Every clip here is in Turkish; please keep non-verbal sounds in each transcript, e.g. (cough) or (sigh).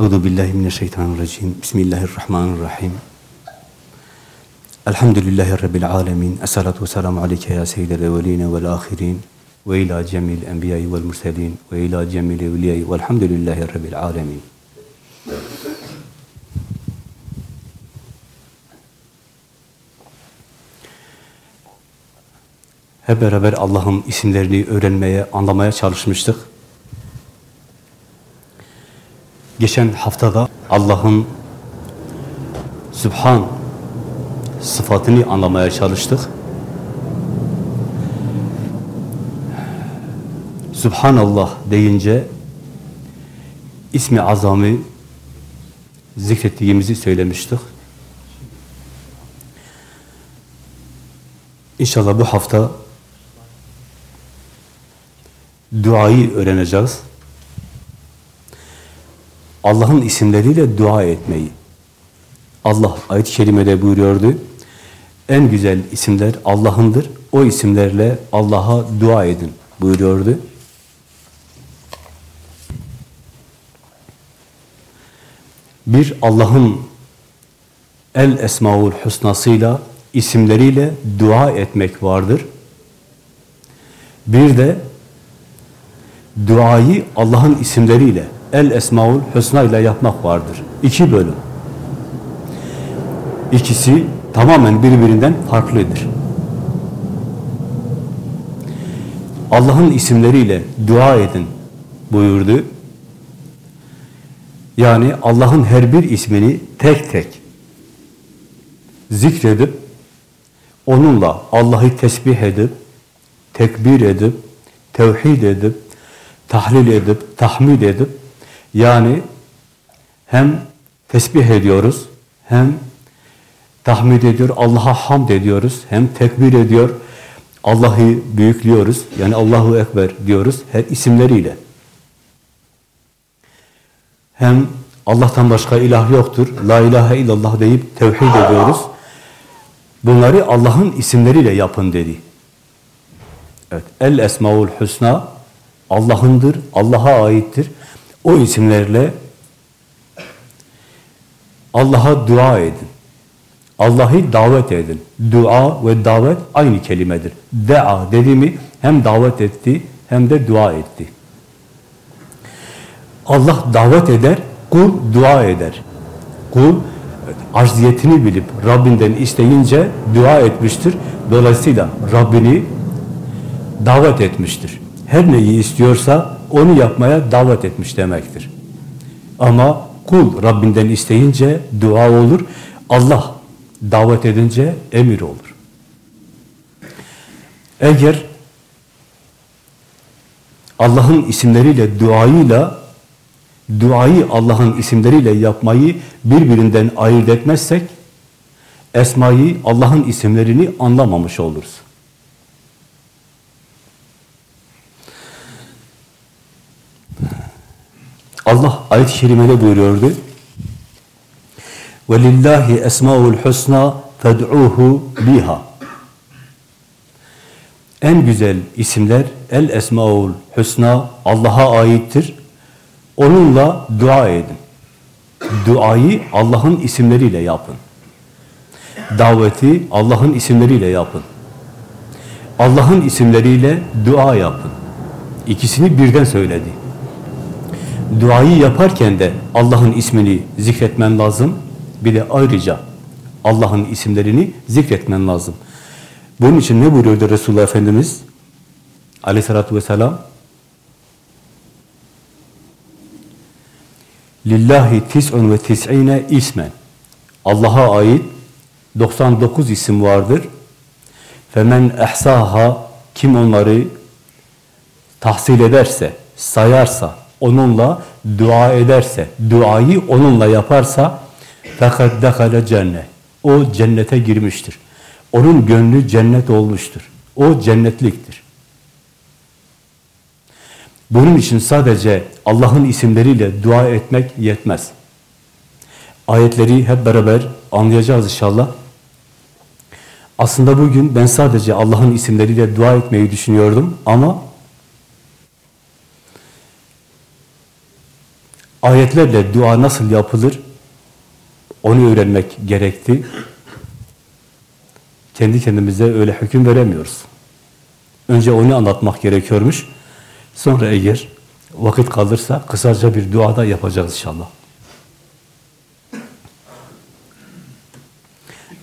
Euzu billahi mineşşeytanirracim. Bismillahirrahmanirrahim. Elhamdülillahi rabbil alamin. Essalatu vesselamu aleyke ya seyyidel evvelin ve'l ahirin ve ila cemil enbiya'i ve'l murselin ve ila cemil evliya'i ve'lhamdülillahi rabbil alamin. Hep beraber Allah'ın isimlerini öğrenmeye, anlamaya çalışmıştık. Geçen haftada Allah'ın Sübhan sıfatını anlamaya çalıştık. Subhanallah deyince ismi azamı zikrettiğimizi söylemiştik. İnşallah bu hafta duayı öğreneceğiz. Allah'ın isimleriyle dua etmeyi. Allah ayet-i kerimede buyuruyordu. En güzel isimler Allah'ındır. O isimlerle Allah'a dua edin buyuruyordu. Bir Allah'ın El Esmaül Hüsnasıyla isimleriyle dua etmek vardır. Bir de duayı Allah'ın isimleriyle El Esmaül Hüsna ile yapmak vardır. İki bölüm. İkisi tamamen birbirinden farklıdır. Allah'ın isimleriyle dua edin buyurdu. Yani Allah'ın her bir ismini tek tek zikredip onunla Allah'ı tesbih edip tekbir edip tevhid edip tahlil edip tahmid edip yani hem tesbih ediyoruz hem tahmid ediyor, Allah'a hamd ediyoruz, hem tekbir ediyor, Allah'ı büyüklüyoruz, yani Allahu Ekber diyoruz her isimleriyle. Hem Allah'tan başka ilah yoktur, la ilahe illallah deyip tevhid ediyoruz. Bunları Allah'ın isimleriyle yapın dedi. Evet, El Esmaul Hüsna Allah'ındır, Allah'a aittir. O isimlerle Allah'a dua edin. Allah'ı davet edin. Dua ve davet aynı kelimedir. Dea dediğimi hem davet etti hem de dua etti. Allah davet eder, kul dua eder. Kul arziyetini bilip Rabbinden isteyince dua etmiştir. Dolayısıyla Rabbini davet etmiştir. Her neyi istiyorsa onu yapmaya davet etmiş demektir. Ama kul Rabbinden isteyince dua olur. Allah davet edince emir olur. Eğer Allah'ın isimleriyle duayıyla duayı Allah'ın isimleriyle yapmayı birbirinden ayırt etmezsek esmayı Allah'ın isimlerini anlamamış oluruz. Allah ayet-i kerimede buyuruyordu. وَلِلَّهِ esmaul husna فَدْعُوهُ biha. En güzel isimler El Esmaul Hüsna Allah'a aittir. Onunla dua edin. Duayı Allah'ın isimleriyle yapın. Daveti Allah'ın isimleriyle yapın. Allah'ın isimleriyle dua yapın. İkisini birden söyledi. Duayı yaparken de Allah'ın ismini zikretmen lazım. Bir de ayrıca Allah'ın isimlerini zikretmen lazım. Bunun için ne buyuruyordu Resulullah Efendimiz? Aleyhissalatü vesselam Lillahi tis'un ve tis'ine ismen Allah'a ait 99 isim vardır. Femen ehsaha kim onları tahsil ederse, sayarsa, onunla dua ederse, duayı onunla yaparsa fakat dekale cennet. O cennete girmiştir. Onun gönlü cennet olmuştur. O cennetliktir. Bunun için sadece Allah'ın isimleriyle dua etmek yetmez. Ayetleri hep beraber anlayacağız inşallah. Aslında bugün ben sadece Allah'ın isimleriyle dua etmeyi düşünüyordum ama ayetlerle dua nasıl yapılır onu öğrenmek gerekti. Kendi kendimize öyle hüküm veremiyoruz. Önce onu anlatmak gerekiyormuş. Sonra eğer vakit kalırsa kısaca bir dua da yapacağız inşallah.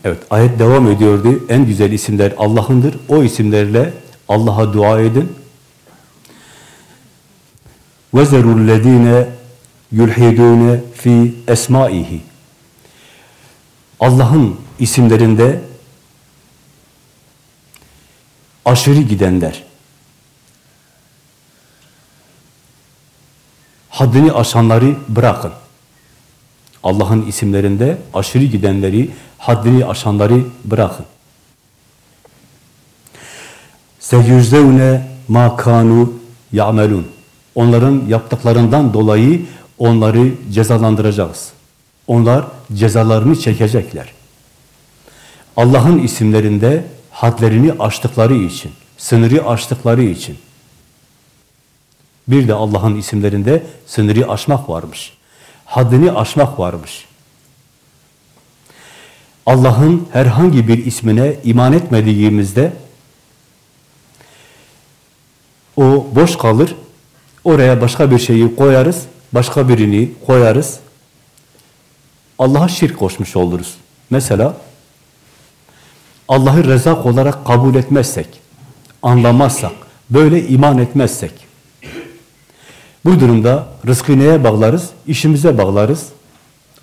Evet, ayet devam ediyordu. En güzel isimler Allah'ındır. O isimlerle Allah'a dua edin. وَزَرُوا الَّذ۪ينَ yulhidûne fi esmaihi. Allah'ın isimlerinde aşırı gidenler, haddini aşanları bırakın. Allah'ın isimlerinde aşırı gidenleri, haddini aşanları bırakın. Seyyüzdevne ma kanu ya'melun. Onların yaptıklarından dolayı onları cezalandıracağız. Onlar cezalarını çekecekler. Allah'ın isimlerinde hadlerini aştıkları için, sınırı aştıkları için. Bir de Allah'ın isimlerinde sınırı aşmak varmış. Haddini aşmak varmış. Allah'ın herhangi bir ismine iman etmediğimizde o boş kalır. Oraya başka bir şeyi koyarız, başka birini koyarız. Allah'a şirk koşmuş oluruz. Mesela Allah'ı rezak olarak kabul etmezsek, anlamazsak, böyle iman etmezsek, bu durumda rızkı neye bağlarız? İşimize bağlarız,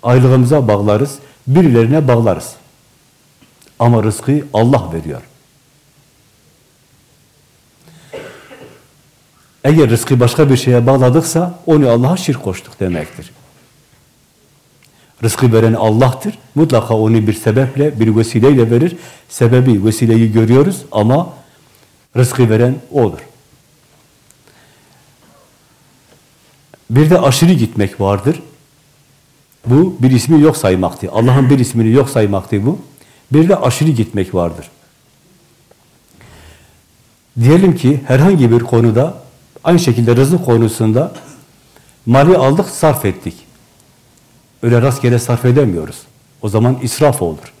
aylığımıza bağlarız, birilerine bağlarız. Ama rızkı Allah veriyor. Eğer rızkı başka bir şeye bağladıksa onu Allah'a şirk koştuk demektir. Rızkı veren Allah'tır. Mutlaka onu bir sebeple, bir vesileyle verir. Sebebi, vesileyi görüyoruz ama rızkı veren O'dur. Bir de aşırı gitmek vardır. Bu bir ismi yok saymaktı. Allah'ın bir ismini yok saymaktı bu. Bir de aşırı gitmek vardır. Diyelim ki herhangi bir konuda, aynı şekilde rızık konusunda mali aldık, sarf ettik. Öyle rastgele sarf edemiyoruz. O zaman israf olur.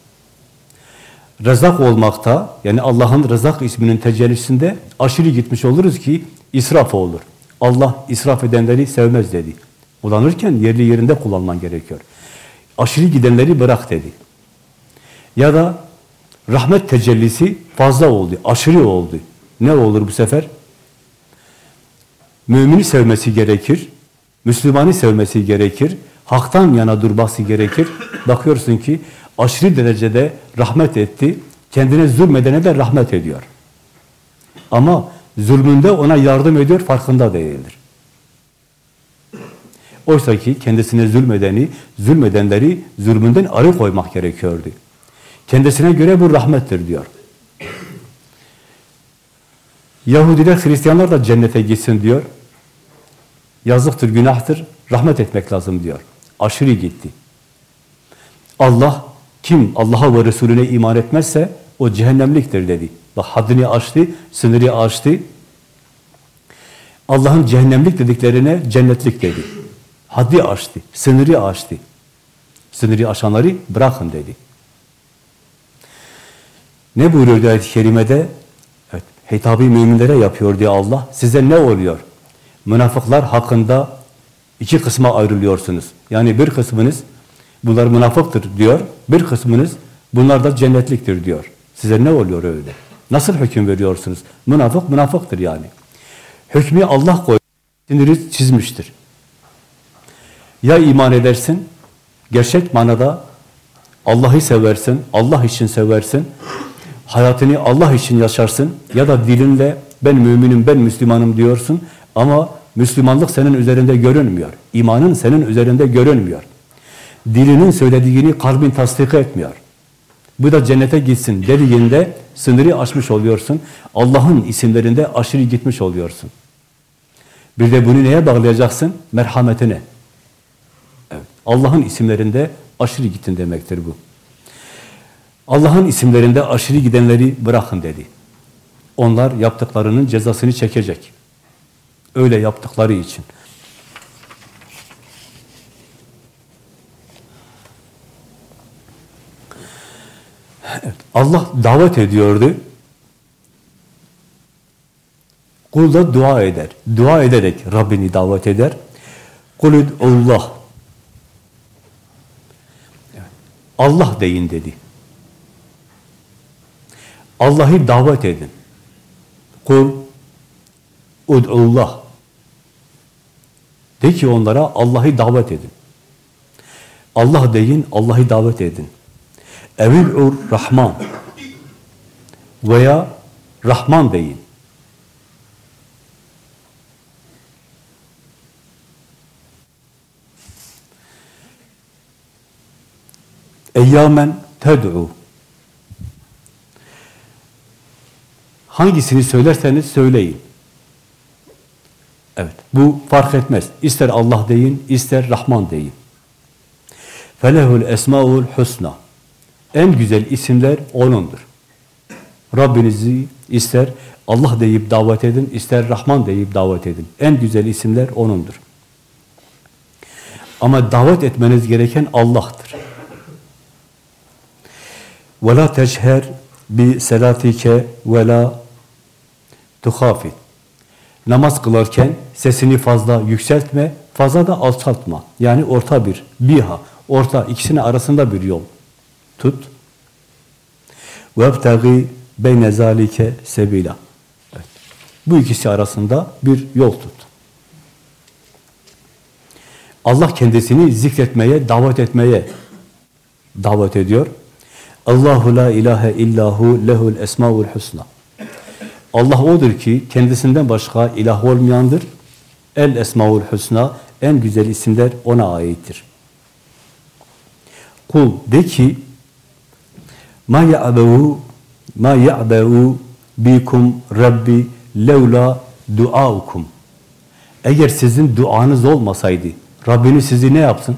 Rezak olmakta, yani Allah'ın Rezak isminin tecellisinde aşırı gitmiş oluruz ki israf olur. Allah israf edenleri sevmez dedi. Kullanırken yerli yerinde kullanman gerekiyor. Aşırı gidenleri bırak dedi. Ya da rahmet tecellisi fazla oldu, aşırı oldu. Ne olur bu sefer? Mümini sevmesi gerekir, Müslümanı sevmesi gerekir, haktan yana durması gerekir. Bakıyorsun ki aşırı derecede rahmet etti, kendine zulmedene de rahmet ediyor. Ama zulmünde ona yardım ediyor, farkında değildir. Oysa ki kendisine zulmedeni, zulmedenleri zulmünden arı koymak gerekiyordu. Kendisine göre bu rahmettir diyor. Yahudiler, Hristiyanlar da cennete gitsin diyor. Yazıktır, günahtır, rahmet etmek lazım diyor. Aşırı gitti. Allah, kim Allah'a ve Resulüne iman etmezse o cehennemliktir dedi. Bak haddini aştı, sınırı aştı. Allah'ın cehennemlik dediklerine cennetlik dedi. Haddi aştı, sınırı aştı. Sınırı aşanları bırakın dedi. Ne buyuruyor ayet-i kerimede? Hitabı müminlere yapıyor diye Allah. Size ne oluyor? Münafıklar hakkında iki kısma ayrılıyorsunuz. Yani bir kısmınız bunlar münafıktır diyor. Bir kısmınız bunlar da cennetliktir diyor. Size ne oluyor öyle? Nasıl hüküm veriyorsunuz? Münafık münafıktır yani. Hükmü Allah koy, çizmiştir. Ya iman edersin, gerçek manada Allah'ı seversin, Allah için seversin, hayatını Allah için yaşarsın ya da dilinle ben müminim, ben Müslümanım diyorsun ama Müslümanlık senin üzerinde görünmüyor. İmanın senin üzerinde görünmüyor. Dilinin söylediğini kalbin tasdik etmiyor. Bu da cennete gitsin dediğinde sınırı aşmış oluyorsun. Allah'ın isimlerinde aşırı gitmiş oluyorsun. Bir de bunu neye bağlayacaksın? Merhametine. Evet. Allah'ın isimlerinde aşırı gittin demektir bu. Allah'ın isimlerinde aşırı gidenleri bırakın dedi. Onlar yaptıklarının cezasını çekecek. Öyle yaptıkları için. Evet, Allah davet ediyordu. Kul da dua eder. Dua ederek Rabbini davet eder. Kulüd Allah. Allah deyin dedi. Allah'ı davet edin. Kul ud'ullah. De ki onlara Allah'ı davet edin. Allah deyin, Allah'ı davet edin. Evil'ur Rahman veya Rahman deyin. Eyyamen ted'u Hangisini söylerseniz söyleyin. Evet, bu fark etmez. İster Allah deyin, ister Rahman deyin. Felehul esmaul husna. En güzel isimler O'nundur. Rabbinizi ister Allah deyip davet edin, ister Rahman deyip davet edin. En güzel isimler O'nundur. Ama davet etmeniz gereken Allah'tır. وَلَا تَجْهَرْ بِسَلَاتِكَ وَلَا تُخَافِتْ Namaz kılarken sesini fazla yükseltme, fazla da alçaltma. Yani orta bir, biha, orta, ikisinin arasında bir yol tut. وَبْتَغِي بَيْنَ ذَٰلِكَ سَب۪يلًا evet. Bu ikisi arasında bir yol tut. Allah kendisini zikretmeye, davet etmeye davet ediyor. Allahu la ilahe illahu lehul esmaul husna. Allah odur ki kendisinden başka ilah olmayandır. El esmaul husna en güzel isimler ona aittir. Kul de ki ma ya'behu ma ya'behu bikum rabbi levla duaukum. Eğer sizin duanız olmasaydı Rabbiniz sizi ne yapsın?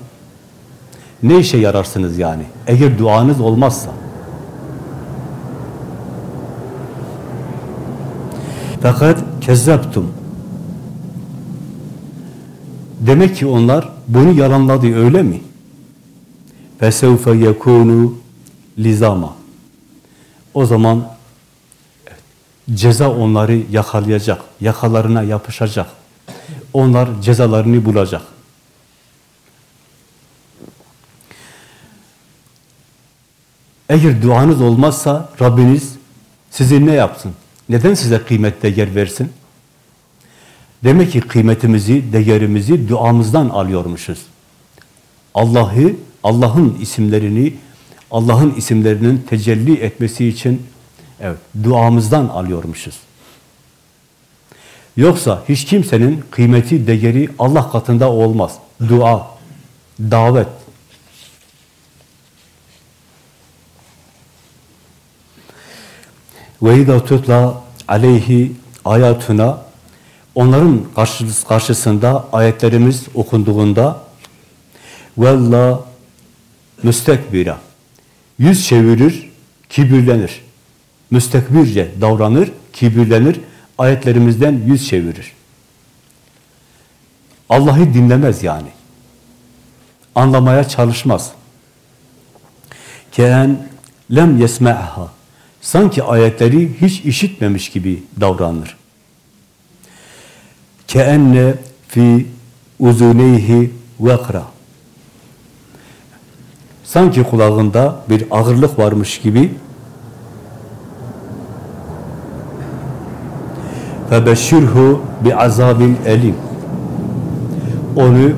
Ne işe yararsınız yani? Eğer duanız olmazsa. Fakat kezzaptum. Demek ki onlar bunu yalanladı öyle mi? Fesevfe yekunu lizama. O zaman ceza onları yakalayacak, yakalarına yapışacak. Onlar cezalarını bulacak. Eğer duanız olmazsa Rabbiniz sizi ne yapsın? Neden size kıymet değer versin? Demek ki kıymetimizi, değerimizi duamızdan alıyormuşuz. Allah'ı, Allah'ın isimlerini, Allah'ın isimlerinin tecelli etmesi için evet, duamızdan alıyormuşuz. Yoksa hiç kimsenin kıymeti, değeri Allah katında olmaz. Dua, davet, Ve izâ tutla aleyhi ayatuna onların karşısında ayetlerimiz okunduğunda vella müstekbira yüz çevirir, kibirlenir. Müstekbirce davranır, kibirlenir, ayetlerimizden yüz çevirir. Allah'ı dinlemez yani. Anlamaya çalışmaz. Ken lem yesme'ha sanki ayetleri hiç işitmemiş gibi davranır. Keenne fi uzuneyhi vekra. Sanki kulağında bir ağırlık varmış gibi febeşşirhu bi azabin elim. Onu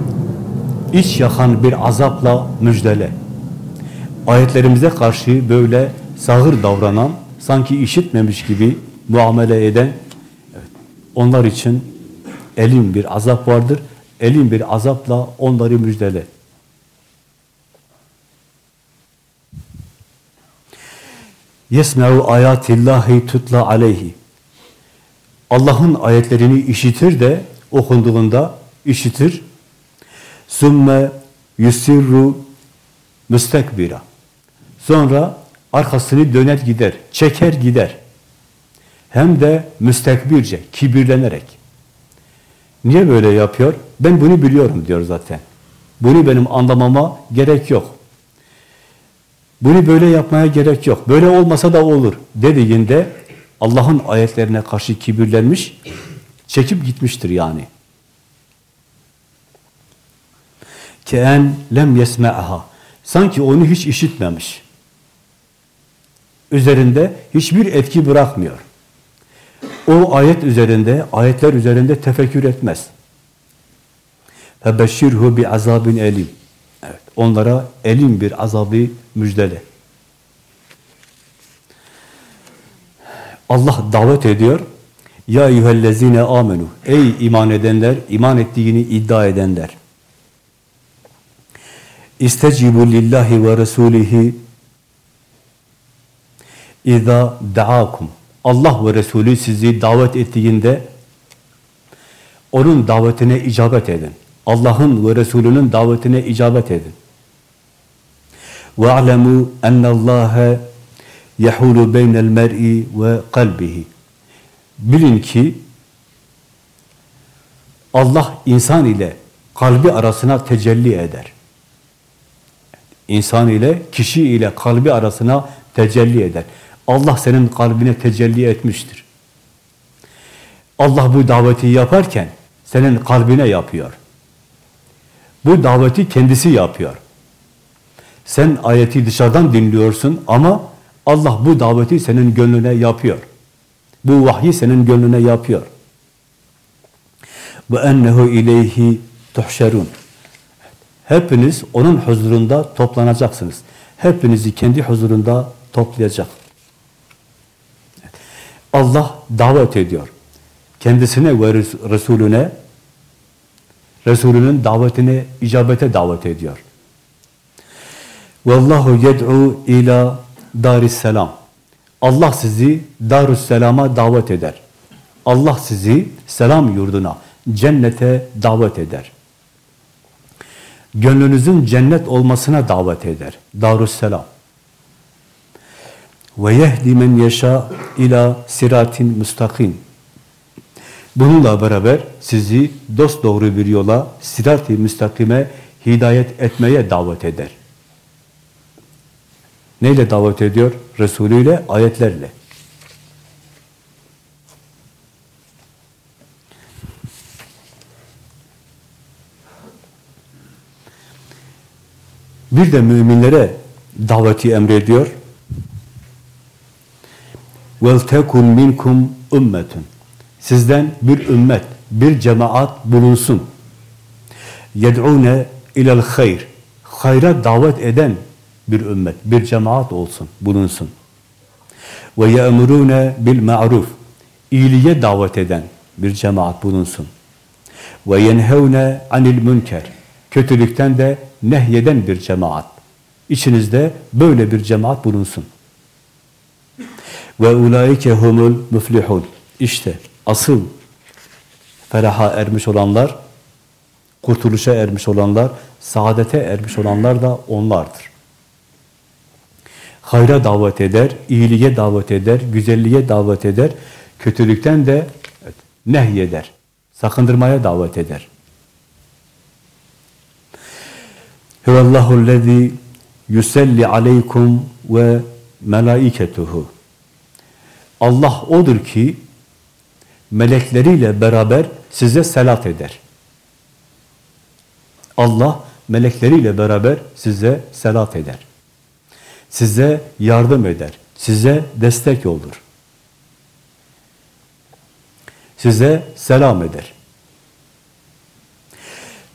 iç yakan bir azapla müjdele. Ayetlerimize karşı böyle sağır davranan, sanki işitmemiş gibi muamele eden, evet, onlar için elim bir azap vardır. Elim bir azapla onları müjdele. Yesme'u ayatillahi tutla aleyhi. Allah'ın ayetlerini işitir de okunduğunda işitir. Sümme yusirru müstekbira. Sonra arkasını döner gider, çeker gider. Hem de müstekbirce, kibirlenerek. Niye böyle yapıyor? Ben bunu biliyorum diyor zaten. Bunu benim anlamama gerek yok. Bunu böyle yapmaya gerek yok. Böyle olmasa da olur dediğinde Allah'ın ayetlerine karşı kibirlenmiş, çekip gitmiştir yani. Keen lem yesme'aha. Sanki onu hiç işitmemiş üzerinde hiçbir etki bırakmıyor. O ayet üzerinde, ayetler üzerinde tefekkür etmez. Febeşşirhu bi azabin elim. Evet, onlara elim bir azabı müjdele. Allah davet ediyor. Ya eyyühellezine amenu. Ey iman edenler, iman ettiğini iddia edenler. İstecibu lillahi ve resulihi İza da'akum. Allah ve Resulü sizi davet ettiğinde onun davetine icabet edin. Allah'ın ve Resulünün davetine icabet edin. وَاَعْلَمُوا اَنَّ اللّٰهَ يَحُولُ بَيْنَ الْمَرْءِ وَقَلْبِهِ Bilin ki Allah insan ile kalbi arasına tecelli eder. İnsan ile, kişi ile kalbi arasına tecelli eder. Allah senin kalbine tecelli etmiştir. Allah bu daveti yaparken senin kalbine yapıyor. Bu daveti kendisi yapıyor. Sen ayeti dışarıdan dinliyorsun ama Allah bu daveti senin gönlüne yapıyor. Bu vahyi senin gönlüne yapıyor. Ve ennehu ileyhi tuhşerun. Hepiniz onun huzurunda toplanacaksınız. Hepinizi kendi huzurunda toplayacak. Allah davet ediyor. Kendisine ve Resulüne Resulünün davetine, icabete davet ediyor. Vallahu yed'u ila daris selam. Allah sizi darüsselama davet eder. Allah sizi selam yurduna, cennete davet eder. Gönlünüzün cennet olmasına davet eder. Darüsselam. Ve yehdi men yeşâ ila siratin müstakim. Bununla beraber sizi dost doğru bir yola, sirat-i müstakime hidayet etmeye davet eder. Neyle davet ediyor? Resulüyle, ayetlerle. Bir de müminlere daveti emrediyor. وَلْتَكُنْ مِنْكُمْ اُمَّةٌ Sizden bir ümmet, bir cemaat bulunsun. يَدْعُونَ اِلَى الْخَيْرِ Hayra davet eden bir ümmet, bir cemaat olsun, bulunsun. Ve ye'murune bil ma'ruf. İyiliğe davet eden bir cemaat bulunsun. Ve yenhevne anil münker. Kötülükten de nehyeden bir cemaat. İçinizde böyle bir cemaat bulunsun. Ve ulaike humul müflihun. İşte asıl feraha ermiş olanlar, kurtuluşa ermiş olanlar, saadete ermiş olanlar da onlardır hayra davet eder, iyiliğe davet eder, güzelliğe davet eder, kötülükten de nehyeder, sakındırmaya davet eder. Huvallahu lezî yuselli aleykum ve melaiketuhu. Allah odur ki melekleriyle beraber size selat eder. Allah melekleriyle beraber size selat eder size yardım eder, size destek olur. Size selam eder.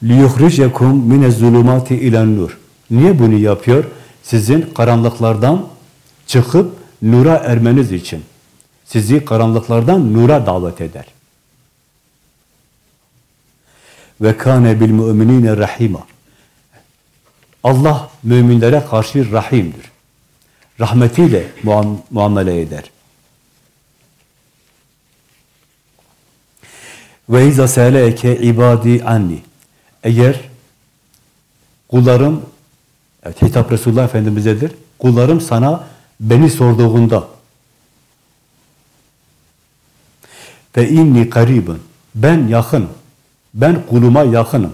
لِيُخْرِجَكُمْ مِنَ الظُّلُمَاتِ اِلَى nur. Niye bunu yapıyor? Sizin karanlıklardan çıkıp nura ermeniz için. Sizi karanlıklardan nura davet eder. Ve kâne bil müminine rahima. Allah müminlere karşı rahimdir rahmetiyle muam muamele eder. Ve izâ sâleke ibâdî anni. Eğer kullarım, evet, hitap Resulullah Efendimiz'edir, kullarım sana beni sorduğunda ve inni karibun, ben yakın, ben kuluma yakınım.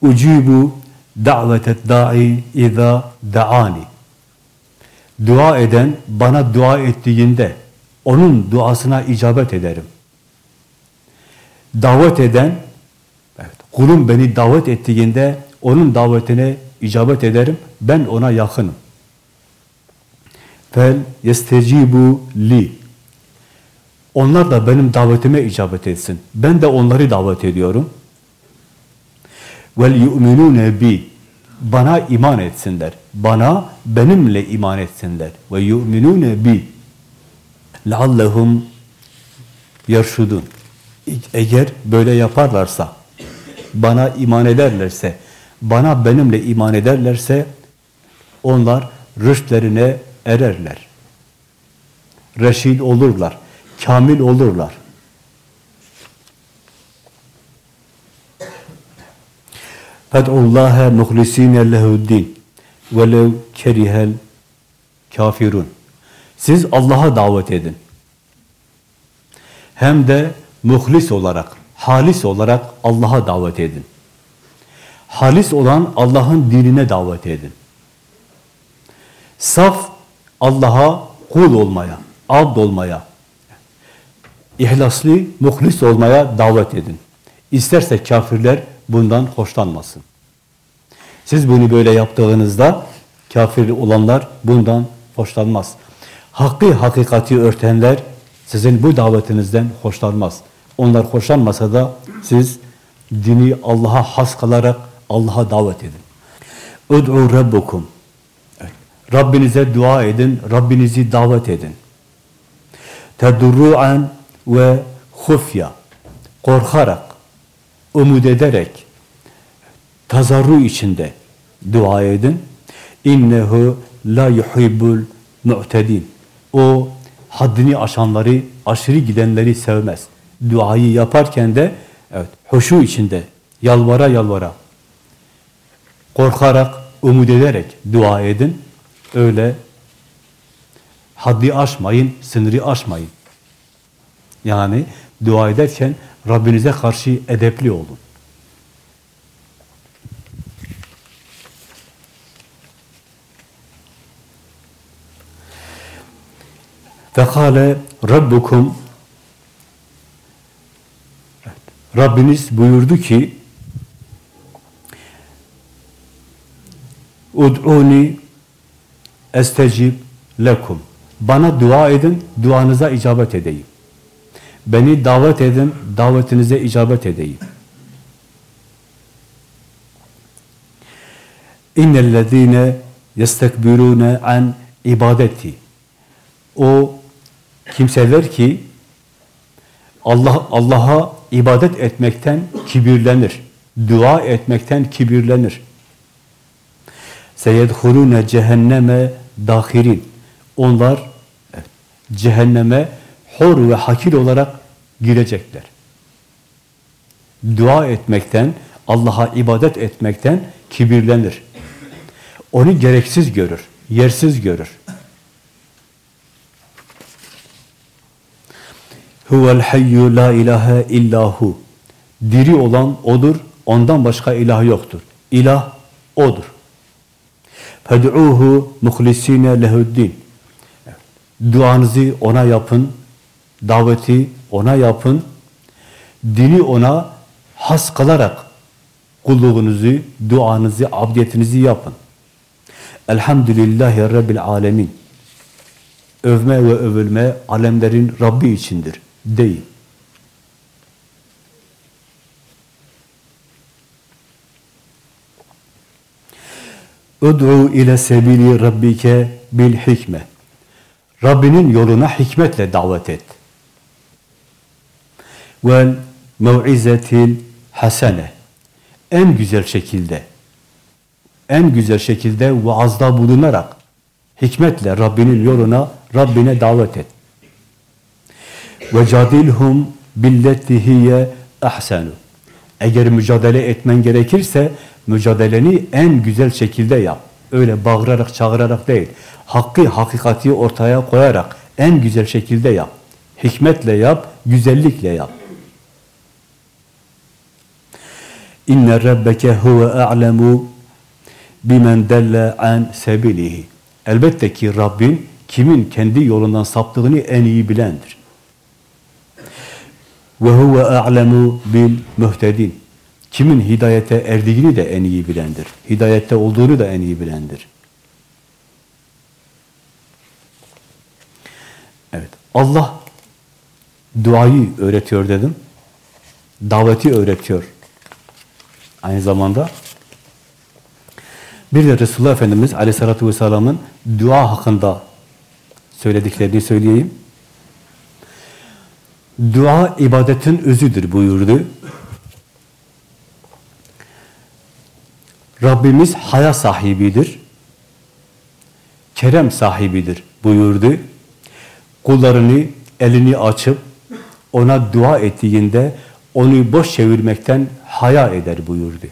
Ucibu davetet da'i iza da'ani. Dua eden bana dua ettiğinde onun duasına icabet ederim. Davet eden evet, kulum beni davet ettiğinde onun davetine icabet ederim. Ben ona yakınım. Fel yestecibu li. Onlar da benim davetime icabet etsin. Ben de onları davet ediyorum. Vel yu'minune bi. Bana iman etsinler. Bana benimle iman etsinler. Ve yu'minune bi. Leallehum yerşudun. Eğer böyle yaparlarsa, bana iman ederlerse, bana benimle iman ederlerse, onlar rüştlerine ererler. Reşid olurlar, kamil olurlar. Fed'ullâhe muhlisîne lehuddîn velev kerihel kafirun. Siz Allah'a davet edin. Hem de muhlis olarak, halis olarak Allah'a davet edin. Halis olan Allah'ın dinine davet edin. Saf Allah'a kul olmaya, abd olmaya, ihlaslı, muhlis olmaya davet edin. İsterse kafirler bundan hoşlanmasın. Siz bunu böyle yaptığınızda kafir olanlar bundan hoşlanmaz. Hakkı hakikati örtenler sizin bu davetinizden hoşlanmaz. Onlar hoşlanmasa da siz dini Allah'a has kalarak Allah'a davet edin. Ud'u rabbukum. Rabbinize dua edin, Rabbinizi davet edin. Tedurru'an ve hufya. Korkarak, umut ederek, tazarru içinde dua edin. İnnehu la yuhibbul mu'tedin. O haddini aşanları, aşırı gidenleri sevmez. Duayı yaparken de evet, hoşu içinde, yalvara yalvara, korkarak, umut ederek dua edin. Öyle haddi aşmayın, sınırı aşmayın. Yani dua ederken Rabbinize karşı edepli olun. Fekale Rabbukum Rabbiniz buyurdu ki Ud'uni estecib lekum. Bana dua edin, duanıza icabet edeyim. Beni davet edin, davetinize icabet edeyim. İnnellezîne yestekbirûne an ibadeti. O kimseler ki Allah Allah'a ibadet etmekten kibirlenir. Dua etmekten kibirlenir. Seyedhulûne cehenneme dahirin. Onlar cehenneme hor ve hakir olarak girecekler. Dua etmekten, Allah'a ibadet etmekten kibirlenir. Onu gereksiz görür, yersiz görür. Huvel hayyu la ilahe illahu. Diri olan odur, ondan başka ilah yoktur. İlah odur. Fed'uhu muhlisine lehuddin. Duanızı ona yapın, daveti ona yapın, dini ona has kalarak kulluğunuzu, duanızı, abdiyetinizi yapın. Elhamdülillahi Rabbil alemin. Övme ve övülme alemlerin Rabbi içindir. Değil. Ud'u ile sebili rabbike bil hikme. Rabbinin yoluna hikmetle davet et. Vel mev'izetil hasene. En güzel şekilde, en güzel şekilde vaazda bulunarak, hikmetle Rabbinin yoluna, Rabbine davet et. Ve cadilhum billetihiye ahsenu. Eğer mücadele etmen gerekirse, mücadeleni en güzel şekilde yap. Öyle bağırarak, çağırarak değil. Hakkı, hakikati ortaya koyarak en güzel şekilde yap. Hikmetle yap, güzellikle yap. İnne rabbeke huve a'lemu bimen delle an sebilihi. Elbette ki Rabbin kimin kendi yolundan saptığını en iyi bilendir. Ve huve a'lemu bil muhtedin. Kimin hidayete erdiğini de en iyi bilendir. Hidayette olduğunu da en iyi bilendir. Evet. Allah duayı öğretiyor dedim. Daveti öğretiyor. Aynı zamanda bir de Resulullah Efendimiz Aleyhisselatü Vesselam'ın dua hakkında söylediklerini söyleyeyim. Dua ibadetin özüdür buyurdu. Rabbimiz haya sahibidir. Kerem sahibidir buyurdu. Kullarını elini açıp ona dua ettiğinde onu boş çevirmekten haya eder buyurdu.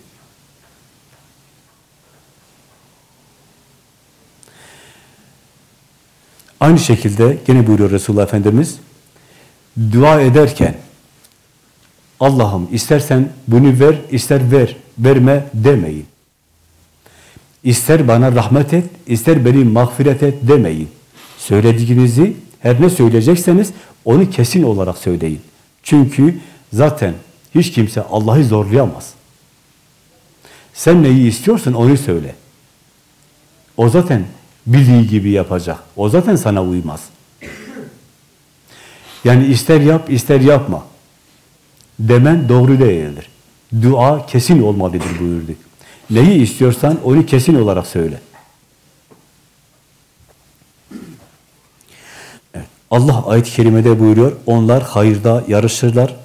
Aynı şekilde gene buyuruyor Resulullah Efendimiz dua ederken Allah'ım istersen bunu ver, ister ver, verme demeyin. İster bana rahmet et, ister beni mağfiret et demeyin. Söylediğinizi her ne söyleyecekseniz onu kesin olarak söyleyin. Çünkü zaten hiç kimse Allah'ı zorlayamaz. Sen neyi istiyorsun onu söyle. O zaten bildiği gibi yapacak. O zaten sana uymaz. Yani ister yap, ister yapma. Demen doğru değildir. Dua kesin olmalıdır buyurdu. Neyi istiyorsan onu kesin olarak söyle. Evet. Allah ayet-i kerimede buyuruyor, onlar hayırda yarışırlar,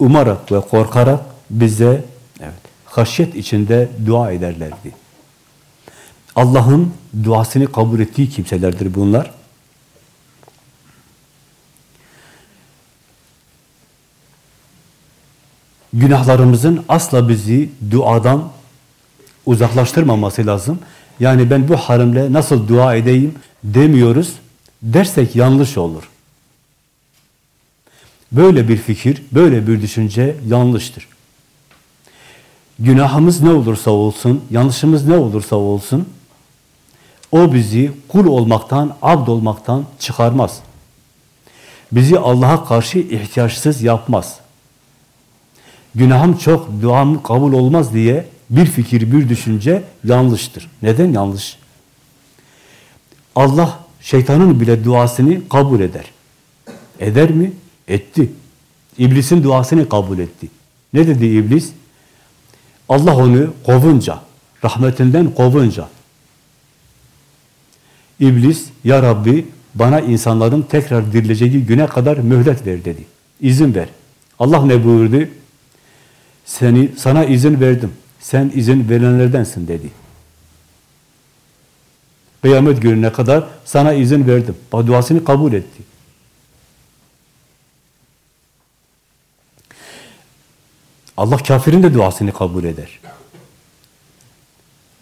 umarak ve korkarak bize evet, haşyet içinde dua ederlerdi. Allah'ın duasını kabul ettiği kimselerdir bunlar. Günahlarımızın asla bizi duadan uzaklaştırmaması lazım. Yani ben bu halimle nasıl dua edeyim demiyoruz. Dersek yanlış olur. Böyle bir fikir, böyle bir düşünce yanlıştır. Günahımız ne olursa olsun, yanlışımız ne olursa olsun, o bizi kul olmaktan, abd olmaktan çıkarmaz. Bizi Allah'a karşı ihtiyaçsız yapmaz. Günahım çok, duam kabul olmaz diye bir fikir, bir düşünce yanlıştır. Neden yanlış? Allah şeytanın bile duasını kabul eder. Eder mi? Etti. İblisin duasını kabul etti. Ne dedi iblis? Allah onu kovunca, rahmetinden kovunca, İblis, Ya Rabbi bana insanların tekrar dirileceği güne kadar mühlet ver dedi. İzin ver. Allah ne buyurdu? Seni, sana izin verdim. Sen izin verenlerdensin dedi. Kıyamet gününe kadar sana izin verdim. Duasını kabul etti. Allah kafirin de duasını kabul eder.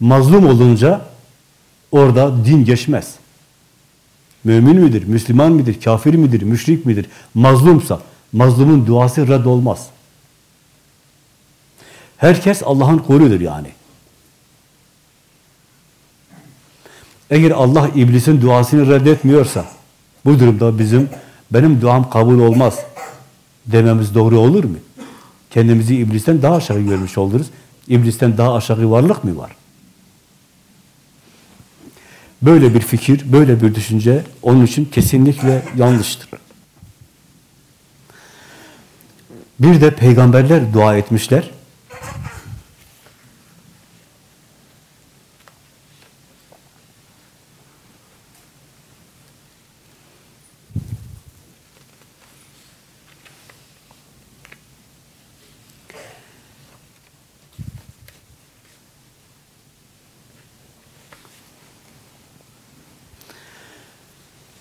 Mazlum olunca orada din geçmez. Mümin midir, Müslüman midir, kafir midir, müşrik midir? Mazlumsa, mazlumun duası red olmaz. Herkes Allah'ın kuludur yani. Eğer Allah iblisin duasını reddetmiyorsa, bu durumda bizim, benim duam kabul olmaz dememiz doğru olur mu? Kendimizi iblisten daha aşağı görmüş oluruz. İblisten daha aşağı varlık mı var? Böyle bir fikir, böyle bir düşünce onun için kesinlikle yanlıştır. Bir de peygamberler dua etmişler.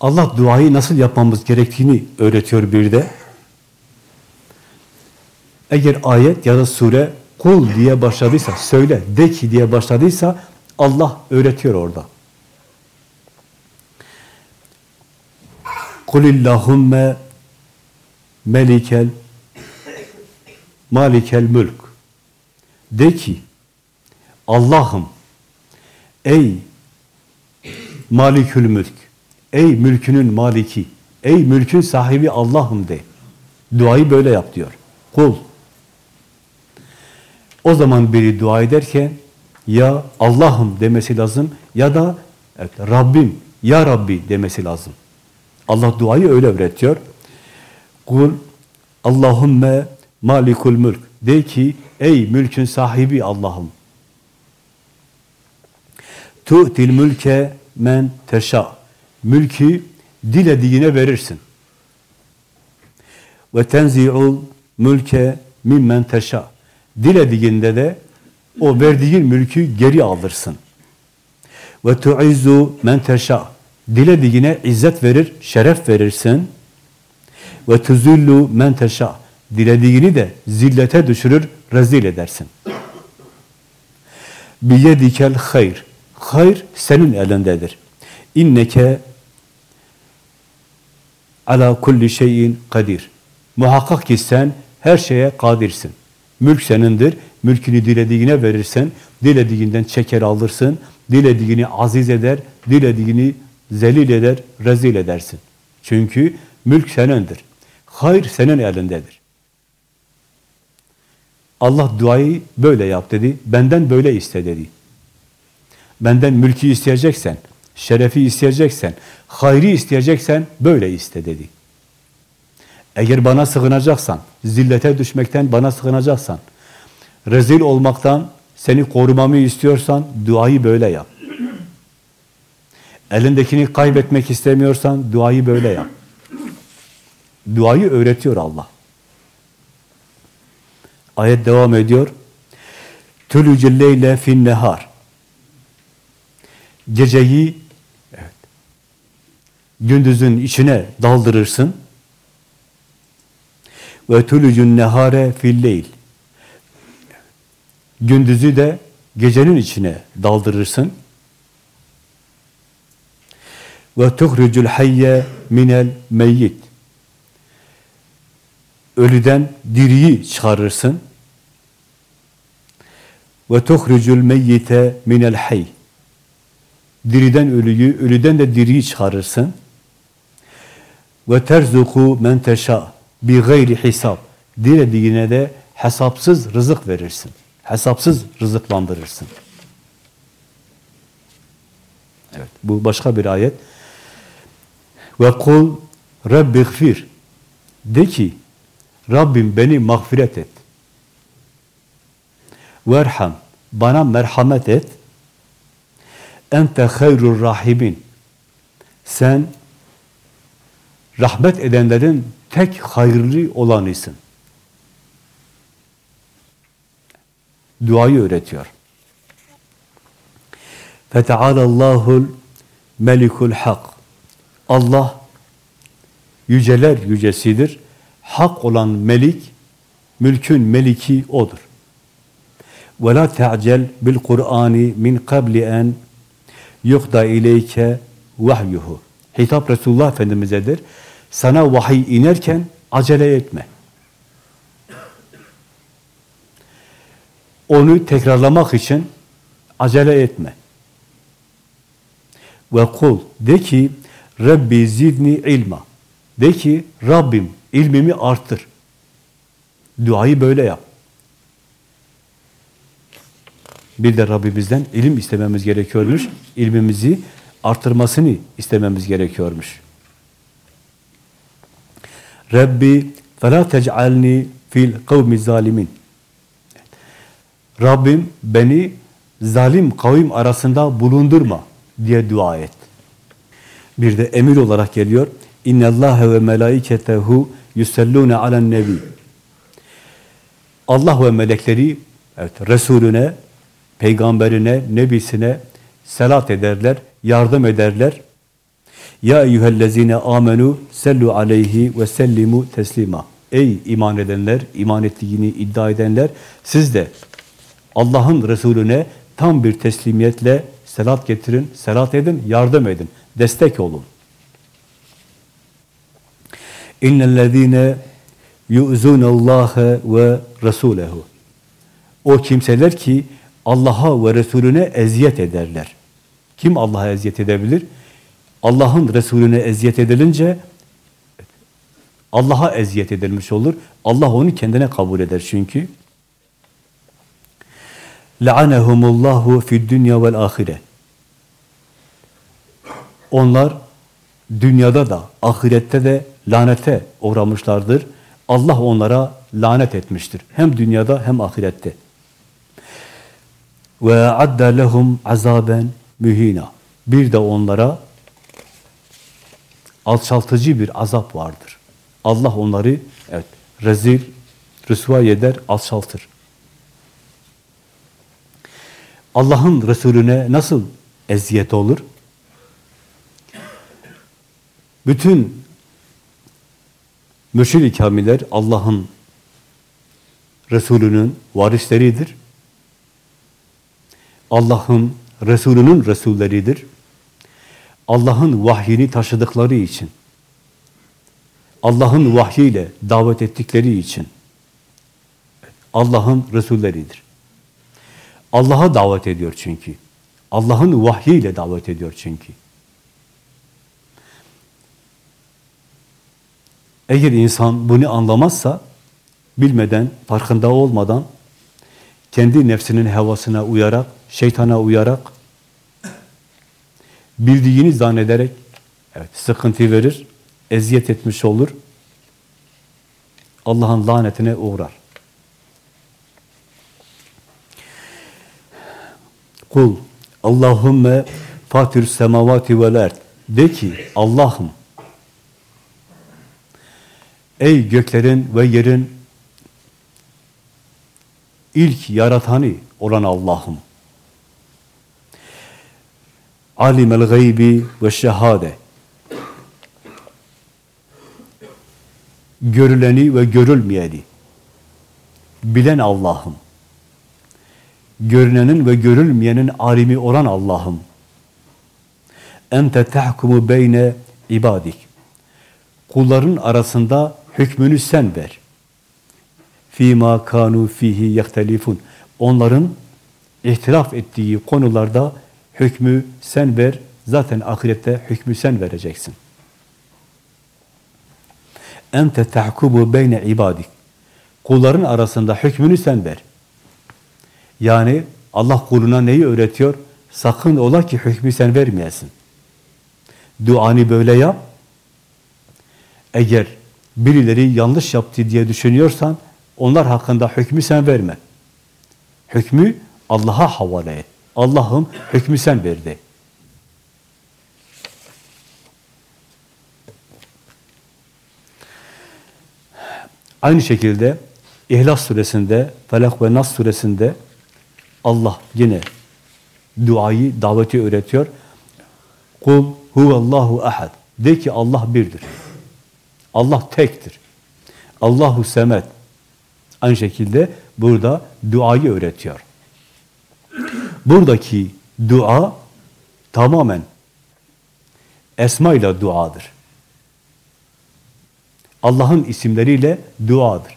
Allah duayı nasıl yapmamız gerektiğini öğretiyor bir de. Eğer ayet ya da sure kul diye başladıysa, söyle, de ki diye başladıysa Allah öğretiyor orada. Kulillahümme melikel malikel mülk. De ki Allah'ım Ey malikül mülk, ey mülkünün maliki, ey mülkün sahibi Allah'ım de. Duayı böyle yap diyor. Kul. O zaman biri dua ederken ya Allah'ım demesi lazım ya da evet, Rabbim, ya Rabbi demesi lazım. Allah duayı öyle öğretiyor. Kul Allahümme malikul mülk. De ki ey mülkün sahibi Allah'ım. Tu'til mülke men teşa. Mülkü dilediğine verirsin. Ve tenzi'ul mülke mimmen teşa. Dilediğinde de o verdiğin mülkü geri alırsın. Ve tu'izzu men teşa. Dilediğine izzet verir, şeref verirsin. Ve tuzillu men teşa. Dilediğini de zillete düşürür, rezil edersin. Biyedikel hayr. Hayr senin elindedir. İnneke ala kulli şeyin kadir. Muhakkak ki sen her şeye kadirsin. Mülk senindir. Mülkünü dilediğine verirsen, dilediğinden çeker alırsın, dilediğini aziz eder, dilediğini zelil eder, rezil edersin. Çünkü mülk senindir. Hayır senin elindedir. Allah duayı böyle yap dedi. Benden böyle iste dedi. Benden mülkü isteyeceksen, şerefi isteyeceksen, hayri isteyeceksen böyle iste dedi. Eğer bana sığınacaksan, zillete düşmekten bana sığınacaksan, rezil olmaktan seni korumamı istiyorsan duayı böyle yap. Elindekini kaybetmek istemiyorsan duayı böyle yap. Duayı öğretiyor Allah. Ayet devam ediyor. Tülücü leyle fin nehar. Geceyi gündüzün içine daldırırsın. Ve tülücün nehare fil leyl. Gündüzü de gecenin içine daldırırsın. Ve tuhrucul hayye minel meyyit. Ölüden diriyi çıkarırsın. Ve tuhrucul meyyite minel hayy. Diriden ölüyü, ölüden de diriyi çıkarırsın. Ve terzuku men teşa bi gayri hisab. Dilediğine de hesapsız rızık verirsin. Hesapsız rızıklandırırsın. Evet, bu başka bir ayet. Ve kul Rabbi gfir. De ki, Rabbim beni mağfiret et. Verham. Bana merhamet et. Ente hayrul rahimin. Sen rahmet edenlerin tek hayırlı olanısın. Duayı öğretiyor. Fetealallahu'l melikul hak. Allah yüceler yücesidir. Hak olan melik, mülkün meliki odur. Ve la te'cel bil Kur'ani min qabli en yukda ileyke vahyuhu. Hitap Resulullah Efendimiz'edir. Sana vahiy inerken acele etme. Onu tekrarlamak için acele etme. Ve kul de ki Rabbi zidni ilma. De ki Rabbim ilmimi arttır. Duayı böyle yap. Bir de Rabbimizden ilim istememiz gerekiyormuş. İlmimizi artırmasını istememiz gerekiyormuş. Rabbi فَلَا تَجْعَلْنِي fil kavmi zalimin. Rabbim beni zalim kavim arasında bulundurma diye dua et. Bir de emir olarak geliyor. İnne Allah ve melaiketehu yusallune alen nebi. Allah ve melekleri evet Resulüne, peygamberine, nebisine selat ederler, yardım ederler. Ya eyyühellezine amenu sellu aleyhi ve sellimu teslima. Ey iman edenler, iman ettiğini iddia edenler, siz de Allah'ın Resulüne tam bir teslimiyetle selat getirin, selat edin, yardım edin, destek olun. İnnellezîne yu'zûnallâhe ve rasûlehu. O kimseler ki Allah'a ve Resulüne eziyet ederler. Kim Allah'a eziyet edebilir? Allah'ın Resulüne eziyet edilince Allah'a eziyet edilmiş olur. Allah onu kendine kabul eder çünkü. La'anehumullahu fid dünya vel ahire. Onlar dünyada da, ahirette de lanete uğramışlardır. Allah onlara lanet etmiştir. Hem dünyada hem ahirette. Ve adda lehum azaben mühina. Bir de onlara alçaltıcı bir azap vardır. Allah onları evet rezil, rüsva eder, alçaltır. Allah'ın Resulüne nasıl eziyet olur? Bütün mürşid-i kamiler Allah'ın Resulünün varisleridir. Allah'ın Resulünün Resulleridir. Allah'ın vahyini taşıdıkları için, Allah'ın vahyiyle davet ettikleri için Allah'ın Resulleridir. Allah'a davet ediyor çünkü. Allah'ın vahyiyle davet ediyor çünkü. Eğer insan bunu anlamazsa, bilmeden, farkında olmadan, kendi nefsinin hevasına uyarak, şeytana uyarak, bildiğini zannederek, evet, sıkıntı verir, eziyet etmiş olur, Allah'ın lanetine uğrar. Kul, Allahümme fatir semavati vel erd. De ki, Allah'ım, ey göklerin ve yerin ilk yaratanı olan Allah'ım. Alimel gaybi ve şehade. Görüleni ve görülmeyeni bilen Allah'ım. Görünenin ve görülmeyenin alimi olan Allah'ım. Ente tahkumu beyne ibadik. Kulların arasında hükmünü sen ver. Fîmâ kânû fîhî yehtelifun. Onların ihtilaf ettiği konularda hükmü sen ver. Zaten ahirette hükmü sen vereceksin. Ente tahkubu beyne ibadik. Kulların arasında hükmünü sen ver. Yani Allah kuluna neyi öğretiyor? Sakın ola ki hükmü sen vermeyesin. Duanı böyle yap. Eğer birileri yanlış yaptı diye düşünüyorsan onlar hakkında hükmü sen verme. Hükmü Allah'a havale et. Allah'ım hükmü sen verdi. Aynı şekilde İhlas suresinde, Felak ve Nas suresinde Allah yine duayı, daveti öğretiyor. Kul huvallahu ahad. De ki Allah birdir. Allah tektir. Allahu semet. Aynı şekilde burada duayı öğretiyor. Buradaki dua tamamen esma ile duadır. Allah'ın isimleriyle duadır.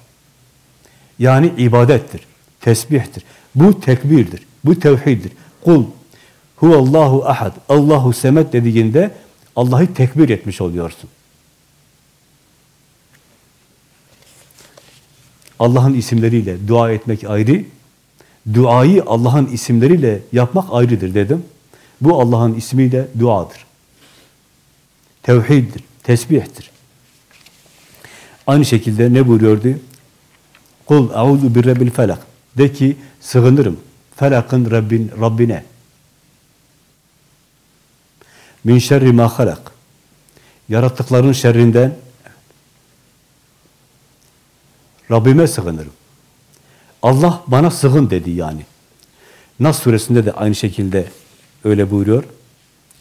Yani ibadettir, tesbihtir. Bu tekbirdir, bu tevhiddir. Kul huvallahu ahad, Allahu semet dediğinde Allah'ı tekbir etmiş oluyorsun. Allah'ın isimleriyle dua etmek ayrı, duayı Allah'ın isimleriyle yapmak ayrıdır dedim. Bu Allah'ın ismiyle duadır. Tevhiddir, tesbihtir. Aynı şekilde ne buyuruyordu? Kul a'udhu bir rabbil felak. De ki sığınırım felakın Rabbin, Rabbine. Min şerri ma halak. Yarattıkların şerrinden Rabbime sığınırım. Allah bana sığın dedi yani. Nas suresinde de aynı şekilde öyle buyuruyor.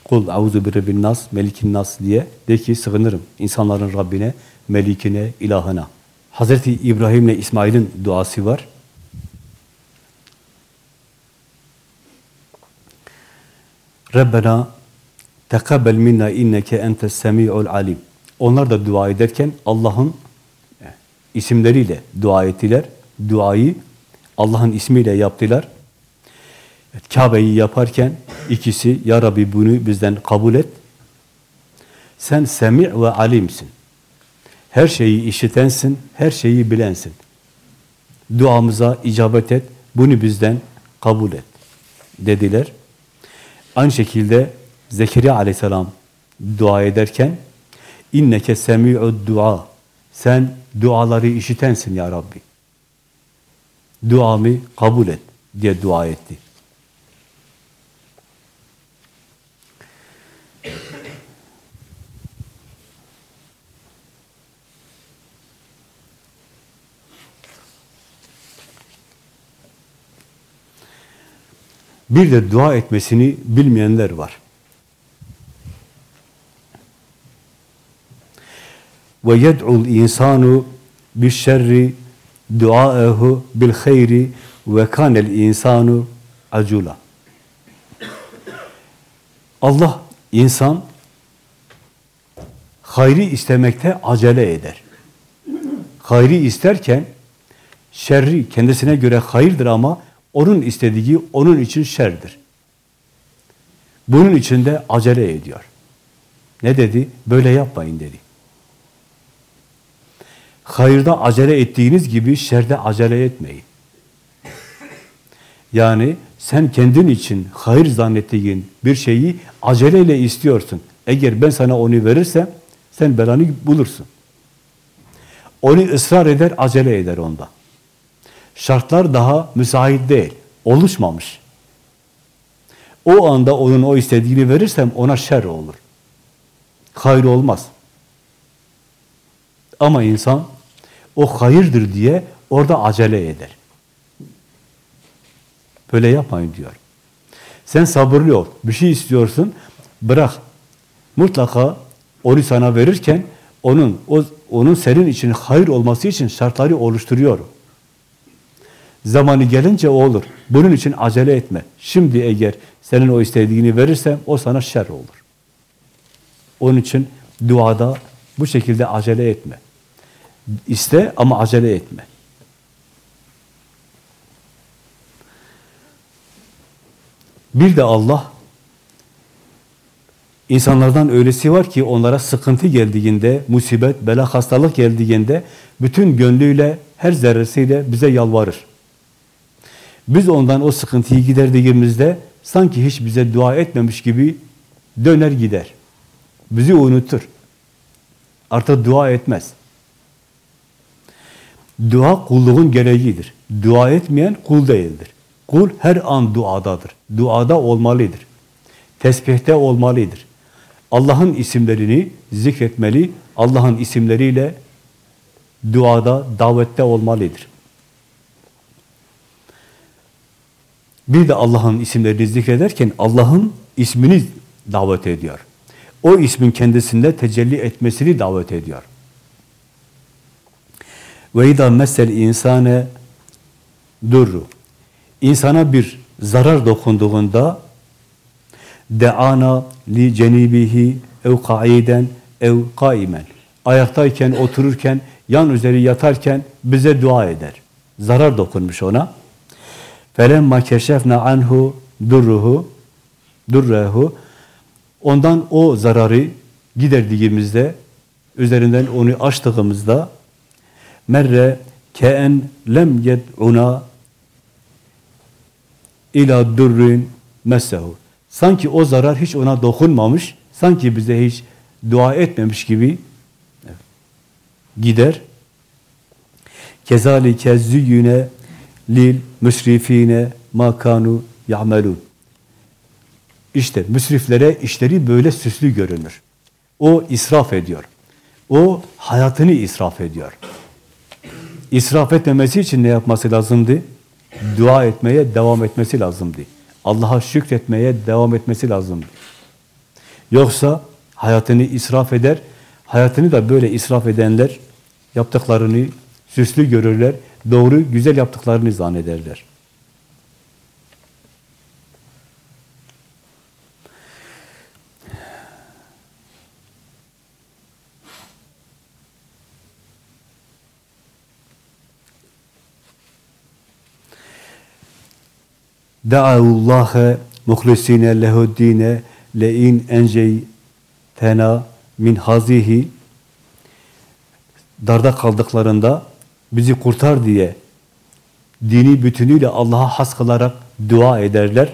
Kul auzu bi rabbin nas, melikin nas diye de ki sığınırım insanların Rabbine, melikine, ilahına. Hazreti İbrahim ile İsmail'in duası var. Rabbena tekabbel minna inneke entes semi'ul alim. Onlar da dua ederken Allah'ın isimleriyle dua ettiler. Duayı Allah'ın ismiyle yaptılar. Evet, Kabe'yi yaparken İkisi, Ya Rabbi bunu bizden kabul et. Sen semi ve alimsin. Her şeyi işitensin, her şeyi bilensin. Duamıza icabet et, bunu bizden kabul et. Dediler. Aynı şekilde Zekeriya aleyhisselam dua ederken inneke semi'ud dua sen duaları işitensin ya Rabbi. Duamı kabul et diye dua etti. Bir de dua etmesini bilmeyenler var. Ve yed'ul insanu bir duaehu bil hayri ve kanel insanu acula. Allah insan hayri istemekte acele eder. Hayri isterken şerri kendisine göre hayırdır ama onun istediği onun için şerdir. Bunun için de acele ediyor. Ne dedi? Böyle yapmayın dedi. Hayırda acele ettiğiniz gibi şerde acele etmeyin. Yani sen kendin için hayır zannettiğin bir şeyi aceleyle istiyorsun. Eğer ben sana onu verirsem sen belanı bulursun. Onu ısrar eder, acele eder onda. Şartlar daha müsait değil, oluşmamış. O anda onun o istediğini verirsem ona şer olur. Hayır olmaz. Ama insan o hayırdır diye orada acele eder. Böyle yapmayın diyor. Sen sabırlı ol. Bir şey istiyorsun, bırak. Mutlaka onu sana verirken onun o, onun senin için hayır olması için şartları oluşturuyor. Zamanı gelince o olur. Bunun için acele etme. Şimdi eğer senin o istediğini verirsem o sana şer olur. Onun için duada bu şekilde acele etme. İste ama acele etme. Bir de Allah insanlardan öylesi var ki onlara sıkıntı geldiğinde, musibet, bela, hastalık geldiğinde bütün gönlüyle, her zerresiyle bize yalvarır. Biz ondan o sıkıntıyı giderdiğimizde sanki hiç bize dua etmemiş gibi döner gider. Bizi unutur. Artık dua etmez. Dua kulluğun gereğidir. Dua etmeyen kul değildir. Kul her an duadadır. Duada olmalıdır. Tesbihte olmalıdır. Allah'ın isimlerini zikretmeli, Allah'ın isimleriyle duada, davette olmalıdır. Bir de Allah'ın isimlerini zikrederken Allah'ın ismini davet ediyor. O ismin kendisinde tecelli etmesini davet ediyor. Ve idâ mesel insane durru. İnsana bir zarar dokunduğunda deana li cenibihi ev kaiden ev kaimen. Ayaktayken, otururken, yan üzeri yatarken bize dua eder. Zarar dokunmuş ona. Felemma keşefna anhu durruhu durrehu ondan o zararı giderdiğimizde üzerinden onu açtığımızda merre keen lem yed'una ila durrin messehu. Sanki o zarar hiç ona dokunmamış, sanki bize hiç dua etmemiş gibi gider. Kezalike züyyüne lil müsrifine makanu ya'melun. İşte müsriflere işleri böyle süslü görünür. O israf ediyor. O hayatını israf ediyor. İsraf etmemesi için ne yapması lazımdı? Dua etmeye devam etmesi lazımdı. Allah'a şükretmeye devam etmesi lazımdı. Yoksa hayatını israf eder, hayatını da böyle israf edenler yaptıklarını süslü görürler, doğru, güzel yaptıklarını zannederler. Da'avullâhe muhlisine lehuddine le in enceytena min hazihi darda kaldıklarında bizi kurtar diye dini bütünüyle Allah'a has kılarak dua ederler.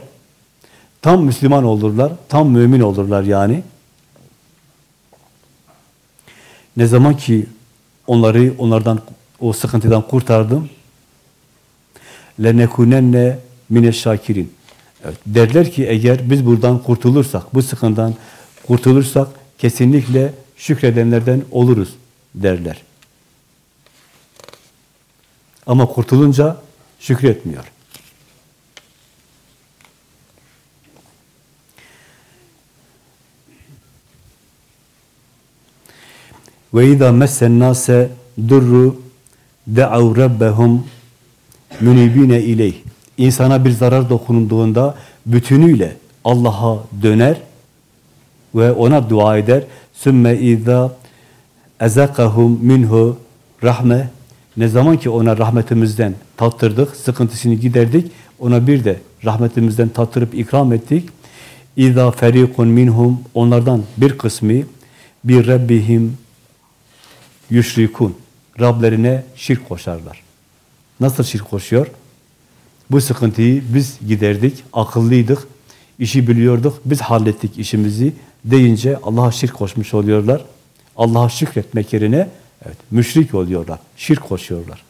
Tam Müslüman olurlar, tam mümin olurlar yani. Ne zaman ki onları onlardan o sıkıntıdan kurtardım, lenekunenne mine şakirin. Evet, derler ki eğer biz buradan kurtulursak, bu sıkıntıdan kurtulursak kesinlikle şükredenlerden oluruz derler. Ama kurtulunca şükretmiyor. Ve izâ messen nâse durru de'av rabbehum münibine ileyh. İnsana bir zarar dokunduğunda bütünüyle Allah'a döner ve ona dua eder. Sümme izâ ezakahum minhu rahme ne zaman ki ona rahmetimizden tattırdık, sıkıntısını giderdik, ona bir de rahmetimizden tattırıp ikram ettik. İza ferikun minhum onlardan bir kısmı bir rabbihim yüşrikun Rablerine şirk koşarlar. Nasıl şirk koşuyor? Bu sıkıntıyı biz giderdik, akıllıydık, işi biliyorduk, biz hallettik işimizi deyince Allah'a şirk koşmuş oluyorlar. Allah'a şükretmek yerine evet, müşrik oluyorlar, şirk koşuyorlar.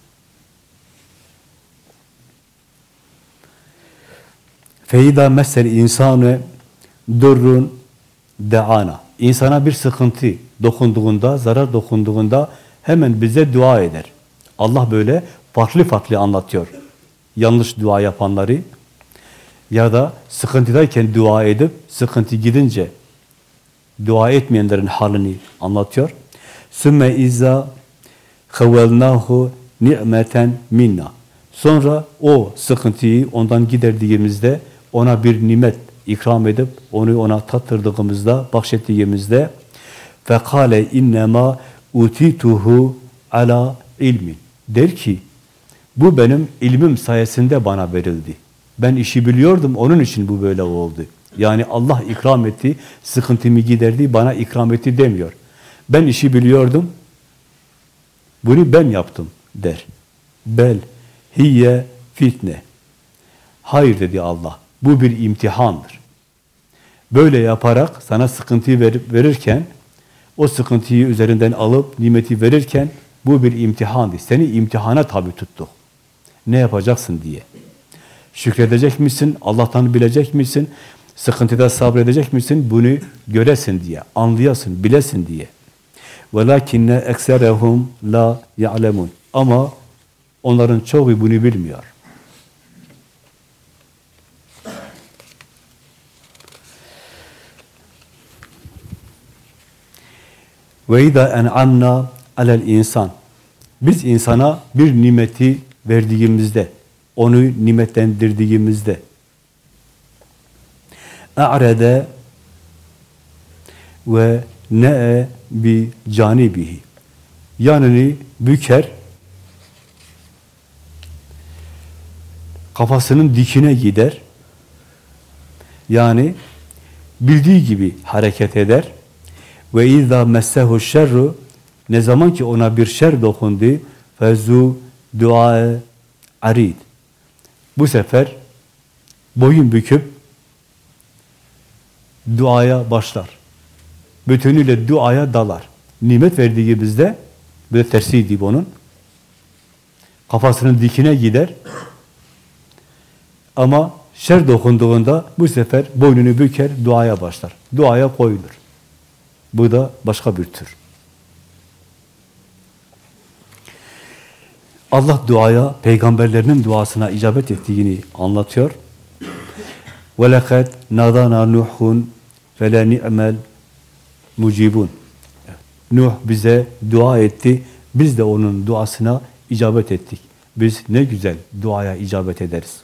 Feyda mesel insane durrun deana. İnsana bir sıkıntı dokunduğunda, zarar dokunduğunda hemen bize dua eder. Allah böyle farklı farklı anlatıyor. Yanlış dua yapanları ya da sıkıntıdayken dua edip sıkıntı gidince dua etmeyenlerin halini anlatıyor. Sümme izza havvelnahu ni'meten minna. Sonra o sıkıntıyı ondan giderdiğimizde ona bir nimet ikram edip onu ona tattırdığımızda, bahşettiğimizde fekale innema utituhu ala ilmin. Der ki bu benim ilmim sayesinde bana verildi. Ben işi biliyordum, onun için bu böyle oldu. Yani Allah ikram etti, sıkıntımı giderdi, bana ikram etti demiyor. Ben işi biliyordum, bunu ben yaptım der. Bel hiye fitne. Hayır dedi Allah. Bu bir imtihandır. Böyle yaparak sana sıkıntıyı verip verirken, o sıkıntıyı üzerinden alıp nimeti verirken bu bir imtihandı. Seni imtihana tabi tuttuk Ne yapacaksın diye. Şükredecek misin? Allah'tan bilecek misin? Sıkıntıda sabredecek misin? Bunu göresin diye, anlayasın, bilesin diye. وَلَكِنَّ اَكْسَرَهُمْ la يَعْلَمُونَ Ama onların çoğu bunu bilmiyor. Ve izâ en'amna alel insan. Biz insana bir nimeti verdiğimizde, onu nimetlendirdiğimizde e'rede ve ne'e bi canibihi. Yanını büker, kafasının dikine gider. Yani bildiği gibi hareket eder. Ve izâ messehu şerru ne zaman ki ona bir şer dokundu fezu dua arid. Bu sefer boyun büküp duaya başlar. Bütünüyle duaya dalar. Nimet verdiğimizde böyle tersiydi bunun. Kafasının dikine gider. Ama şer dokunduğunda bu sefer boynunu büker, duaya başlar. Duaya koyulur. Bu da başka bir tür. Allah duaya, peygamberlerinin duasına icabet ettiğini anlatıyor. وَلَقَدْ نَادَانَا نُحٌ فَلَا نِعْمَ mucibun. Nuh bize dua etti. Biz de onun duasına icabet ettik. Biz ne güzel duaya icabet ederiz.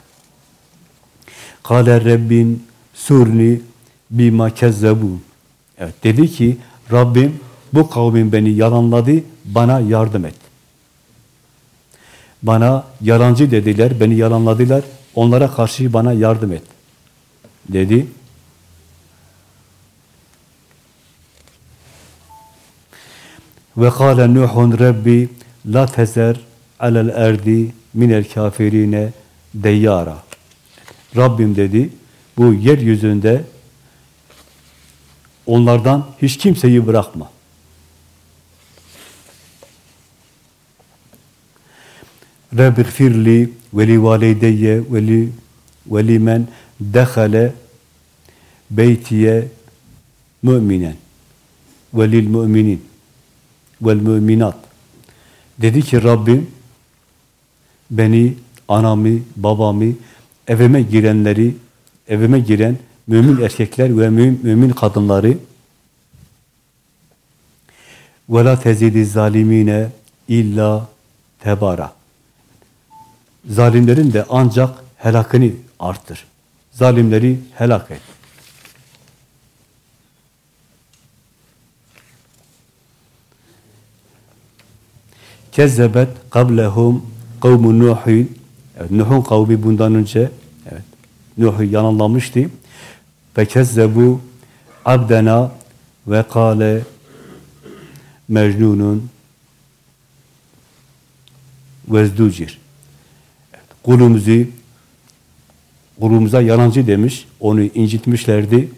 Kale Rabbin surni bima kezzebun. Evet dedi ki Rabbim bu kavmin beni yalanladı, bana yardım et. Bana yalancı dediler, beni yalanladılar. Onlara karşı bana yardım et. dedi. Ve kâle Nuhun Rabbi la tezer alel erdi minel kafirine deyyara. Rabbim dedi, bu yeryüzünde onlardan hiç kimseyi bırakma. Rabbi gfirli ve li valideyye ve li ve limen dehale beytiye müminen ve lil müminin vel müminat. Dedi ki Rabbim beni, anamı, babamı, evime girenleri, evime giren mümin erkekler ve mümin, kadınları la tezidi zalimine illa tebara. Zalimlerin de ancak helakını arttır. Zalimleri helak et. Kezzebet kablehum kavmu Nuh'in evet, Nuh'un kavmi bundan önce evet, Nuh'u yanılmamıştı. Ve kezzebu abdena ve kâle mecnunun vezducir. Kulumuzu kulumuza yalancı demiş, onu incitmişlerdi.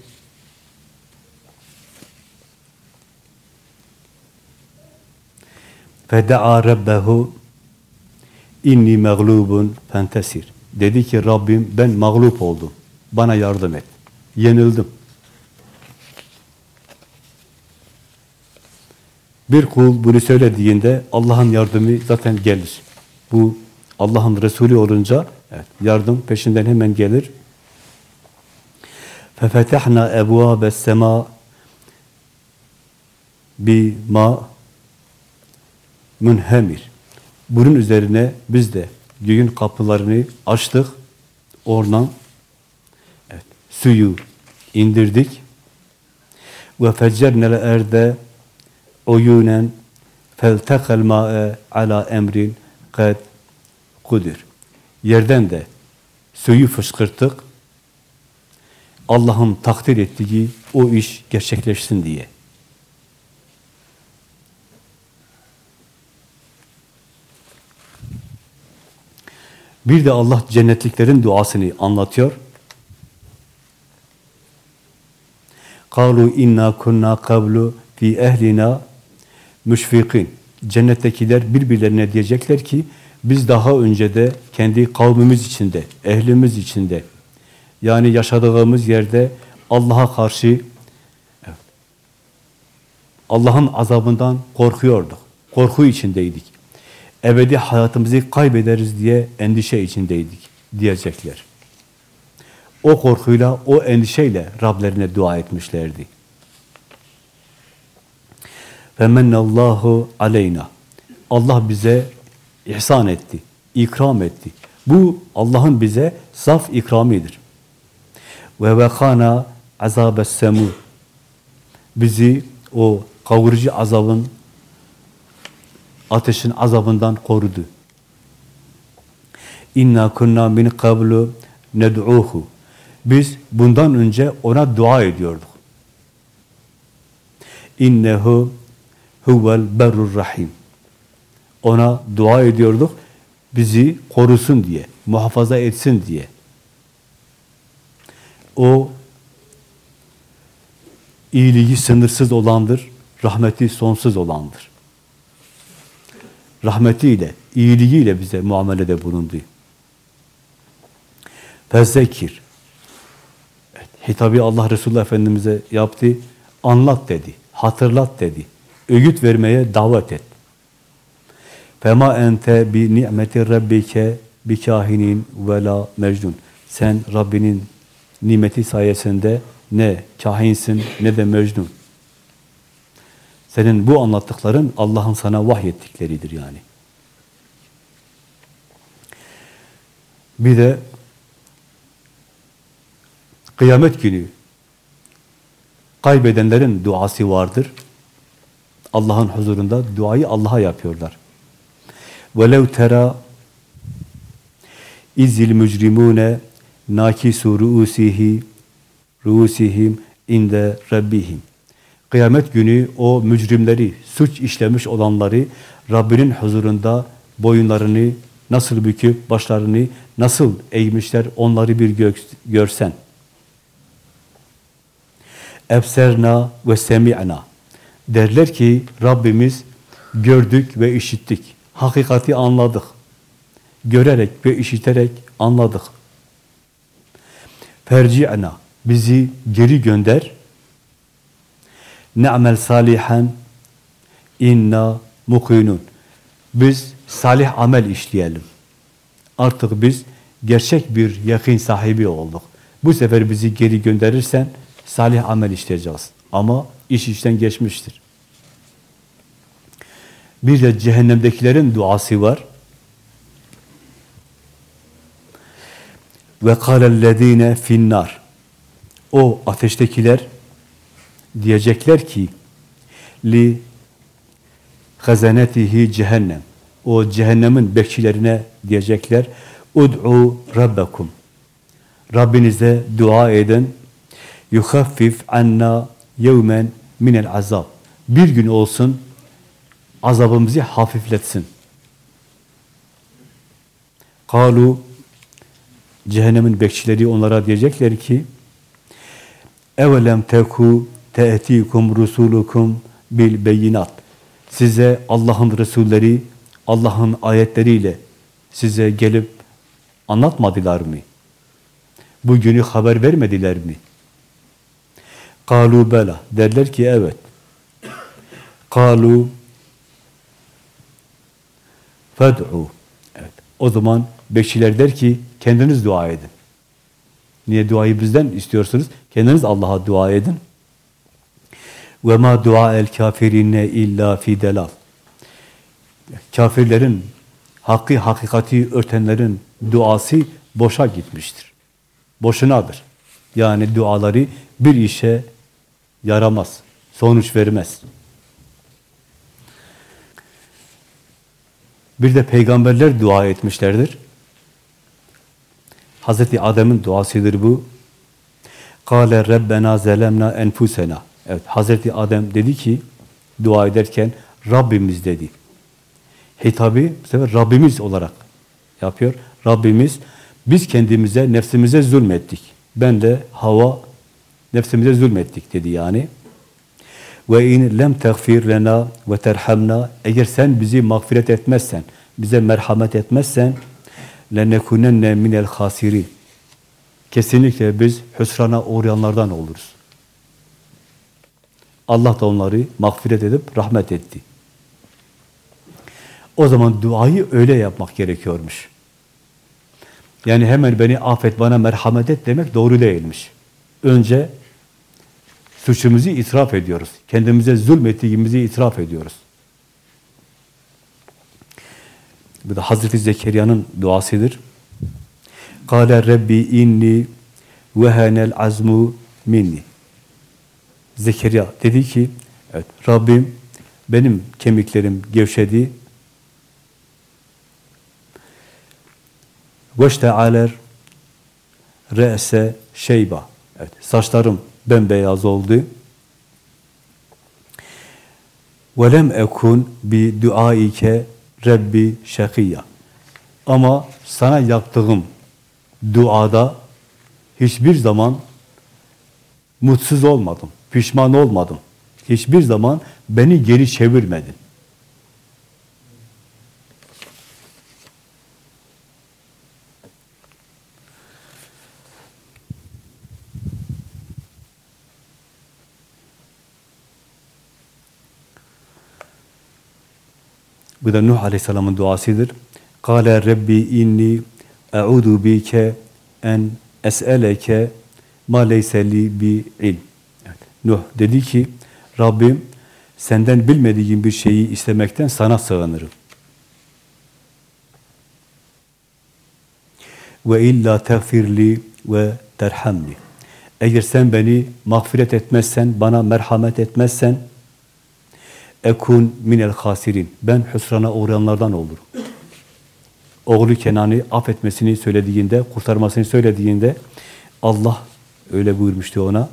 Feda'a rabbehu inni mağlubun fentesir. Dedi ki Rabbim ben mağlup oldum. Bana yardım et. Yenildim. Bir kul bunu söylediğinde Allah'ın yardımı zaten gelir. Bu Allah'ın Resulü olunca evet, yardım peşinden hemen gelir. فَفَتَحْنَا اَبْوَابَ السَّمَا bima münhemir. Bunun üzerine biz de göğün kapılarını açtık. Oradan evet, suyu indirdik. Ve feccernel erde uyunen feltekal ma'e ala emrin kad kudir. Yerden de suyu fışkırttık. Allah'ın takdir ettiği o iş gerçekleşsin diye. Bir de Allah cennetliklerin duasını anlatıyor. قَالُوا inna kunna qablu fi ehlina müşfikin. Cennettekiler birbirlerine diyecekler ki biz daha önce de kendi kavmimiz içinde, ehlimiz içinde yani yaşadığımız yerde Allah'a karşı Allah'ın azabından korkuyorduk. Korku içindeydik ebedi hayatımızı kaybederiz diye endişe içindeydik diyecekler. O korkuyla, o endişeyle Rablerine dua etmişlerdi. Allahu aleyna. Allah bize ihsan etti, ikram etti. Bu Allah'ın bize saf ikramidir. Ve vekana azabes semu. Bizi o kavurucu azabın ateşin azabından korudu. İnna kunna min qablu ned'uhu. Biz bundan önce ona dua ediyorduk. İnnehu huvel berrur rahim. Ona dua ediyorduk. Bizi korusun diye, muhafaza etsin diye. O iyiliği sınırsız olandır, rahmeti sonsuz olandır rahmetiyle, iyiliğiyle bize muamelede bulundu. Fezzekir. Evet, hitabı Allah Resulullah Efendimiz'e yaptı. Anlat dedi, hatırlat dedi. Öğüt vermeye davet et. Fema ente bi ni'meti rabbike bi kahinin ve la mecnun. Sen Rabbinin nimeti sayesinde ne kahinsin ne de mecnun. Senin bu anlattıkların Allah'ın sana vahyettikleridir yani. Bir de kıyamet günü kaybedenlerin duası vardır. Allah'ın huzurunda duayı Allah'a yapıyorlar. وَلَوْ تَرَى اِذِّ الْمُجْرِمُونَ نَاكِسُ رُؤُسِهِ ruusihim inde rabbihim. Kıyamet günü o mücrimleri, suç işlemiş olanları Rabbinin huzurunda boyunlarını nasıl büküp başlarını nasıl eğmişler onları bir gö görsen. Ebserna ve semi'na. Derler ki Rabbimiz gördük ve işittik. Hakikati anladık. Görerek ve işiterek anladık. Ferci'na. Bizi geri gönder. Ne'mel salihan inna mukinun. Biz salih amel işleyelim. Artık biz gerçek bir yakın sahibi olduk. Bu sefer bizi geri gönderirsen salih amel işleyeceğiz. Ama iş işten geçmiştir. Bir de cehennemdekilerin duası var. Ve kâlellezîne finnâr. O ateştekiler diyecekler ki li hazanetihi cehennem. O cehennemin bekçilerine diyecekler ud'u rabbakum. Rabbinize dua edin. Yuhaffif anna yevmen minel azab. Bir gün olsun azabımızı hafifletsin. Kalu cehennemin bekçileri onlara diyecekler ki evelem teku te'tikum rusulukum bil beyinat. Size Allah'ın Resulleri, Allah'ın ayetleriyle size gelip anlatmadılar mı? Bu günü haber vermediler mi? Kalu bela. Derler ki evet. Kalu fed'u. Evet. O zaman bekçiler der ki kendiniz dua edin. Niye duayı bizden istiyorsunuz? Kendiniz Allah'a dua edin. Ve ma dua el kafirine illa fi delal. Kafirlerin hakkı hakikati örtenlerin duası boşa gitmiştir. Boşunadır. Yani duaları bir işe yaramaz. Sonuç vermez. Bir de peygamberler dua etmişlerdir. Hazreti Adem'in duasıdır bu. Kale Rabbena zelemna enfusena. Evet, Hazreti Adem dedi ki, dua ederken Rabbimiz dedi. Hitabı bu sefer Rabbimiz olarak yapıyor. Rabbimiz, biz kendimize, nefsimize zulmettik. Ben de hava, nefsimize zulmettik dedi yani. Ve in lem teğfir lena ve terhamna eğer sen bizi mağfiret etmezsen, bize merhamet etmezsen lenekunenne minel hasirin. Kesinlikle biz hüsrana uğrayanlardan oluruz. Allah da onları mağfiret edip rahmet etti. O zaman duayı öyle yapmak gerekiyormuş. Yani hemen beni affet, bana merhamet et demek doğru değilmiş. Önce suçumuzu itiraf ediyoruz. Kendimize zulmettiğimizi itiraf ediyoruz. Bu da Hazreti Zekeriya'nın duasıdır. Kâle Rabbi inni vehenel azmu minni. Zekeriya dedi ki, evet, Rabbim benim kemiklerim gevşedi. Veşte'aler re'se şeyba. Evet, saçlarım bembeyaz oldu. Ekun bi duaike Rabbi şakiyya. Ama sana yaptığım duada hiçbir zaman mutsuz olmadım, pişman olmadım. Hiçbir zaman beni geri çevirmedin. Bu da Nuh Aleyhisselam'ın duasıdır. Kale Rabbi inni e'udu bike en es'eleke ma leyse li bi ilm. Evet. Nuh dedi ki Rabbim senden bilmediğim bir şeyi istemekten sana sığınırım. Ve illa tagfirli ve terhamni. Eğer sen beni mağfiret etmezsen, bana merhamet etmezsen ekun minel hasirin. Ben hüsrana uğrayanlardan olurum. Oğlu Kenan'ı affetmesini söylediğinde, kurtarmasını söylediğinde Allah öyle buyurmuştu ona.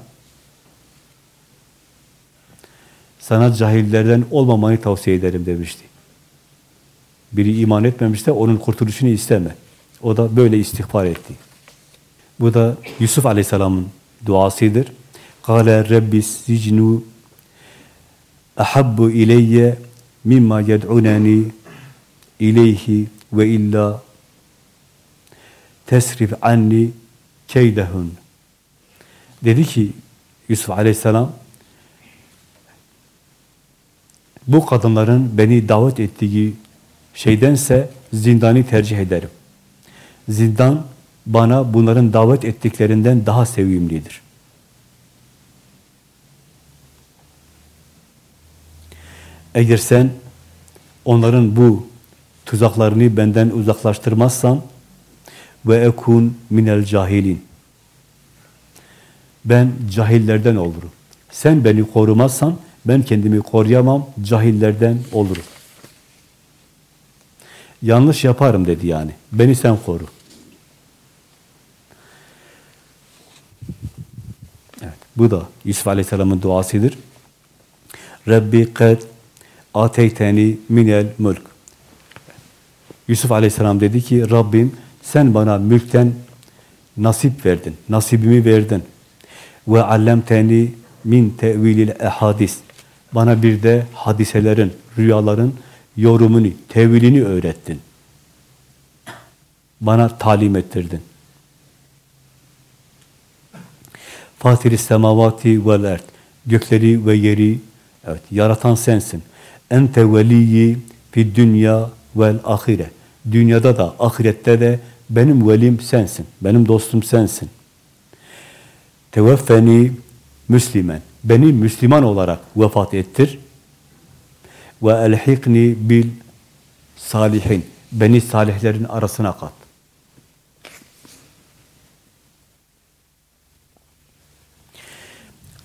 Sana cahillerden olmamanı tavsiye ederim demişti. Biri iman etmemişse onun kurtuluşunu isteme. O da böyle istihbar etti. Bu da Yusuf Aleyhisselam'ın duasıdır. Kale Rabbi sicnu ahabbu ileyye mimma yed'unani ileyhi ve illa tesrif anni keydehun. Dedi ki Yusuf Aleyhisselam bu kadınların beni davet ettiği şeydense zindanı tercih ederim. Zindan bana bunların davet ettiklerinden daha sevimlidir. Eğer sen onların bu tuzaklarını benden uzaklaştırmazsan ve ekun minel cahilin ben cahillerden olurum. Sen beni korumazsan ben kendimi koruyamam, cahillerden olurum. Yanlış yaparım dedi yani. Beni sen koru. Evet, bu da Yusuf Aleyhisselam'ın duasıdır. Rabbi kad ateyteni minel mülk. Yusuf Aleyhisselam dedi ki Rabbim sen bana mülkten nasip verdin. Nasibimi verdin. Ve allemteni min tevilil ehadis. Bana bir de hadiselerin, rüyaların yorumunu, tevilini öğrettin. Bana talim ettirdin. Fatiri semavati vel erd. Gökleri ve yeri evet yaratan sensin. Ente veliyyi fi dünya vel ahire. Dünyada da ahirette de benim velim sensin. Benim dostum sensin. Teveffeni Müslümen. Beni Müslüman olarak vefat ettir. Ve elhikni bil salihin. Beni salihlerin arasına kat.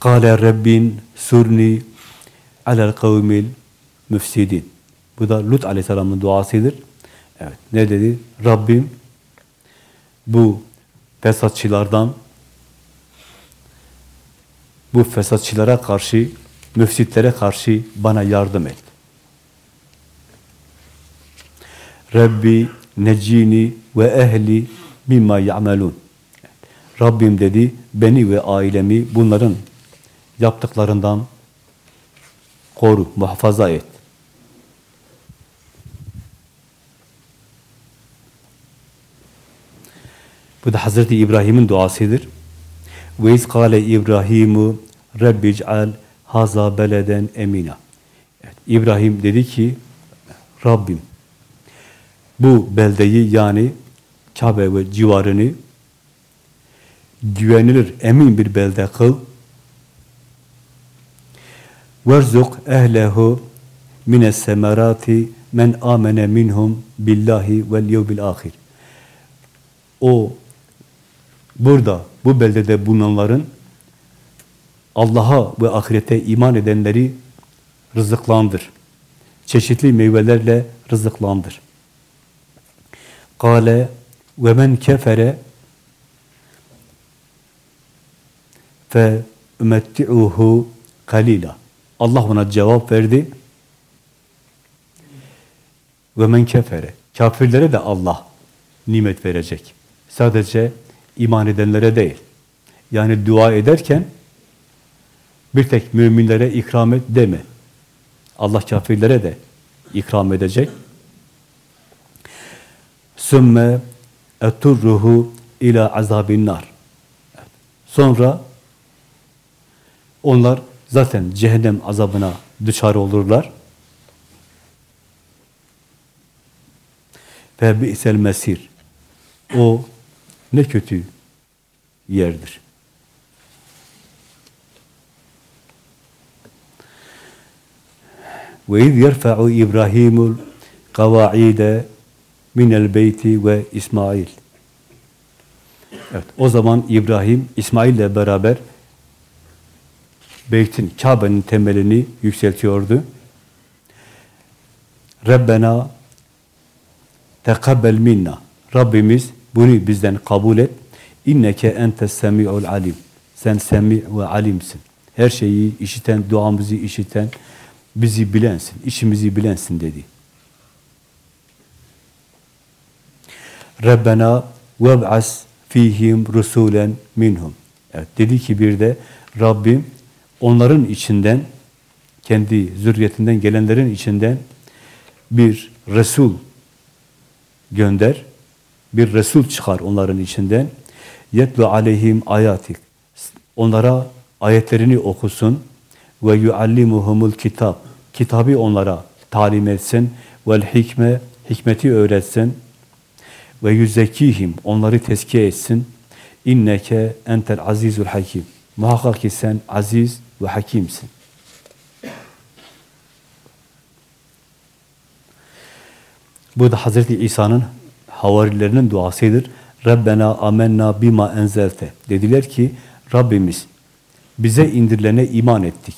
Kale Rabbin surni alel kavmil müfsidin. Bu da Lut aleyhisselamın duasıdır. Evet. Ne dedi? Rabbim bu fesatçılardan bu fesatçılara karşı, müfsitlere karşı bana yardım et. Rabbi necini ve ehli mimma ya'melun. Rabbim dedi, beni ve ailemi bunların yaptıklarından koru, muhafaza et. Bu da Hazreti İbrahim'in duasıdır. Ve iz kâle İbrahimu Rabbic'al haza beleden emina. Evet, İbrahim dedi ki Rabbim bu beldeyi yani Kabe ve civarını güvenilir, emin bir belde kıl. Verzuk ehlehu mines semerati men amene minhum billahi vel yevbil ahir. O burada, bu beldede bulunanların Allah'a ve ahirete iman edenleri rızıklandır. Çeşitli meyvelerle rızıklandır. Kale ve men kefere fe ümetti'uhu kalila. Allah ona cevap verdi. Ve men kefere. Kafirlere de Allah nimet verecek. Sadece iman edenlere değil. Yani dua ederken bir tek müminlere ikram et deme. Allah kafirlere de ikram edecek. Sümme eturruhu ila azabin nar. Sonra onlar zaten cehennem azabına düşar olurlar. Ve bi'sel mesir. O ne kötü yerdir. Ve iz yerfa'u İbrahimul kavaide minel beyti ve İsmail. Evet, o zaman İbrahim İsmail ile beraber beytin, Kabe'nin temelini yükseltiyordu. Rabbena tekabbel minna. Rabbimiz bunu bizden kabul et. İnneke entes semi'ul alim. Sen semi ve alimsin. Her şeyi işiten, duamızı işiten, bizi bilensin, işimizi bilensin dedi. Rabbena veb'as fihim rusulen minhum. Evet, dedi ki bir de Rabbim onların içinden kendi zürriyetinden gelenlerin içinden bir Resul gönder. Bir Resul çıkar onların içinden. Yetlu aleyhim ayatik. Onlara ayetlerini okusun. Ve yuallimuhumul kitap. Kitabı onlara talim etsin. Vel hikme. Hikmeti öğretsin. Ve yüzekihim. Onları tezkiye etsin. İnneke entel azizul hakim. Muhakkak ki sen aziz ve hakimsin. Bu da Hazreti İsa'nın havarilerinin duasıdır. Rabbena amenna bima enzelte. Dediler ki Rabbimiz bize indirilene iman ettik.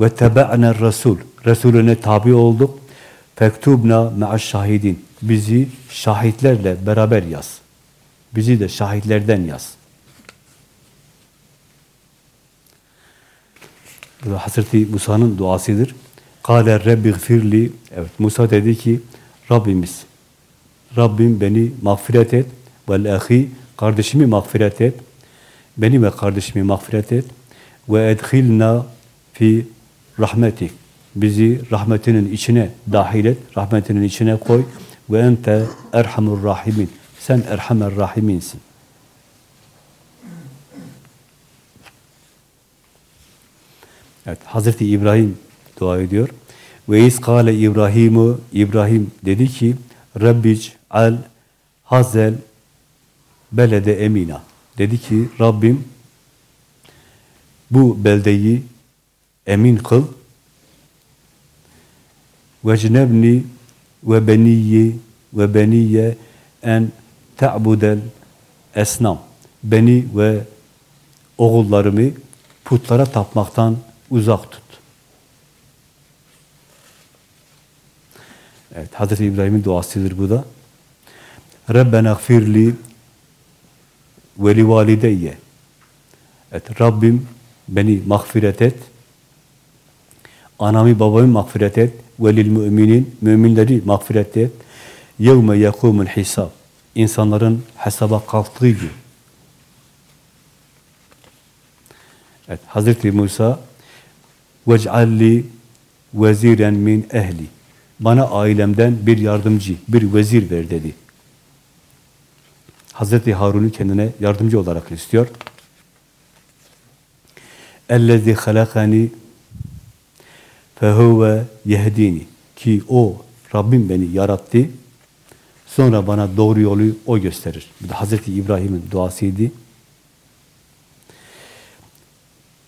Ve tebe'ne Resul. Resulüne tabi olduk. Fektubna me'aş şahidin. Bizi şahitlerle beraber yaz. Bizi de şahitlerden yaz. Bu Hazreti Musa'nın duasıdır. Kâle Rabbi gfirli. Evet Musa dedi ki Rabbimiz Rabbim beni mağfiret et vel ahi kardeşimi mağfiret et. Beni ve kardeşimi mağfiret et ve edhilna fi rahmetik. Bizi rahmetinin içine dahil et, rahmetinin içine koy ve ente erhamur rahimin. Sen erhamer rahiminsin. Evet, Hazreti İbrahim dua ediyor. Ve iskale İbrahimu İbrahim dedi ki Rabbic al hazel belede emina. Dedi ki Rabbim bu beldeyi emin kıl ve cenebni ve beniyyi ve beniye en te'budel esnam. Beni ve oğullarımı putlara tapmaktan uzak tut. Evet, Hazreti İbrahim'in duasıdır bu da. Rabbena gfirli ve li valideyye. Evet, Rabbim beni mağfiret et. Anamı babamı mağfiret et. Ve müminin, müminleri mağfiret et. Yevme yekumul hisab. İnsanların hesaba kalktığı gün. Evet, Hazreti Musa vec'alli veziren min ehli. Bana ailemden bir yardımcı, bir vezir ver dedi. Hazreti Harun'u kendine yardımcı olarak istiyor. اَلَّذِي خَلَقَنِي فَهُوَ yehdini Ki o, Rabbim beni yarattı. Sonra bana doğru yolu o gösterir. Bu da Hazreti İbrahim'in duasıydı.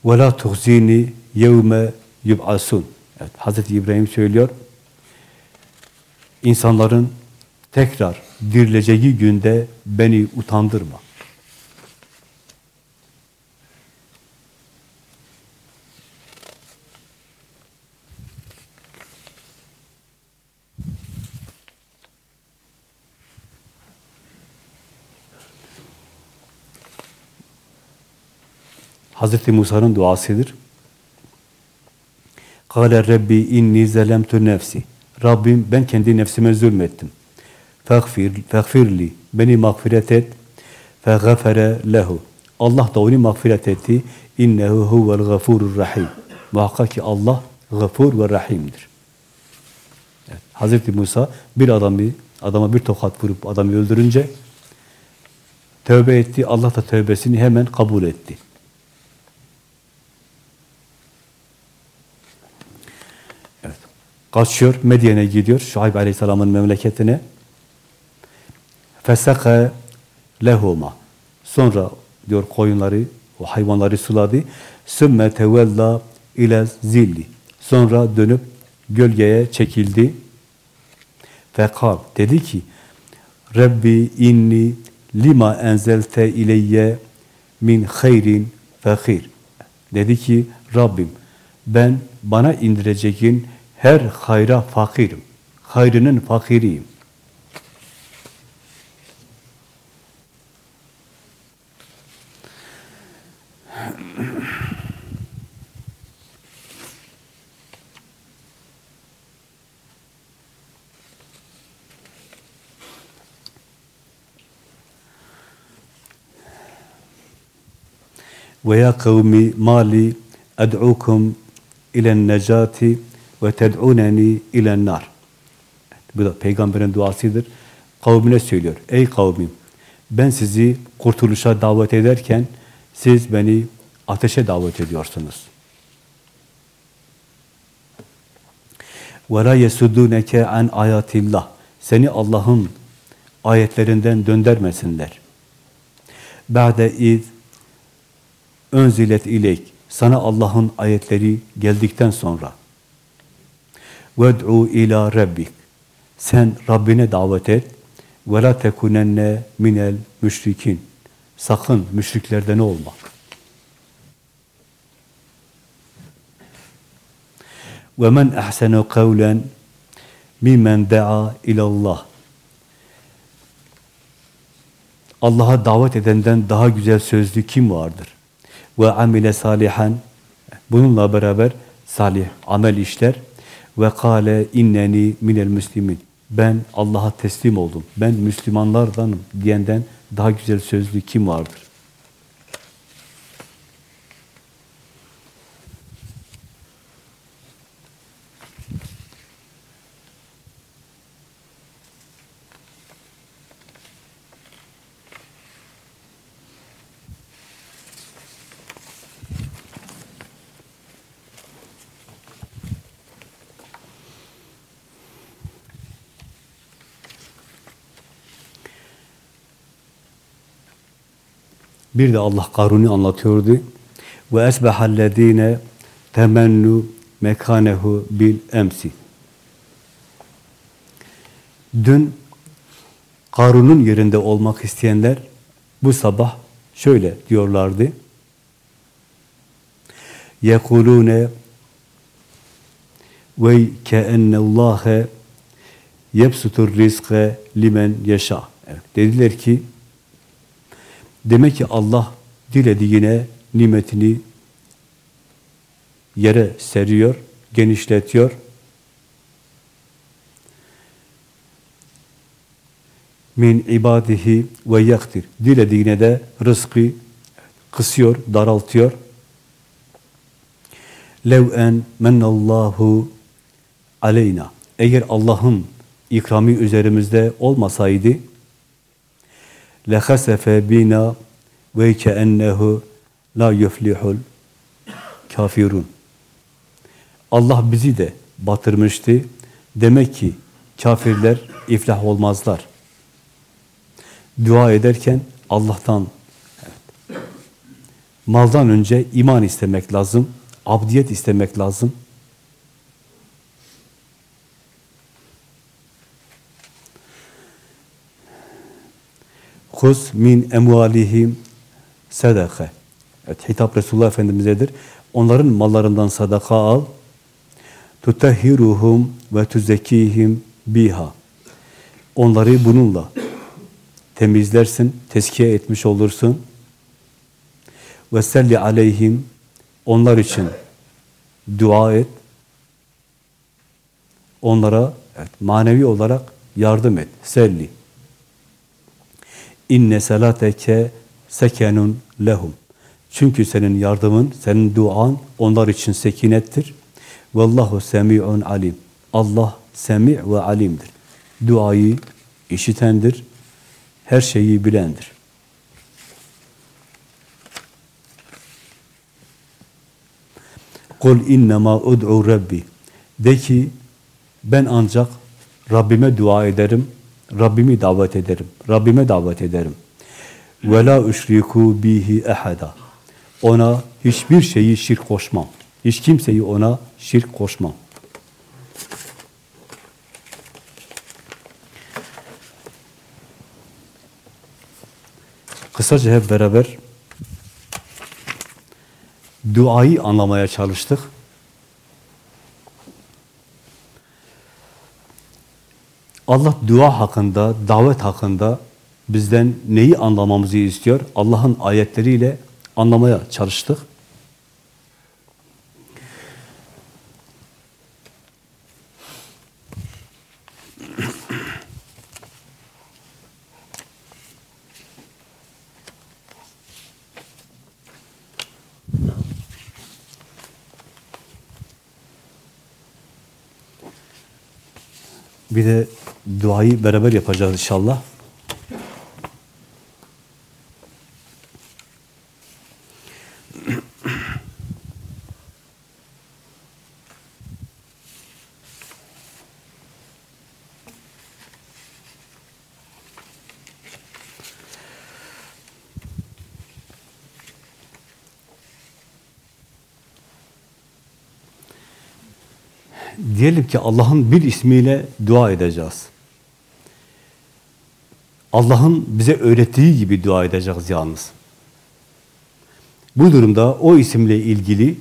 وَلَا تُخْزِينِ يَوْمَ يُبْعَسُونَ evet, Hazreti İbrahim söylüyor. İnsanların tekrar dirileceği günde beni utandırma. Hazreti Musa'nın duasıdır. Kâle Rabbi inni zelemtu nefsi. Rabbim ben kendi nefsime zulmettim. Fagfir, fagfirli. Beni mağfiret et. Fagafere lehu. Allah da onu mağfiret etti. İnnehu huvel gafurur rahim. Muhakkak ki Allah gafur ve rahimdir. Evet, Hazreti Musa bir adamı, adama bir tokat vurup adamı öldürünce tövbe etti. Allah da tövbesini hemen kabul etti. Kaçıyor, Medyen'e gidiyor, Şuayb Aleyhisselam'ın memleketine. Feseke lehuma. Sonra diyor koyunları, o hayvanları suladı. Sümme tevella ile zilli. Sonra dönüp gölgeye çekildi. Fekal dedi ki Rabbi inni lima enzelte ileyye min hayrin fekir. Dedi ki Rabbim ben bana indireceğin her hayra fakirim. Hayrının fakiriyim. Ve ya kavmi mali ed'ukum ilen necati ve ted'uneni ilen nar. Bu da peygamberin duasıdır. Kavmine söylüyor. Ey kavmim ben sizi kurtuluşa davet ederken siz beni ateşe davet ediyorsunuz. وَلَا يَسُدُّونَكَ an ayatillah. Seni Allah'ın ayetlerinden döndürmesinler. بَعْدَ اِذْ önzilet ileyk. Sana Allah'ın ayetleri geldikten sonra. Ved'u ila rabbik. Sen Rabbine davet et. Ve la tekunenne minel müşrikin. Sakın müşriklerden olma. Ve men ahsenu kavlen mimmen da'a ilallah. Allah'a davet edenden daha güzel sözlü kim vardır? Ve amile salihan. Bununla beraber salih amel işler ve kâle inneni minel müslimin ben Allah'a teslim oldum, ben Müslümanlardanım diyenden daha güzel sözlü kim vardır? Bir de Allah Karun'u anlatıyordu. Ve esbahallezine temennu mekanehu bil emsi. Dün Karun'un yerinde olmak isteyenler bu sabah şöyle diyorlardı. Yekulune ve keennallâhe yebsutur rizke limen yaşa. Evet, dediler ki Demek ki Allah dilediğine nimetini yere seriyor, genişletiyor. Min ibadihi ve yaktir. Dilediğine de rızkı kısıyor, daraltıyor. Lev en mennallahu aleyna. Eğer Allah'ın ikramı üzerimizde olmasaydı, lehasefe bina ve keennehu la yuflihul kafirun. Allah bizi de batırmıştı. Demek ki kafirler iflah olmazlar. Dua ederken Allah'tan evet, maldan önce iman istemek lazım, abdiyet istemek lazım. Huz min emvalihim sadaka. Evet, hitap Resulullah Efendimiz'edir. Onların mallarından sadaka al. Tutahhiruhum ve tuzekihim biha. Onları bununla temizlersin, teskiye etmiş olursun. Ve selli aleyhim onlar için dua et. Onlara evet, manevi olarak yardım et. Selli. İnne salateke sekenun lehum. Çünkü senin yardımın, senin duan onlar için sekinettir. Vallahu semi'un alim. Allah semi ve alimdir. Duayı işitendir. Her şeyi bilendir. Kul innema ud'u rabbi. De ki ben ancak Rabbime dua ederim Rabbimi davet ederim. Rabbime davet ederim. Ve la üşriku bihi ehada. Ona hiçbir şeyi şirk koşmam. Hiç kimseyi ona şirk koşmam. Kısaca hep beraber duayı anlamaya çalıştık. Allah dua hakkında, davet hakkında bizden neyi anlamamızı istiyor? Allah'ın ayetleriyle anlamaya çalıştık. Bir de duayı beraber yapacağız inşallah. Diyelim ki Allah'ın bir ismiyle dua edeceğiz. Allah'ın bize öğrettiği gibi dua edeceğiz yalnız. Bu durumda o isimle ilgili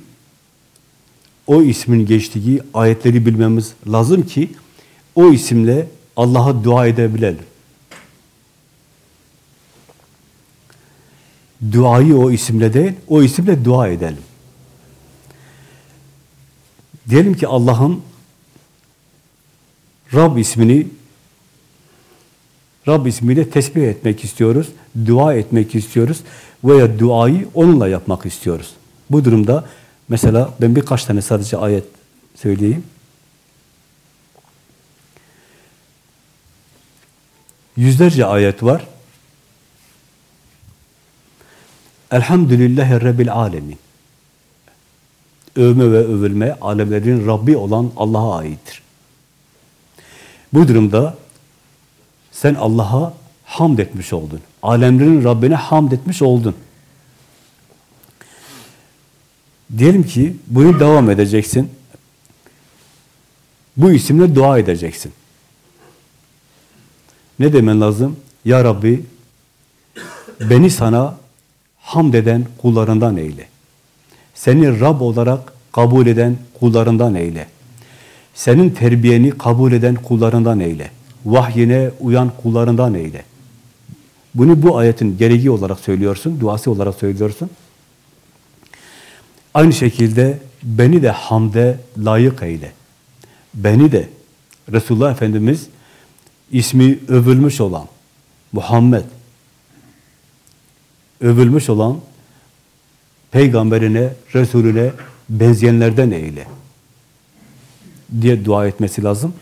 o ismin geçtiği ayetleri bilmemiz lazım ki o isimle Allah'a dua edebilelim. Duayı o isimle değil, o isimle dua edelim. Diyelim ki Allah'ın Rab ismini Rab ismiyle tesbih etmek istiyoruz, dua etmek istiyoruz veya duayı onunla yapmak istiyoruz. Bu durumda mesela ben birkaç tane sadece ayet söyleyeyim. Yüzlerce ayet var. Elhamdülillahi Rabbil Alemin. Övme ve övülme alemlerin Rabbi olan Allah'a aittir. Bu durumda sen Allah'a hamd etmiş oldun. Alemlerin Rabbine hamd etmiş oldun. Diyelim ki bunu devam edeceksin. Bu isimle dua edeceksin. Ne demen lazım? Ya Rabbi beni sana hamd eden kullarından eyle. Seni Rab olarak kabul eden kullarından eyle. Senin terbiyeni kabul eden kullarından eyle. Vahyine uyan kullarından eyle. Bunu bu ayetin gereği olarak söylüyorsun, duası olarak söylüyorsun. Aynı şekilde beni de hamde layık eyle. Beni de Resulullah Efendimiz ismi övülmüş olan Muhammed övülmüş olan peygamberine, Resulüne benzeyenlerden eyle diye dua etmesi lazım.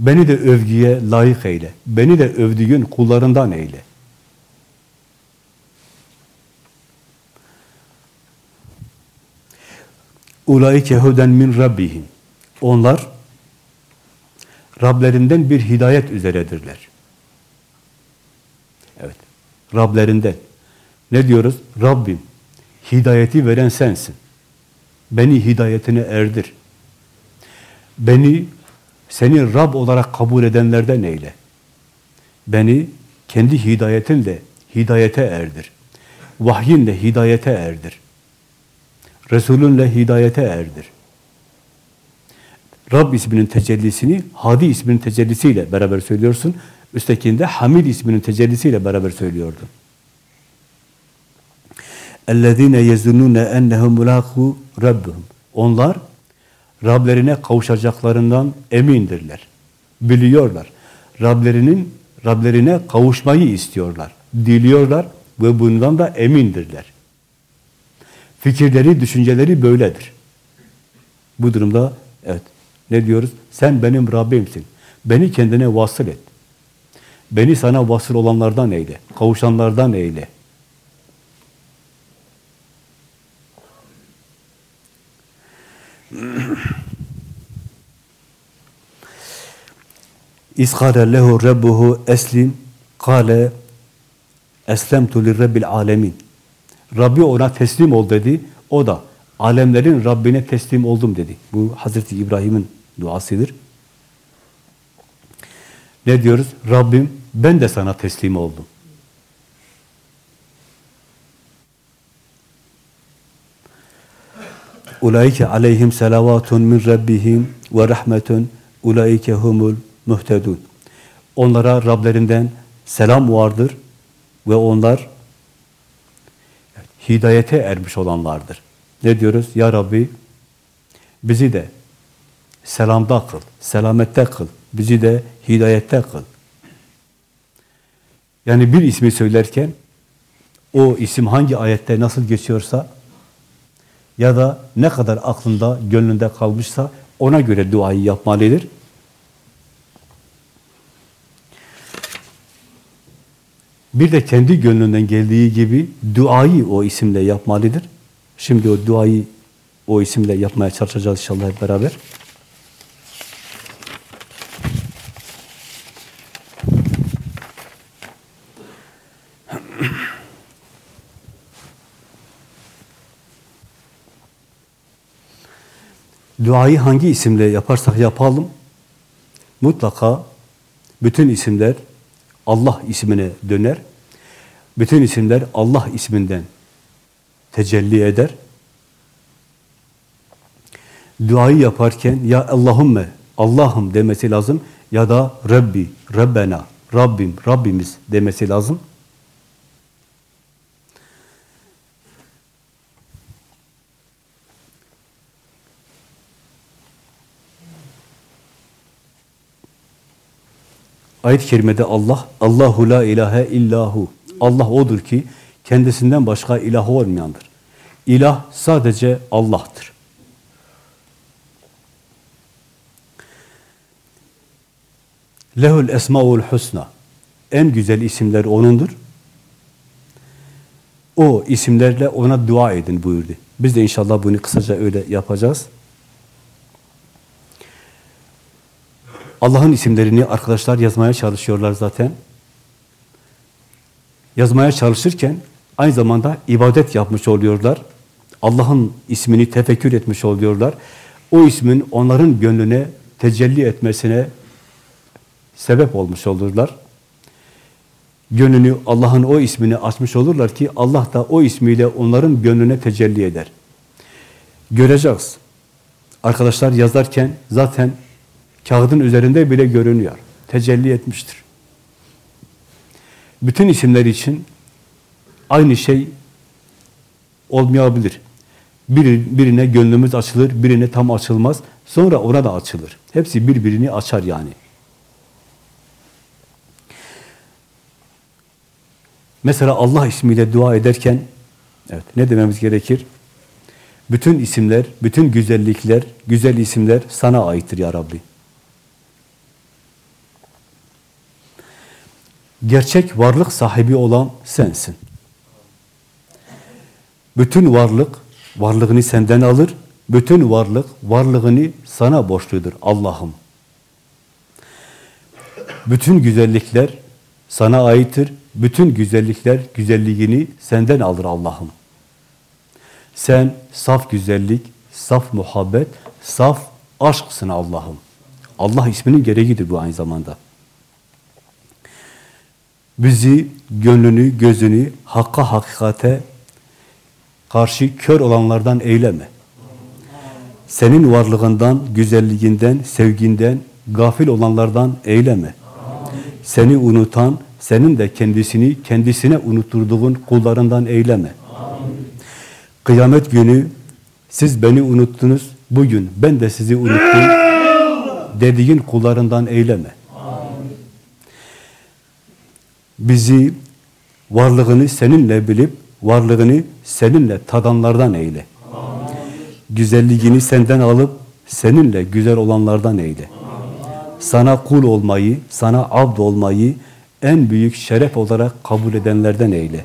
Beni de övgüye layık eyle. Beni de övdüğün kullarından eyle. Ulaike huden min rabbihim. Onlar Rablerinden bir hidayet üzeredirler. Evet. Rablerinden. Ne diyoruz? Rabbim hidayeti veren sensin. Beni hidayetine erdir. Beni seni Rab olarak kabul edenlerden eyle. Beni kendi hidayetinle hidayete erdir. Vahyinle hidayete erdir. Resulünle hidayete erdir. Rab isminin tecellisini Hadi isminin tecellisiyle beraber söylüyorsun. Üsttekinde Hamid isminin tecellisiyle beraber söylüyordun. اَلَّذ۪ينَ يَزُنُّونَ اَنَّهُمْ مُلَاقُوا رَبِّهُمْ Onlar Rablerine kavuşacaklarından emindirler. Biliyorlar. Rablerinin Rablerine kavuşmayı istiyorlar. Diliyorlar ve bundan da emindirler. Fikirleri, düşünceleri böyledir. Bu durumda evet ne diyoruz? Sen benim Rabbimsin. Beni kendine vasıl et. Beni sana vasıl olanlardan eyle. Kavuşanlardan eyle. (clears throat) İskâle lehu rabbuhu eslim kâle eslemtu lirrebbil alemin. Rabbi ona teslim ol dedi. O da alemlerin Rabbine teslim oldum dedi. Bu Hazreti İbrahim'in duasıdır. Ne diyoruz? Rabbim ben de sana teslim oldum. Ulaike aleyhim selavatun min rabbihim ve rahmetun ulaike humul muhtedun. Onlara Rablerinden selam vardır ve onlar hidayete ermiş olanlardır. Ne diyoruz? Ya Rabbi bizi de selamda kıl, selamette kıl, bizi de hidayette kıl. Yani bir ismi söylerken o isim hangi ayette nasıl geçiyorsa ya da ne kadar aklında, gönlünde kalmışsa ona göre duayı yapmalıdır. Bir de kendi gönlünden geldiği gibi duayı o isimle yapmalıdır. Şimdi o duayı o isimle yapmaya çalışacağız inşallah hep beraber. (clears throat) Duayı hangi isimle yaparsak yapalım, mutlaka bütün isimler Allah ismine döner. Bütün isimler Allah isminden tecelli eder. Duayı yaparken ya Allahümme, Allah'ım demesi lazım ya da Rabbi, Rabbena, Rabbim, Rabbimiz demesi lazım. Ayet-i kerimede Allah, Allahu la ilahe illahu. Allah odur ki kendisinden başka ilah olmayandır. İlah sadece Allah'tır. Lehul esmaul husna. En güzel isimler O'nundur. O isimlerle O'na dua edin buyurdu. Biz de inşallah bunu kısaca öyle yapacağız. Allah'ın isimlerini arkadaşlar yazmaya çalışıyorlar zaten. Yazmaya çalışırken aynı zamanda ibadet yapmış oluyorlar. Allah'ın ismini tefekkür etmiş oluyorlar. O ismin onların gönlüne tecelli etmesine sebep olmuş olurlar. Gönlünü Allah'ın o ismini açmış olurlar ki Allah da o ismiyle onların gönlüne tecelli eder. Göreceğiz. Arkadaşlar yazarken zaten kağıdın üzerinde bile görünüyor. Tecelli etmiştir. Bütün isimler için aynı şey olmayabilir. Bir, birine gönlümüz açılır, birine tam açılmaz. Sonra ona da açılır. Hepsi birbirini açar yani. Mesela Allah ismiyle dua ederken evet ne dememiz gerekir? Bütün isimler, bütün güzellikler, güzel isimler sana aittir ya Rabbi. Gerçek varlık sahibi olan sensin. Bütün varlık varlığını senden alır. Bütün varlık varlığını sana borçludur Allah'ım. Bütün güzellikler sana aittir. Bütün güzellikler güzelliğini senden alır Allah'ım. Sen saf güzellik, saf muhabbet, saf aşksın Allah'ım. Allah isminin gereğidir bu aynı zamanda. Bizi, gönlünü, gözünü hakka, hakikate karşı kör olanlardan eyleme. Senin varlığından, güzelliğinden, sevginden gafil olanlardan eyleme. Seni unutan, senin de kendisini kendisine unutturduğun kullarından eyleme. Kıyamet günü siz beni unuttunuz, bugün ben de sizi unuttum dediğin kullarından eyleme. Bizi varlığını seninle bilip varlığını seninle tadanlardan eyle. Güzelliğini senden alıp seninle güzel olanlardan eyle. Sana kul olmayı, sana abd olmayı en büyük şeref olarak kabul edenlerden eyle.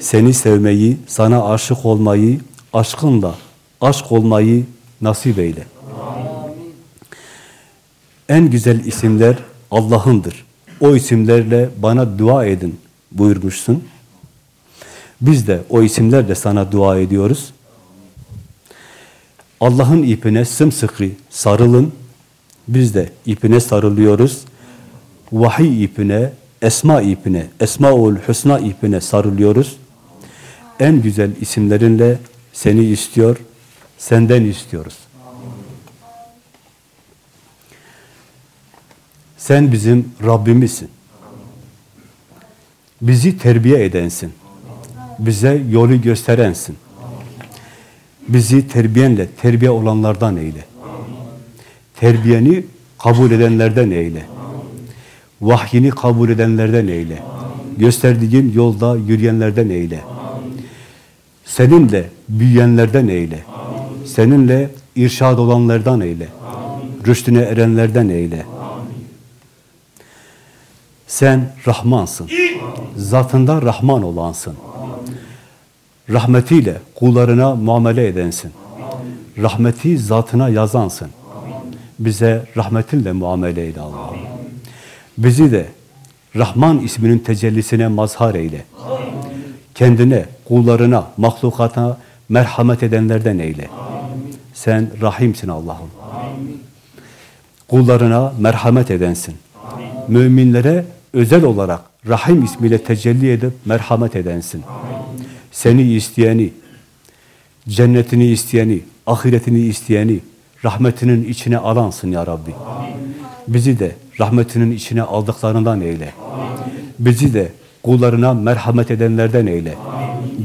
Seni sevmeyi, sana aşık olmayı, aşkınla aşk olmayı nasip eyle. En güzel isimler Allah'ındır. O isimlerle bana dua edin buyurmuşsun. Biz de o isimlerle sana dua ediyoruz. Allah'ın ipine sımsıkı sarılın. Biz de ipine sarılıyoruz. Vahiy ipine, esma ipine, esmaul husna ipine sarılıyoruz. En güzel isimlerinle seni istiyor, senden istiyoruz. Sen bizim Rabbimizsin. Bizi terbiye edensin. Bize yolu gösterensin. Bizi terbiyenle, terbiye olanlardan eyle. Terbiyeni kabul edenlerden eyle. Vahyini kabul edenlerden eyle. Gösterdiğin yolda yürüyenlerden eyle. Seninle büyüyenlerden eyle. Seninle irşad olanlardan eyle. Rüştüne erenlerden eyle. Sen Rahmansın. Zatında Rahman olansın. Rahmetiyle kullarına muamele edensin. Rahmeti zatına yazansın. Bize rahmetinle muamele eyle Allah'ım. Bizi de Rahman isminin tecellisine mazhar eyle. Kendine, kullarına, mahlukata merhamet edenlerden eyle. Sen Rahimsin Allah'ım. Kullarına merhamet edensin. Müminlere özel olarak Rahim ismiyle tecelli edip merhamet edensin. Seni isteyeni, cennetini isteyeni, ahiretini isteyeni, rahmetinin içine alansın ya Rabbi. Bizi de rahmetinin içine aldıklarından eyle. Bizi de kullarına merhamet edenlerden eyle.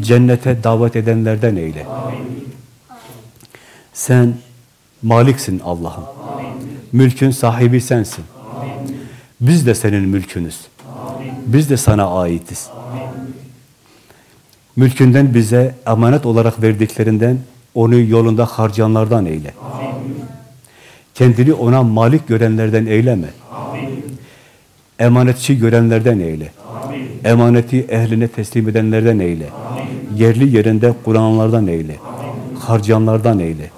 Cennete davet edenlerden eyle. Sen maliksin Allah'ım. Mülkün sahibi sensin. Biz de senin mülkünüz. Biz de sana aitiz. Mülkünden bize emanet olarak verdiklerinden onu yolunda harcayanlardan eyle. Kendini ona malik görenlerden eyleme. Emanetçi görenlerden eyle. Emaneti ehline teslim edenlerden eyle. Yerli yerinde kullananlardan eyle. Harcayanlardan eyle.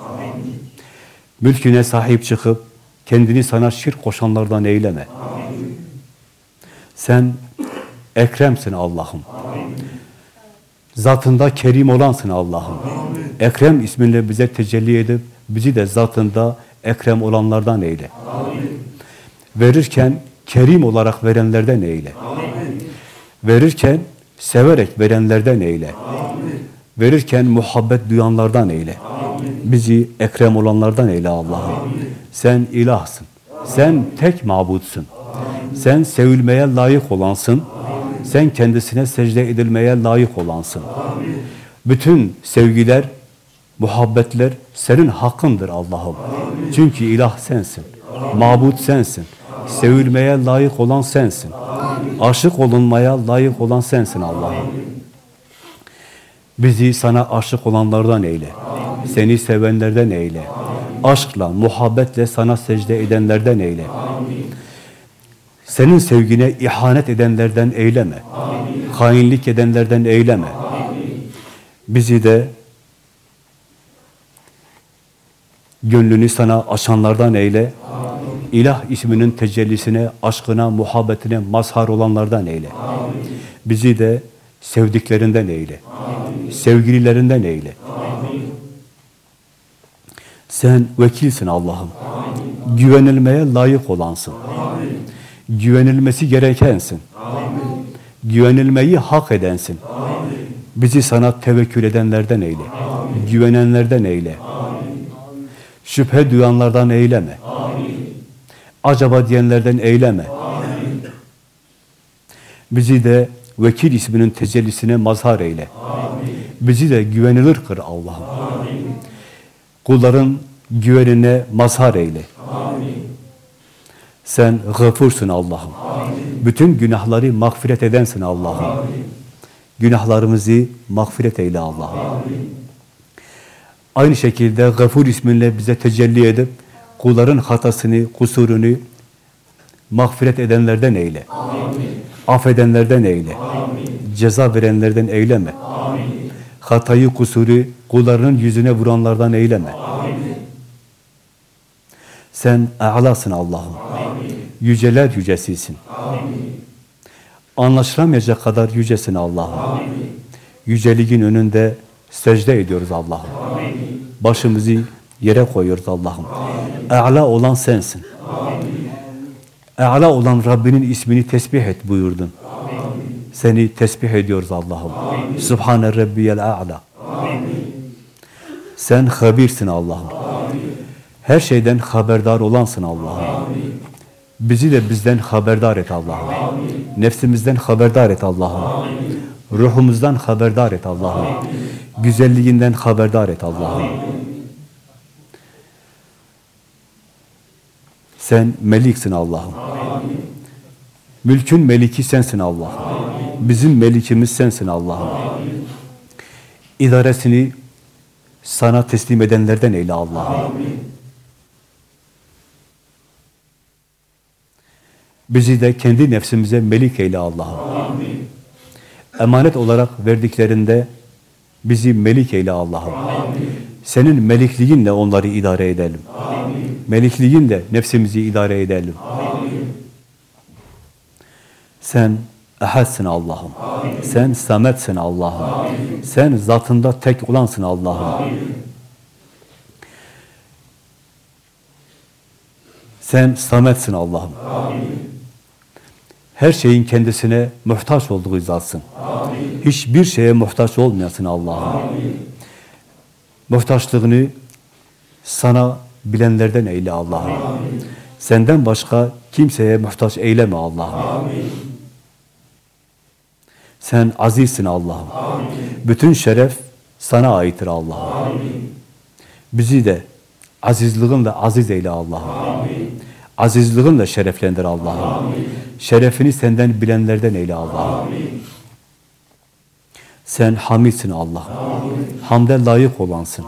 Mülküne sahip çıkıp kendini sana şirk koşanlardan eyleme. Sen Ekremsin Allah'ım. Zatında kerim olansın Allah'ım. Ekrem isminle bize tecelli edip bizi de zatında ekrem olanlardan eyle. Verirken kerim olarak verenlerden eyle. Verirken severek verenlerden eyle. Verirken muhabbet duyanlardan eyle. Bizi ekrem olanlardan eyle Allah'ım. Sen ilahsın. Sen tek mabutsun. Sen sevilmeye layık olansın. Sen kendisine secde edilmeye layık olansın. Bütün sevgiler, muhabbetler senin hakkındır Allah'ım. Çünkü ilah sensin. Mabut sensin. Sevilmeye layık olan sensin. Aşık olunmaya layık olan sensin Allah'ım. Bizi sana aşık olanlardan eyle. Seni sevenlerden eyle. Aşkla, muhabbetle sana secde edenlerden eyle. Senin sevgine ihanet edenlerden eyleme. Hainlik edenlerden eyleme. Bizi de gönlünü sana açanlardan eyle. İlah isminin tecellisine, aşkına, muhabbetine mazhar olanlardan eyle. Bizi de sevdiklerinden eyle. Sevgililerinden eyle. Sen vekilsin Allah'ım. Güvenilmeye layık olansın. Güvenilmesi gerekensin. Güvenilmeyi hak edensin. Bizi sana tevekkül edenlerden eyle. Güvenenlerden eyle. Şüphe duyanlardan eyleme. Acaba diyenlerden eyleme. Bizi de vekil isminin tecellisine mazhar eyle. Bizi de güvenilir kır Allah'ım. Kulların güvenine mazhar eyle. Sen gafursun Allah'ım. Bütün günahları mağfiret edensin Allah'ım. Günahlarımızı mağfiret eyle Allah'ım. Aynı şekilde gafur isminle bize tecelli edip kulların hatasını, kusurunu mağfiret edenlerden eyle. Affedenlerden eyle. Ceza verenlerden eyleme. Hatayı, kusuru kullarının yüzüne vuranlardan eyleme. Sen a'lasın Allah'ım. Yüceler yücesisin. Anlaşılamayacak kadar yücesin Allah'ım. Yüceliğin önünde secde ediyoruz Allah'ım. Başımızı yere koyuyoruz Allah'ım. A'la olan sensin. A'la olan Rabbinin ismini tesbih et buyurdun. Seni tesbih ediyoruz Allah'ım. Subhane Rabbiyel A'la. Sen habirsin Allah'ım. Her şeyden haberdar olansın Allah'ım. Bizi de bizden haberdar et Allah'ım. Nefsimizden haberdar et Allah'ım. Ruhumuzdan haberdar et Allah'ım. Güzelliğinden haberdar et Allah'ım. Sen meliksin Allah'ım. Mülkün meliki sensin Allah'ım. Bizim melikimiz sensin Allah'ım. İdaresini sana teslim edenlerden eyle Allah'ım. Bizi de kendi nefsimize melik eyle Allah'ım. Emanet olarak verdiklerinde bizi melik eyle Allah'ım. Senin melikliğinle onları idare edelim. Melikliğinle nefsimizi idare edelim. Sen ehadsin Allah'ım. Sen sametsin Allah'ım. Sen zatında tek olansın Allah'ım. Sen sametsin Allah'ım. Her şeyin kendisine muhtaç olduğu zatsın. Hiçbir şeye muhtaç olmayasın Allah'ım. Muhtaçlığını sana bilenlerden eyle Allah'ım. Senden başka kimseye muhtaç eyleme Allah'ım. Sen azizsin Allah'ım. Bütün şeref sana aittir Allah'ım. Bizi de azizliğinle aziz eyle Allah'ım. Azizliğinle şereflendir Allah'ım. Şerefini senden bilenlerden eyle Allah'ım. Sen hamidsin Allah'ım. Hamde layık olansın.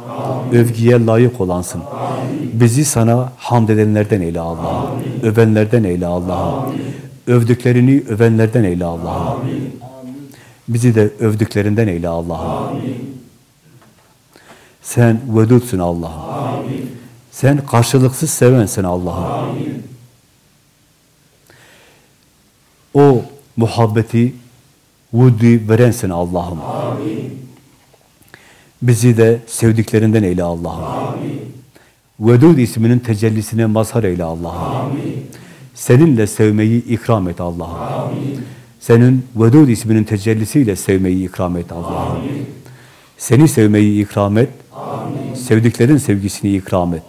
Övgüye layık olansın. Bizi sana hamd edenlerden eyle Allah'ım. Övenlerden eyle Allah'ım. Övdüklerini övenlerden eyle Allah'ım. Bizi de övdüklerinden eyle Allah'ım. Sen vedudsun Allah'ım. Sen karşılıksız sevensin Allah'ım. O muhabbeti, vudu verensin Allah'ım. Bizi de sevdiklerinden eyle Allah'ım. Vedud isminin tecellisine mazhar eyle Allah'ım. Seninle sevmeyi ikram et Allah'ım. Senin Vedud isminin tecellisiyle sevmeyi ikram et Allah'ım. Seni sevmeyi ikram et. Sevdiklerin sevgisini ikram et.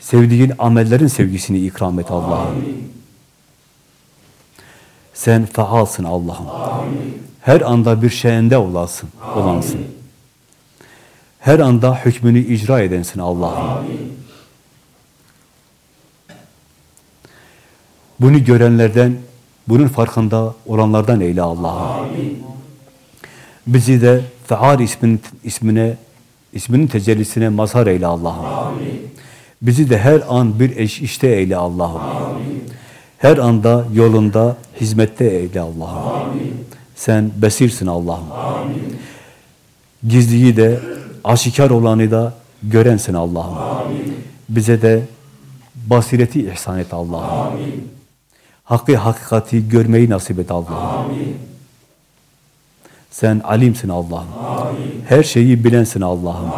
Sevdiğin amellerin sevgisini ikram et Allah'ım. Sen faalsın Allah'ım. Her anda bir şeyinde olasın, olansın. Her anda hükmünü icra edensin Allah'ım. Bunu görenlerden, bunun farkında olanlardan eyle Allah'ım. Bizi de faal ismin, ismine, isminin tecellisine mazhar eyle Allah'ım. Bizi de her an bir eş işte eyle Allah'ım. Her anda yolunda, hizmette eyle Allah'ım. Sen besirsin Allah'ım. Gizliyi de, aşikar olanı da görensin Allah'ım. Bize de basireti ihsan et Allah'ım. Hakkı hakikati görmeyi nasip et Allah'ım. Sen alimsin Allah'ım. Her şeyi bilensin Allah'ım.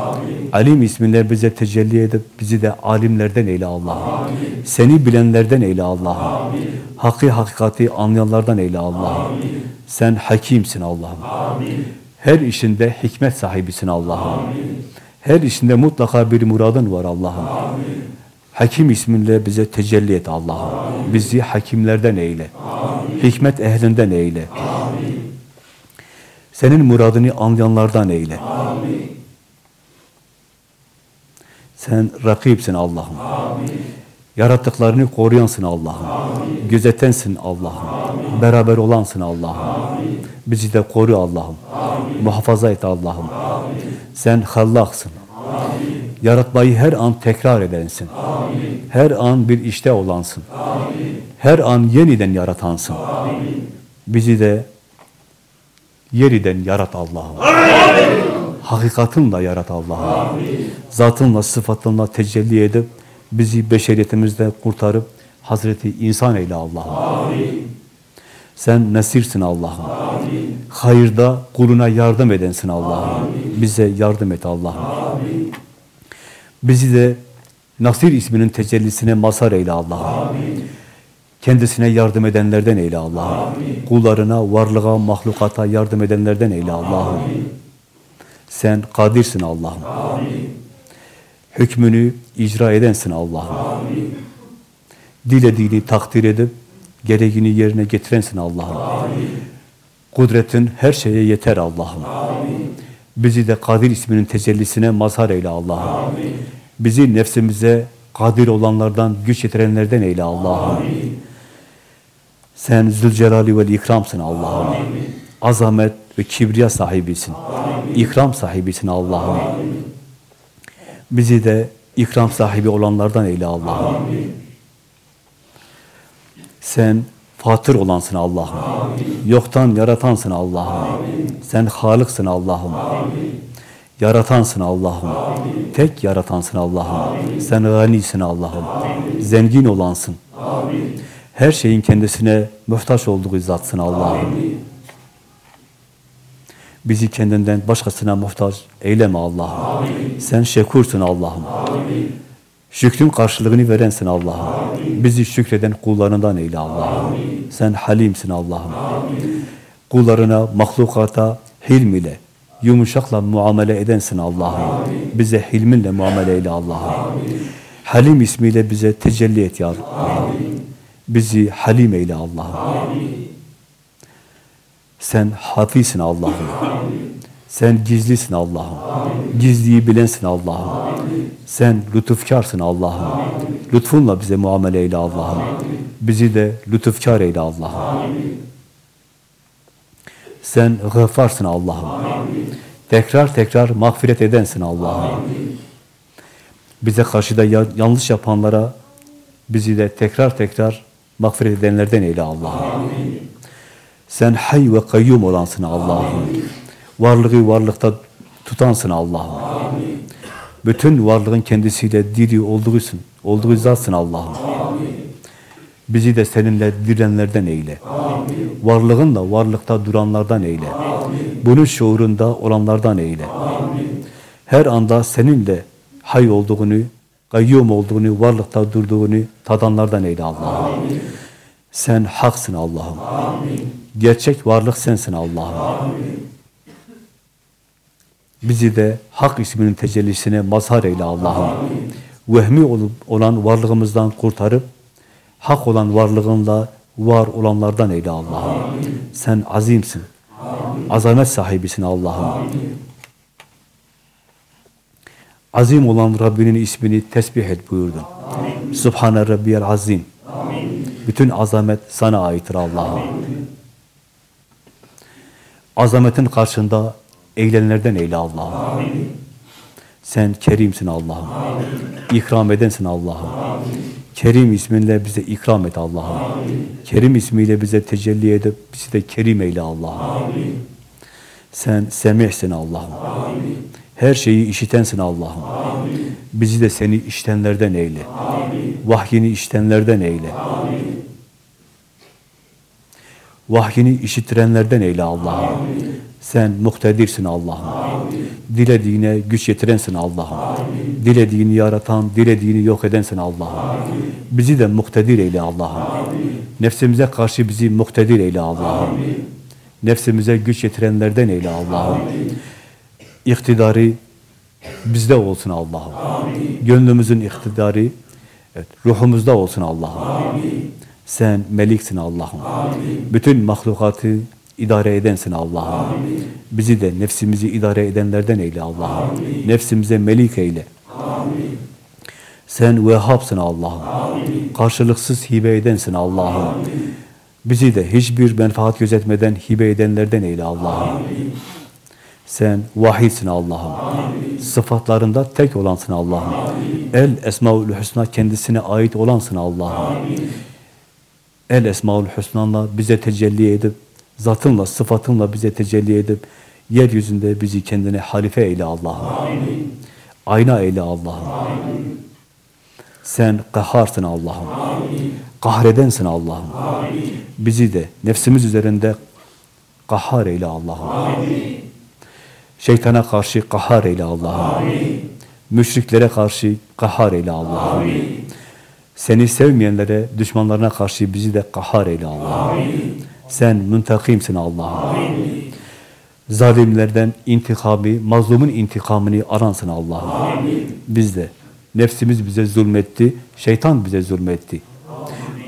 Alim isminle bize tecelli edip bizi de alimlerden eyle Allah'ım. Seni bilenlerden eyle Allah'ım. Hakkı hakikati anlayanlardan eyle Allah'ım. Sen hakimsin Allah'ım. Her işinde hikmet sahibisin Allah'ım. Her işinde mutlaka bir muradın var Allah'ım. Hakim isminle bize tecelli et Allah'ım. Bizi hakimlerden eyle. Hikmet ehlinden eyle. Senin muradını anlayanlardan eyle. Sen rakipsin Allah'ım. Yarattıklarını koruyansın Allah'ım. Gözetensin Allah'ım. Beraber olansın Allah'ım. Bizi de koru Allah'ım. Muhafaza et Allah'ım. Sen hallaksın. Yaratmayı her an tekrar edensin. Her an bir işte olansın. Her an yeniden yaratansın. Bizi de yeniden yarat Allah'ım. Hakikatınla yarat Allah'ım. Zatınla, sıfatınla tecelli edip bizi beşeriyetimizden kurtarıp Hazreti insan eyle Allah'ım. Sen nesirsin Allah'ım. Hayırda kuluna yardım edensin Allah'ım. Bize yardım et Allah'ım. Bizi de Nasir isminin tecellisine mazhar eyle Allah'ım. Kendisine yardım edenlerden eyle Allah'ım. Kullarına, varlığa, mahlukata yardım edenlerden eyle Allah'ım. Sen kadirsin Allah'ım. Hükmünü icra edensin Allah'ım. Dilediğini takdir edip gereğini yerine getirensin Allah'ım. Kudretin her şeye yeter Allah'ım. Bizi de Kadir isminin tecellisine mazhar eyle Allah'ım. Bizi nefsimize kadir olanlardan, güç yetirenlerden eyle Allah'ım. Sen Zülcelali ve İkramsın Allah'ım. Azamet ve kibriya sahibisin. İkram sahibisin Allah'ım. Bizi de ikram sahibi olanlardan eyle Allah'ım. Sen fatır olansın Allah'ım. Yoktan yaratansın Allah'ım. Sen halıksın Allah'ım. Yaratansın Allah'ım. Tek yaratansın Allah'ım. Sen ganisin Allah'ım. Zengin olansın. Her şeyin kendisine muhtaç olduğu zatsın Allah'ım. Bizi kendinden başkasına muhtaç eyleme Allah'ım. Sen şekursun Allah'ım. Şükrün karşılığını verensin Allah'ım. Bizi şükreden kullarından eyle Allah'ım. Sen halimsin Allah'ım. Kullarına, mahlukata hilm ile, yumuşakla muamele edensin Allah'ım. Bize hilminle muamele eyle Allah'ım. Halim ismiyle bize tecelli et ya Rabbi. Bizi halim eyle Allah'ım. Sen hafizsin Allah'ım. Sen gizlisin Allah'ım. Gizliyi bilensin Allah'ım. Sen lütufkarsın Allah'ım. Lütfunla bize muamele eyle Allah'ım. Bizi de lütufkar eyle Allah'ım. Sen gıfarsın Allah'ım. Tekrar tekrar mağfiret edensin Allah'ım. Bize karşıda yanlış yapanlara bizi de tekrar tekrar mağfiret edenlerden eyle Allah'ım. Sen hay ve kayyum olansın Allah'ım. Varlığı varlıkta tutansın Allah'ım. Bütün varlığın kendisiyle diri olduğusun, olduğu zatsın Allah'ım. Bizi de seninle direnlerden eyle. Varlığınla varlıkta duranlardan eyle. Bunun şuurunda olanlardan eyle. Her anda seninle hay olduğunu, kayyum olduğunu, varlıkta durduğunu tadanlardan eyle Allah'ım. Sen haksın Allah'ım. Gerçek varlık sensin Allah'ım. Bizi de hak isminin tecellisine mazhar eyle Allah'ım. Vehmi olup olan varlığımızdan kurtarıp hak olan varlığınla var olanlardan eyle Allah'ım. Sen azimsin. Azamet sahibisin Allah'ım. Azim olan Rabbinin ismini tesbih et buyurdun. Subhane Rabbiyel Azim. Bütün azamet sana aittir Allah'ım. Azametin karşında eğlenenlerden eyle Allah'ım. Sen kerimsin Allah'ım. İkram edensin Allah'ım. Kerim isminle bize ikram et Allah'ım. Kerim ismiyle bize tecelli edip bizi de kerim eyle Allah'ım. Sen semihsin Allah'ım. Her şeyi işitensin Allah'ım. Bizi de seni iştenlerden eyle. Vahyini iştenlerden eyle. Vahyini işitirenlerden eyle Allah'ım. Sen muhtedirsin Allah'ım. Dilediğine güç yetirensin Allah'ım. Dilediğini yaratan, dilediğini yok edensin Allah'ım. Bizi de muhtedir eyle Allah'ım. Nefsimize karşı bizi muhtedir eyle Allah'ım. Nefsimize güç yetirenlerden eyle Allah'ım. İktidarı bizde olsun Allah'ım. Gönlümüzün iktidarı evet, ruhumuzda olsun Allah'ım. Sen meliksin Allah'ım. Bütün mahlukatı idare edensin Allah'ım. Bizi de nefsimizi idare edenlerden eyle Allah'ım. Nefsimize melik eyle. Amin. Sen Vehhab'sın Allah'ım. Karşılıksız hibe edensin Allah'ım. Bizi de hiçbir menfaat gözetmeden hibe edenlerden eyle Allah'ım. Sen vahidsin Allah'ım. Sıfatlarında tek olansın Allah'ım. El Esmaül Hüsna kendisine ait olansın Allah'ım. El Esmaül Hüsna'la bize tecelli edip, zatınla, sıfatınla bize tecelli edip, yeryüzünde bizi kendine halife eyle Allah'ım. Ayna eyle Allah'ım. Sen kaharsın Allah'ım. Kahredensin Allah'ım. Bizi de nefsimiz üzerinde kahar eyle Allah'ım. Şeytana karşı kahar eyle Allah'ım. Müşriklere karşı kahar eyle Allah'ım. Seni sevmeyenlere, düşmanlarına karşı bizi de kahar eyle Allah'ım. Sen müntakimsin Allah'ım. Zalimlerden intikamı, mazlumun intikamını aransın Allah'ım. Biz de nefsimiz bize zulmetti, şeytan bize zulmetti.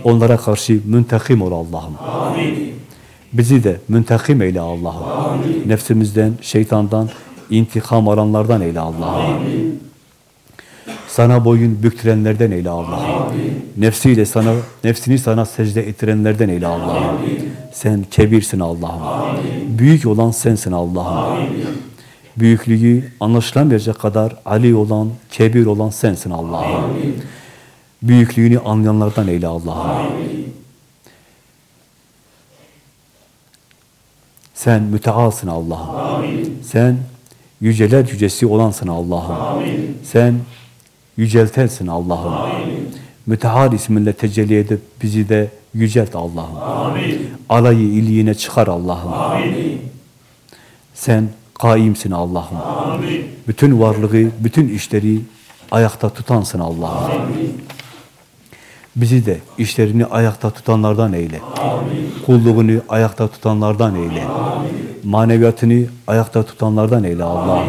Onlara karşı müntakim ol Allah'ım. Bizi de müntekim eyle Allah'ım. Nefsimizden, şeytandan, intikam alanlardan eyle Allah'ım. Sana boyun büktürenlerden eyle Allah'ım. Nefsiyle sana, nefsini sana secde ettirenlerden eyle Allah'ım. Sen kebirsin Allah'ım. Büyük olan sensin Allah'ım. Büyüklüğü anlaşılamayacak kadar Ali olan, kebir olan sensin Allah'ım. Büyüklüğünü anlayanlardan eyle Allah'ım. Sen mütealsın Allah'ım. Sen yüceler yücesi olansın Allah'ım. Sen yüceltensin Allah'ım. Mütehal isminle tecelli edip bizi de yücelt Allah'ım. Alayı iliğine çıkar Allah'ım. Sen kaimsin Allah'ım. Bütün varlığı, bütün işleri ayakta tutansın Allah'ım. Bizi de işlerini ayakta tutanlardan eyle. Kulluğunu ayakta tutanlardan eyle. Maneviyatını ayakta tutanlardan eyle Allah'ım.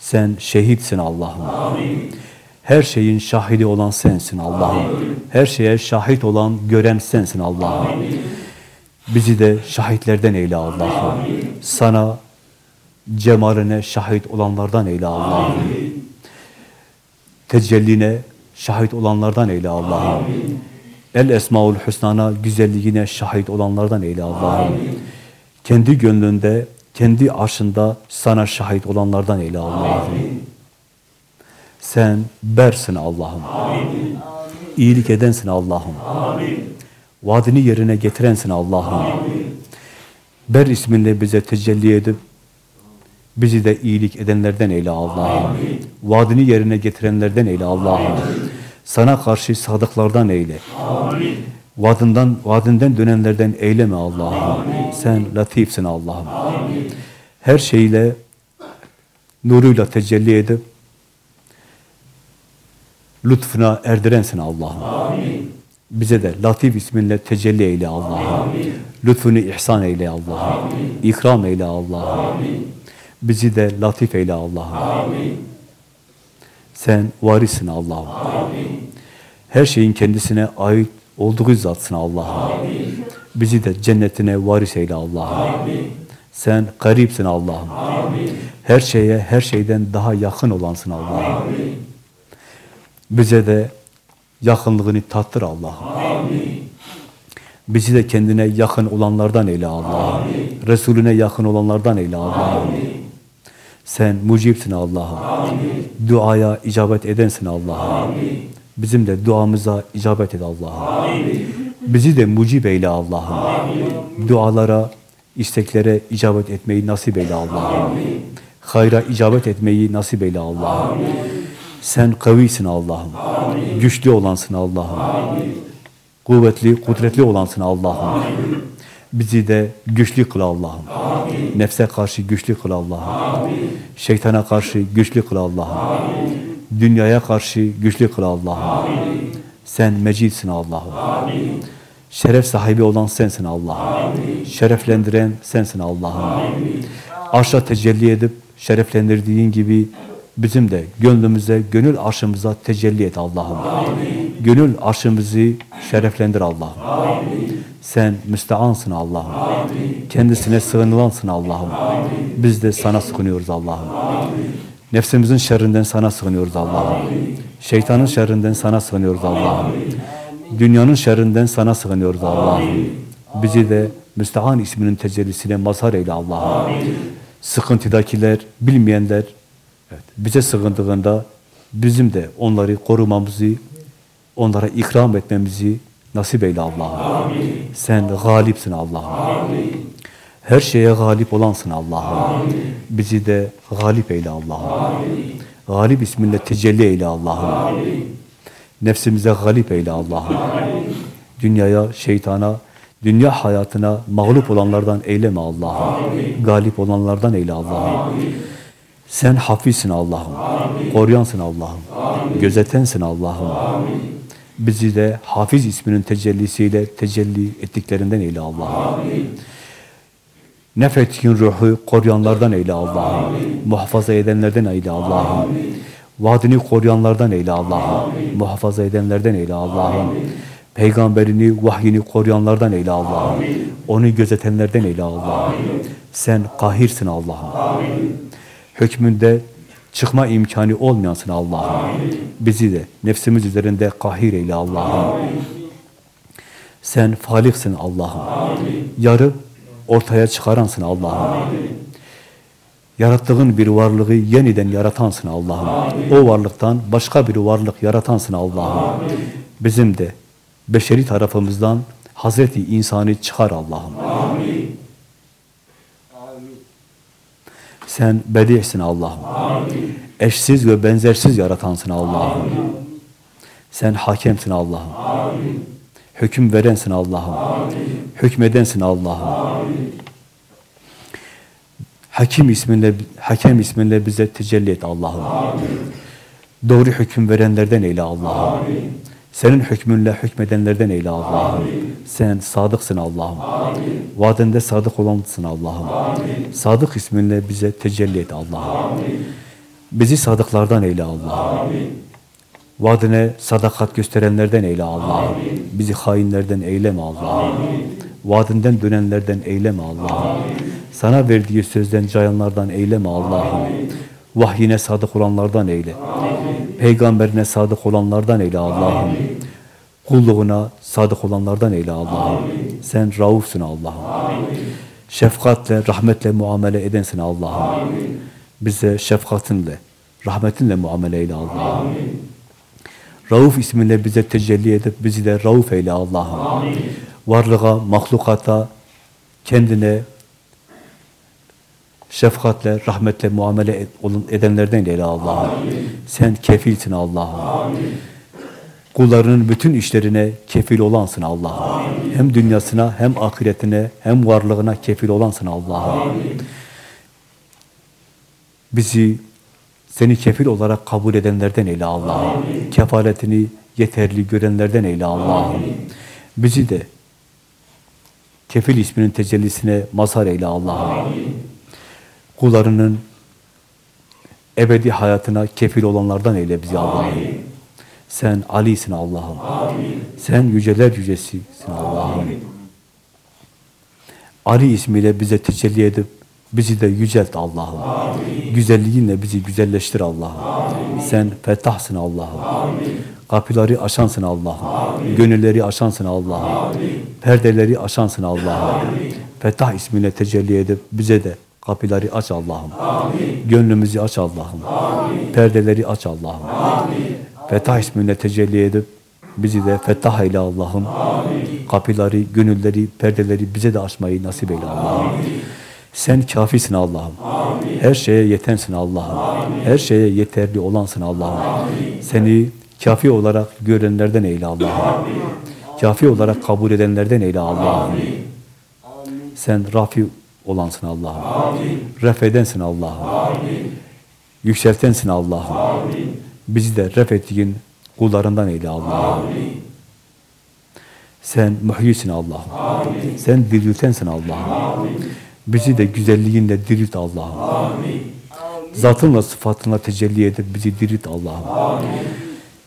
Sen şehitsin Allah'ım. Her şeyin şahidi olan sensin Allah'ım. Her şeye şahit olan, gören sensin Allah'ım. Bizi de şahitlerden eyle Allah'ım. Sana cemaline şahit olanlardan eyle Allah'ım. Tecelline şahit olanlardan eyle Allah'ım. El Esmaül Hüsna'na güzelliğine şahit olanlardan eyle Allah'ım. Kendi gönlünde, kendi arşında sana şahit olanlardan eyle Allah'ım. Sen bersin Allah'ım. İyilik edensin Allah'ım. Vaadini yerine getirensin Allah'ım. Ber isminle bize tecelli edip bizi de iyilik edenlerden eyle Allah'ım. Vaadini yerine getirenlerden eyle Allah'ım. Sana karşı sadıklardan eyle. Vaadinden, vaadinden dönenlerden eyleme Allah'ım. Sen latifsin Allah'ım. Her şeyle nuruyla tecelli edip lütfuna erdirensin Allah'ım. Bize de Latif isminle tecelli eyle Allah'ım. Lütfunu ihsan eyle Allah'ım. İkram eyle Allah'ım. Bizi de latif eyle Allah'ım. Sen varissin Allah'ım. Her şeyin kendisine ait olduğu zatsın Allah'ım. Bizi de cennetine varis eyle Allah'ım. Sen garipsin Allah'ım. Her şeye, her şeyden daha yakın olansın Allah'ım. Bize de yakınlığını tattır Allah'ım. Bizi de kendine yakın olanlardan eyle Allah'ım. Resulüne yakın olanlardan eyle Allah'ım. Sen mucibsin Allah'ım. Duaya icabet edensin Allah'ım. Bizim de duamıza icabet et Allah'ım. Bizi de mucib eyle Allah'ım. Dualara, isteklere icabet etmeyi nasip eyle Allah'ım. Hayra icabet etmeyi nasip eyle Allah'ım. Sen kavisin Allah'ım. Güçlü olansın Allah'ım. Kuvvetli, kudretli olansın Allah'ım. Bizi de güçlü kıl Allah'ım. Nefse karşı güçlü kıl Allah'ım. Şeytana karşı güçlü kıl Allah'ım. Dünyaya karşı güçlü kıl Allah'ım. Sen mecidsin Allah'ım. Şeref sahibi olan sensin Allah'ım. Şereflendiren sensin Allah'ım. Arşa tecelli edip şereflendirdiğin gibi bizim de gönlümüze, gönül arşımıza tecelli et Allah'ım. Gönül arşımızı şereflendir Allah'ım. Sen müsteansın Allah'ım. Kendisine sığınılansın Allah'ım. Biz de sana sığınıyoruz Allah'ım. Nefsimizin şerrinden sana sığınıyoruz Allah'ım. Şeytanın şerrinden sana sığınıyoruz Allah'ım. Dünyanın şerrinden sana sığınıyoruz Allah'ım. Bizi de müstehan isminin tecellisine mazhar eyle Allah'ım. Sıkıntıdakiler, bilmeyenler, evet, bize sığındığında bizim de onları korumamızı, onlara ikram etmemizi nasip eyle Allah'ım. Sen galipsin Allah'ım. Her şeye galip olansın Allah'ım. Bizi de galip eyle Allah'ım. Galip isminle tecelli eyle Allah'ım. Nefsimize galip eyle Allah'ım. Dünyaya, şeytana, dünya hayatına mağlup olanlardan eyleme Allah'ım. Galip olanlardan eyle Allah'ım. Sen hafizsin Allah'ım. Koruyansın Allah'ım. Gözetensin Allah'ım. Bizi de Hafiz isminin tecellisiyle tecelli ettiklerinden eyle Allah'ım. Nefetkin ruhu koruyanlardan eyle Allah'ım. Muhafaza edenlerden eyle Allah'ım. Vaadini koruyanlardan eyle Allah'ım. Muhafaza edenlerden eyle Allah'ım. Peygamberini, vahyini koruyanlardan eyle Allah'ım. Onu gözetenlerden eyle Allah'ım. Sen kahirsin Allah'ım. Hükmünde çıkma imkanı olmayansın Allah'ım. Bizi de nefsimiz üzerinde kahir eyle Allah'ım. Sen faliksin Allah'ım. Yarı ortaya çıkaransın Allah'ım. Yarattığın bir varlığı yeniden yaratansın Allah'ım. O varlıktan başka bir varlık yaratansın Allah'ım. Bizim de beşeri tarafımızdan Hazreti insanı çıkar Allah'ım. Sen bedi'sin Allah'ım. Eşsiz ve benzersiz yaratansın Allah'ım. Sen hakemsin Allah'ım. Hüküm verensin Allah'ım. Hükmedensin Allah'ım. Hakim isminle Hakem isminle bize tecelli et Allah'ım. Doğru hüküm verenlerden eyle Allah'ım. Senin hükmünle hükmedenlerden eyle Allah'ım. Sen sadıksın Allah'ım. Vaadinde sadık olansın Allah'ım. Sadık isminle bize tecelli et Allah'ım. Bizi sadıklardan eyle Allah'ım. Vaadine sadakat gösterenlerden eyle Allah'ım. Bizi hainlerden eyleme Allah'ım. Vaadinden dönenlerden eyleme Allah'ım. Sana verdiği sözden cayanlardan eyleme Allah'ım. Vahyine sadık olanlardan eyle. Peygamberine sadık olanlardan eyle Allah'ım. Kulluğuna sadık olanlardan eyle Allah'ım. Sen raufsun Allah'ım. Şefkatle, rahmetle muamele edensin Allah'ım. Bize şefkatinle, rahmetinle muamele eyle Allah'ım. Rauf isminle bize tecelli edip bizi de rauf eyle Allah'ım. Varlığa, mahlukata, kendine şefkatle, rahmetle muamele edenlerden eyle Allah'ım. Sen kefilsin Allah'ım. Kullarının bütün işlerine kefil olansın Allah'ım. Hem dünyasına, hem ahiretine, hem varlığına kefil olansın Allah'ım. Bizi seni kefil olarak kabul edenlerden eyle Allah'ım. Kefaletini yeterli görenlerden eyle Allah'ım. Bizi de kefil isminin tecellisine mazhar eyle Allah'ım. Kullarının ebedi hayatına kefil olanlardan eyle bizi Allah'ım. Sen Ali'sin Allah'ım. Sen yüceler yücesisin Allah'ım. Ali ismiyle bize tecelli edip bizi de yücelt Allah'ım. Güzelliğinle bizi güzelleştir Allah'ım. Sen fettahsın Allah'ım. Kapıları aşansın Allah'ım. Gönülleri aşansın Allah'ım. Perdeleri aşansın Allah'ım. Fettah ismiyle tecelli edip bize de kapıları aç Allah'ım. Gönlümüzü aç Allah'ım. Perdeleri aç Allah'ım. Fettah ismiyle tecelli edip bizi de fettah eyle Allah'ım. Kapıları, gönülleri, perdeleri bize de açmayı nasip eyle Allah'ım. Sen kafisin Allah'ım. Her şeye yetensin Allah'ım. Her şeye yeterli olansın Allah'ım. Seni kafi olarak görenlerden eyle Allah'ım. Kafi olarak kabul edenlerden eyle Allah'ım. Sen rafi olansın Allah'ım. Refedensin Allah'ım. Yükseltensin Allah'ım. Bizi de ref ettiğin kullarından eyle Allah'ım. Sen muhyisin Allah'ım. Sen diriltensin Allah'ım. Bizi de güzelliğinle dirilt Allah'ım. Zatınla sıfatınla tecelli edip bizi dirilt Allah'ım.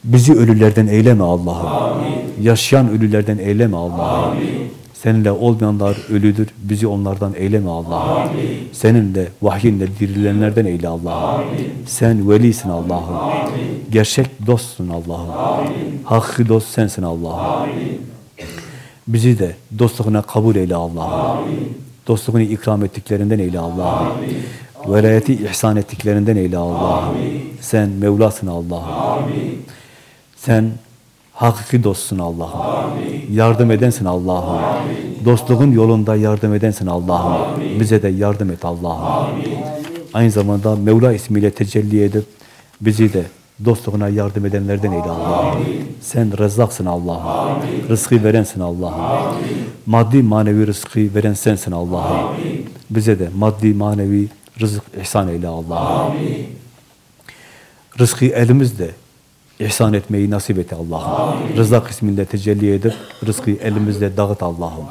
Bizi ölülerden eyleme Allah'ım. Yaşayan ölülerden eyleme Allah'ım. Seninle olmayanlar ölüdür. Bizi onlardan eyleme Allah'ım. Seninle, vahyinle dirilenlerden eyle Allah'ım. Sen velisin Allah'ım. Gerçek dostsun Allah'ım. Hakkı dost sensin Allah'ım. Bizi de dostluğuna kabul eyle Allah'ım. Dostluğunu ikram ettiklerinden eyle Allah'ım. Velayeti ihsan ettiklerinden eyle Allah'ım. Sen Mevlasın Allah'ım. Sen hakiki dostsun Allah'ım. Yardım edensin Allah'ım. Dostluğun yolunda yardım edensin Allah'ım. Bize de yardım et Allah'ım. Aynı zamanda Mevla ismiyle tecelli edip bizi de dostluğuna yardım edenlerden eyle Allah'ım. Sen rezzaksın Allah'ım. Rızkı verensin Allah'ım. Maddi manevi rızkı veren sensin Allah'ım. Bize de maddi manevi rızık ihsan eyle Allah'ım. Rızkı elimizde ihsan etmeyi nasip et Allah'ım. Rıza kısmında tecelli edip rızkı elimizde dağıt Allah'ım.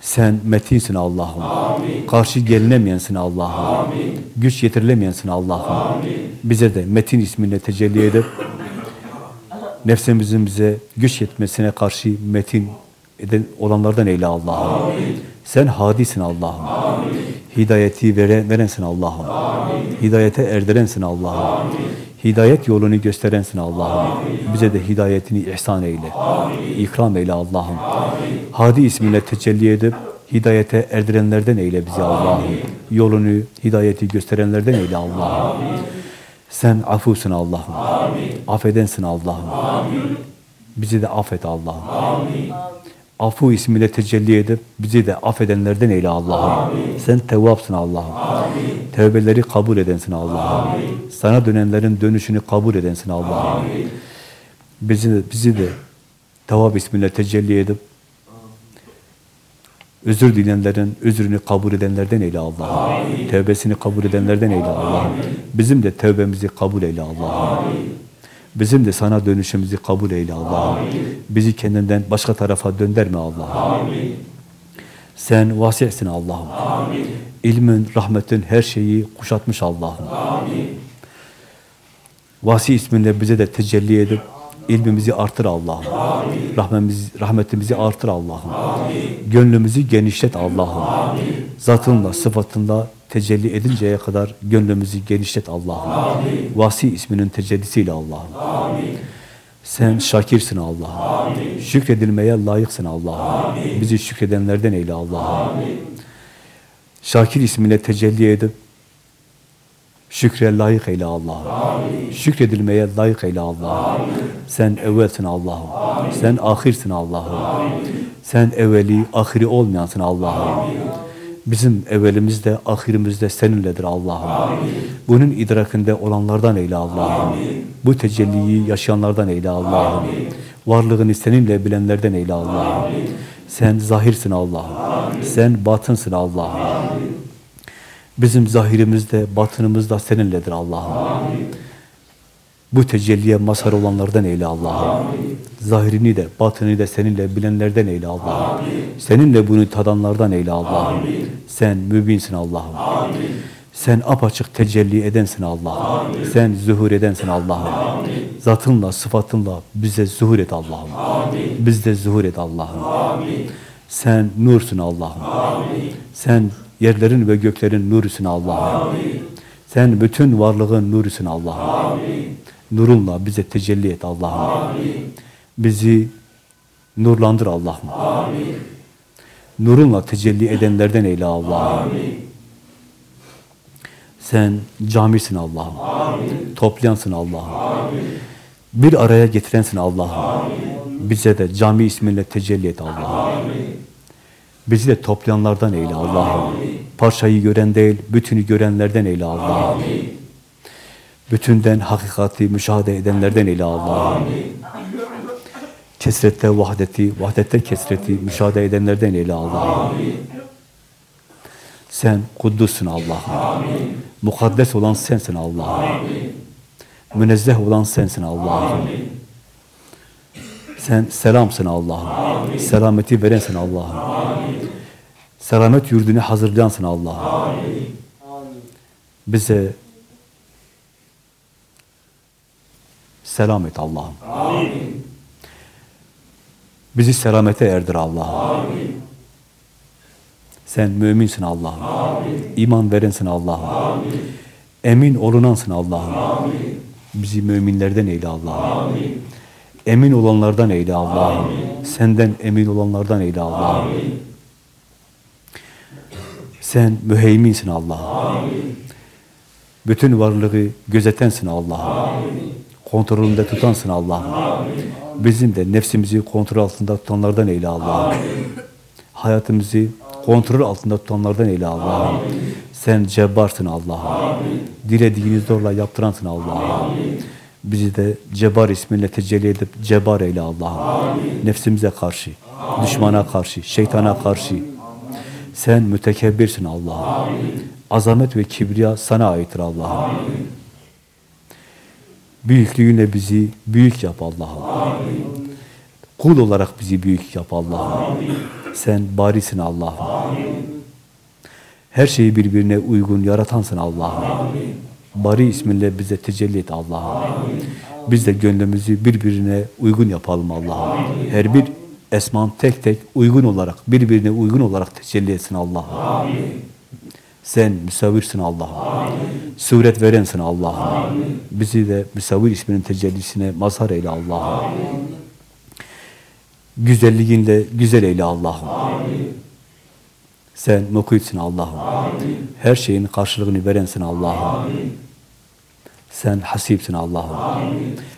Sen metinsin Allah'ım. Karşı gelinemeyensin Allah'ım. Güç yetirilemeyensin Allah'ım. Bize de metin isminle tecelli edip Nefsimizin bize güç yetmesine karşı metin eden olanlardan eyle Allah'ım. Sen hadisin Allah'ım. Hidayeti veren, verensin Allah'ım. Hidayete erdirensin Allah'ım. Hidayet yolunu gösterensin Allah'ım. Bize de hidayetini ihsan eyle. İkram eyle Allah'ım. Hadi isminle tecelli edip hidayete erdirenlerden eyle bizi Allah'ım. Yolunu, hidayeti gösterenlerden eyle Allah'ım. Sen afusun Allah'ım. Affedensin Allah'ım. Bizi de affet Allah'ım. Afu ismiyle tecelli edip bizi de affedenlerden eyle Allah'ım. Sen tevvapsın Allah'ım. Tevbeleri kabul edensin Allah'ım. Sana dönenlerin dönüşünü kabul edensin Allah'ım. Bizi de, bizi de tevvap ismiyle tecelli edip özür dileyenlerin özrünü kabul edenlerden eyle Allah'ım. Tevbesini kabul edenlerden eyle Allah'ım. Bizim de tevbemizi kabul eyle Allah'ım. Bizim de sana dönüşümüzü kabul eyle Allah'ım. Bizi kendinden başka tarafa döndürme Allah'ım. Sen vasihsin Allah'ım. İlmin, rahmetin her şeyi kuşatmış Allah'ım. Vasi isminle bize de tecelli edip ilmimizi artır Allah'ım. Rahmetimizi, rahmetimizi artır Allah'ım. Gönlümüzü genişlet Allah'ım. Zatınla, sıfatınla tecelli edinceye kadar gönlümüzü genişlet Allah'ım. Vasi isminin tecellisiyle Allah'ım. Sen şakirsin Allah'ım. Şükredilmeye layıksın Allah'ım. Bizi şükredenlerden eyle Allah'ım. Şakir ismine tecelli edip Şükre layık eyle Allah'ım. Şükredilmeye layık eyle Allah'ım. Sen evvelsin Allah'ım. Sen ahirsin Allah'ım. Sen evveli, ahiri olmayansın Allah'ım. Bizim evvelimiz de ahirimiz de seninledir Allah'ım. Bunun idrakinde olanlardan eyle Allah'ım. Bu tecelliyi yaşayanlardan eyle Allah'ım. Varlığını seninle bilenlerden eyle Allah'ım. Sen zahirsin Allah'ım. Sen batınsın Allah'ım. Bizim zahirimiz de batınımız da seninledir Allah'ım. Bu tecelliye mazhar olanlardan eyle Allah'ım. Zahirini de batını da seninle bilenlerden eyle Allah'ım. Seninle bunu tadanlardan eyle Allah'ım. Sen mübinsin Allah'ım. Sen apaçık tecelli edensin Allah'ım. Sen zuhur edensin Allah'ım. Zatınla, sıfatınla bize zuhur et Allah'ım. Bizde zuhur et Allah'ım. Sen nursun Allah'ım. Sen yerlerin ve göklerin nurusun Allah'ım. Sen bütün varlığın nurusun Allah'ım. Nurunla bize tecelli et Allah'ım. Bizi nurlandır Allah'ım. Nurunla tecelli edenlerden eyle Allah'ım. Sen camisin Allah'ım. Toplayansın Allah'ım. Bir araya getirensin Allah'ım. Bize de cami isminle tecelli et Allah'ım. Bizi de toplayanlardan eyle Allah'ım. Parçayı gören değil, bütünü görenlerden eyle Allah'ım. Bütünden hakikati müşahede edenlerden eyle Allah'ım. Kesrette vahdeti, vahdette kesreti müşahede edenlerden eyle Allah'ım. Sen kuddussun Allah'ım. Mukaddes olan sensin Allah'ım. Münezzeh olan sensin Allah'ım. Sen selamsın Allah'ım. Selameti verensin Allah'ım. Selamet yurdunu hazırlayansın Allah'ım. Bize selam et Allah'ım. Bizi selamete erdir Allah'ım. Sen müminsin Allah'ım. İman verensin Allah'ım. Emin olunansın Allah'ım. Bizi müminlerden eyle Allah'ım. Emin olanlardan eyle Allah'ım. Senden emin olanlardan eyle Allah'ım. Sen müheyminsin Allah'ım. Bütün varlığı gözetensin Allah'ım. Kontrolünde tutansın Allah'ım. Bizim de nefsimizi kontrol altında tutanlardan eyle Allah'ım. Hayatımızı kontrol altında tutanlardan eyle Allah'ım. Sen cebbarsın Allah'ım. Dilediğini zorla yaptıransın Allah'ım. Bizi de Cebar isminle tecelli edip Cebar eyle Allah'ım. Nefsimize karşı, düşmana karşı, şeytana karşı. Sen mütekebbirsin Allah'ım. Azamet ve kibriya sana aittir Allah'ım. Büyüklüğüne bizi büyük yap Allah'ım. Kul olarak bizi büyük yap Allah'ım. Sen barisin Allah'ım. Her şeyi birbirine uygun yaratansın Allah'ım. Bari isminle bize tecelli et Allah'ım. Biz de gönlümüzü birbirine uygun yapalım Allah'ım. Her bir esman tek tek uygun olarak, birbirine uygun olarak tecelli etsin Allah'ım. Sen müsavirsin Allah'ım. Suret verensin Allah'ım. Bizi de müsavir isminin tecellisine mazhar eyle Allah'ım. Güzelliğinle güzel eyle Allah'ım. Sen mukitsin Allah'ım. Her şeyin karşılığını verensin Allah'ım. Sen hasipsin Allah'ım.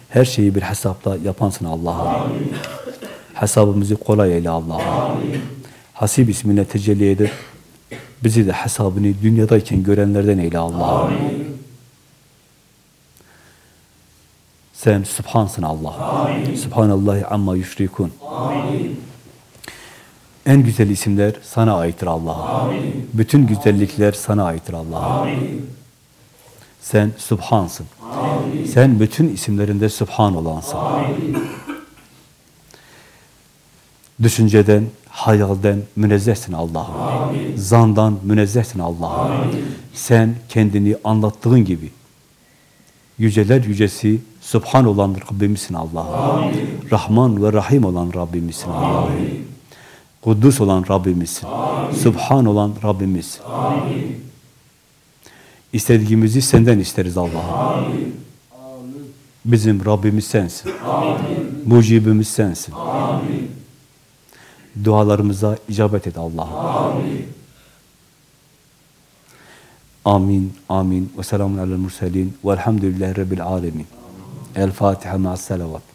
Her şeyi bir hesapla yapansın Allah'ım. Hesabımızı kolay eyle Allah'ım. Hasip ismine tecelli edip bizi de hesabını dünyadayken görenlerden eyle Allah'ım. Sen Subhansın Allah'ım. Subhanallahi amma yüşrikun. En güzel isimler sana aittir Allah'ım. Bütün güzellikler sana aittir Allah'ım. Sen Subhansın. Sen bütün isimlerinde Subhan olansın. Düşünceden, hayalden münezzehsin Allah'ım. Zandan münezzehsin Allah'ım. Sen kendini anlattığın gibi yüceler yücesi Subhan olan Rabbimizsin Allah'ım. Rahman ve Rahim olan Rabbimizsin Allah'ım. Kuddus olan Rabbimizsin. Subhan olan Rabbimiz. İstediğimizi senden isteriz Allah'ım. Bizim Rabbimiz sensin. Mucibimiz sensin. Dualarımıza icabet et Allah'ım. Amin, amin. Ve selamun alel murselin. Velhamdülillahi Rabbil alemin. El Fatiha ma'as salavat.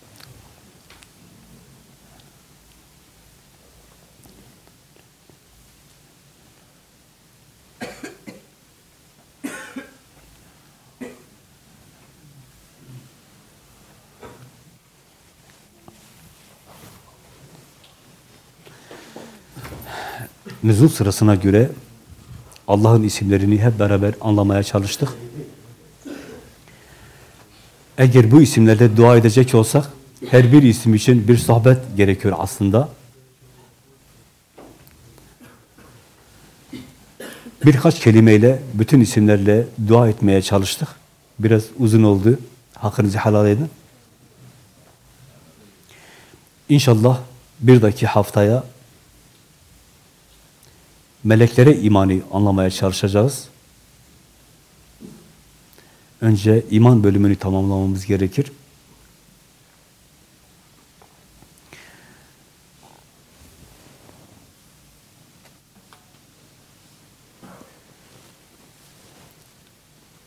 Nüzul sırasına göre Allah'ın isimlerini hep beraber anlamaya çalıştık. Eğer bu isimlerde dua edecek olsak, her bir isim için bir sohbet gerekiyor aslında. Birkaç kelimeyle, bütün isimlerle dua etmeye çalıştık. Biraz uzun oldu. Hakkınızı helal edin. İnşallah bir dahaki haftaya meleklere imanı anlamaya çalışacağız. Önce iman bölümünü tamamlamamız gerekir.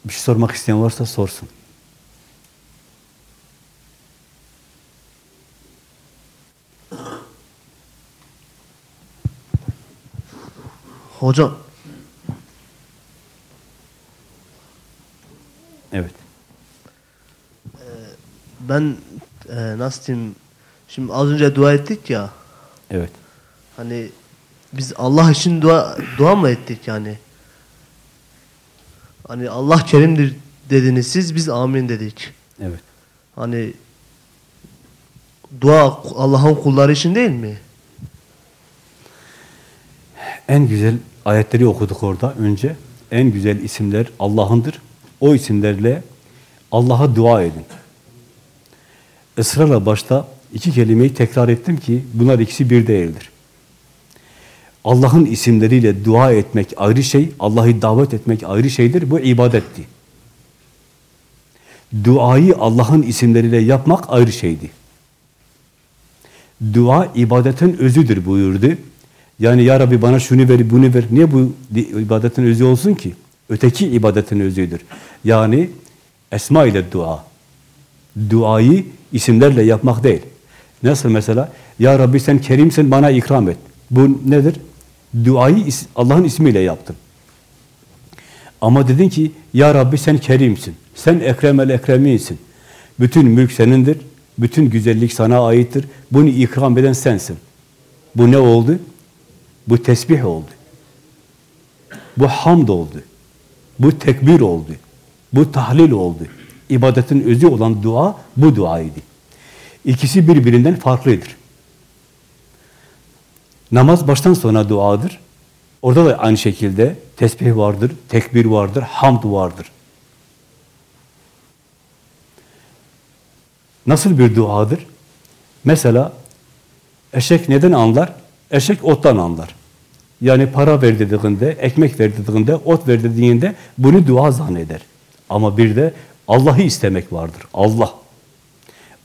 Bir şey sormak isteyen varsa sorsun. Hocam. Evet. Ben e, nasıl diyeyim? Şimdi az önce dua ettik ya. Evet. Hani biz Allah için dua dua mı ettik yani? Hani Allah kerimdir dediniz siz biz amin dedik. Evet. Hani dua Allah'ın kulları için değil mi? En güzel ayetleri okuduk orada önce. En güzel isimler Allah'ındır. O isimlerle Allah'a dua edin. Israrla başta iki kelimeyi tekrar ettim ki bunlar ikisi bir değildir. Allah'ın isimleriyle dua etmek ayrı şey, Allah'ı davet etmek ayrı şeydir. Bu ibadetti. Duayı Allah'ın isimleriyle yapmak ayrı şeydi. Dua ibadetin özüdür buyurdu. Yani ya Rabbi bana şunu ver, bunu ver. Niye bu ibadetin özü olsun ki? Öteki ibadetin özüdür. Yani esma ile dua. Duayı isimlerle yapmak değil. Nasıl mesela? Ya Rabbi sen kerimsin bana ikram et. Bu nedir? Duayı Allah'ın ismiyle yaptın. Ama dedin ki ya Rabbi sen kerimsin. Sen ekremel ekreminsin. Bütün mülk senindir. Bütün güzellik sana aittir. Bunu ikram eden sensin. Bu ne oldu? Bu tesbih oldu. Bu hamd oldu. Bu tekbir oldu. Bu tahlil oldu. İbadetin özü olan dua bu duaydı. İkisi birbirinden farklıdır. Namaz baştan sona duadır. Orada da aynı şekilde tesbih vardır, tekbir vardır, hamd vardır. Nasıl bir duadır? Mesela eşek neden anlar? Eşek ottan anlar. Yani para ver dediğinde, ekmek ver dediğinde, ot ver dediğinde bunu dua zanneder. Ama bir de Allah'ı istemek vardır. Allah.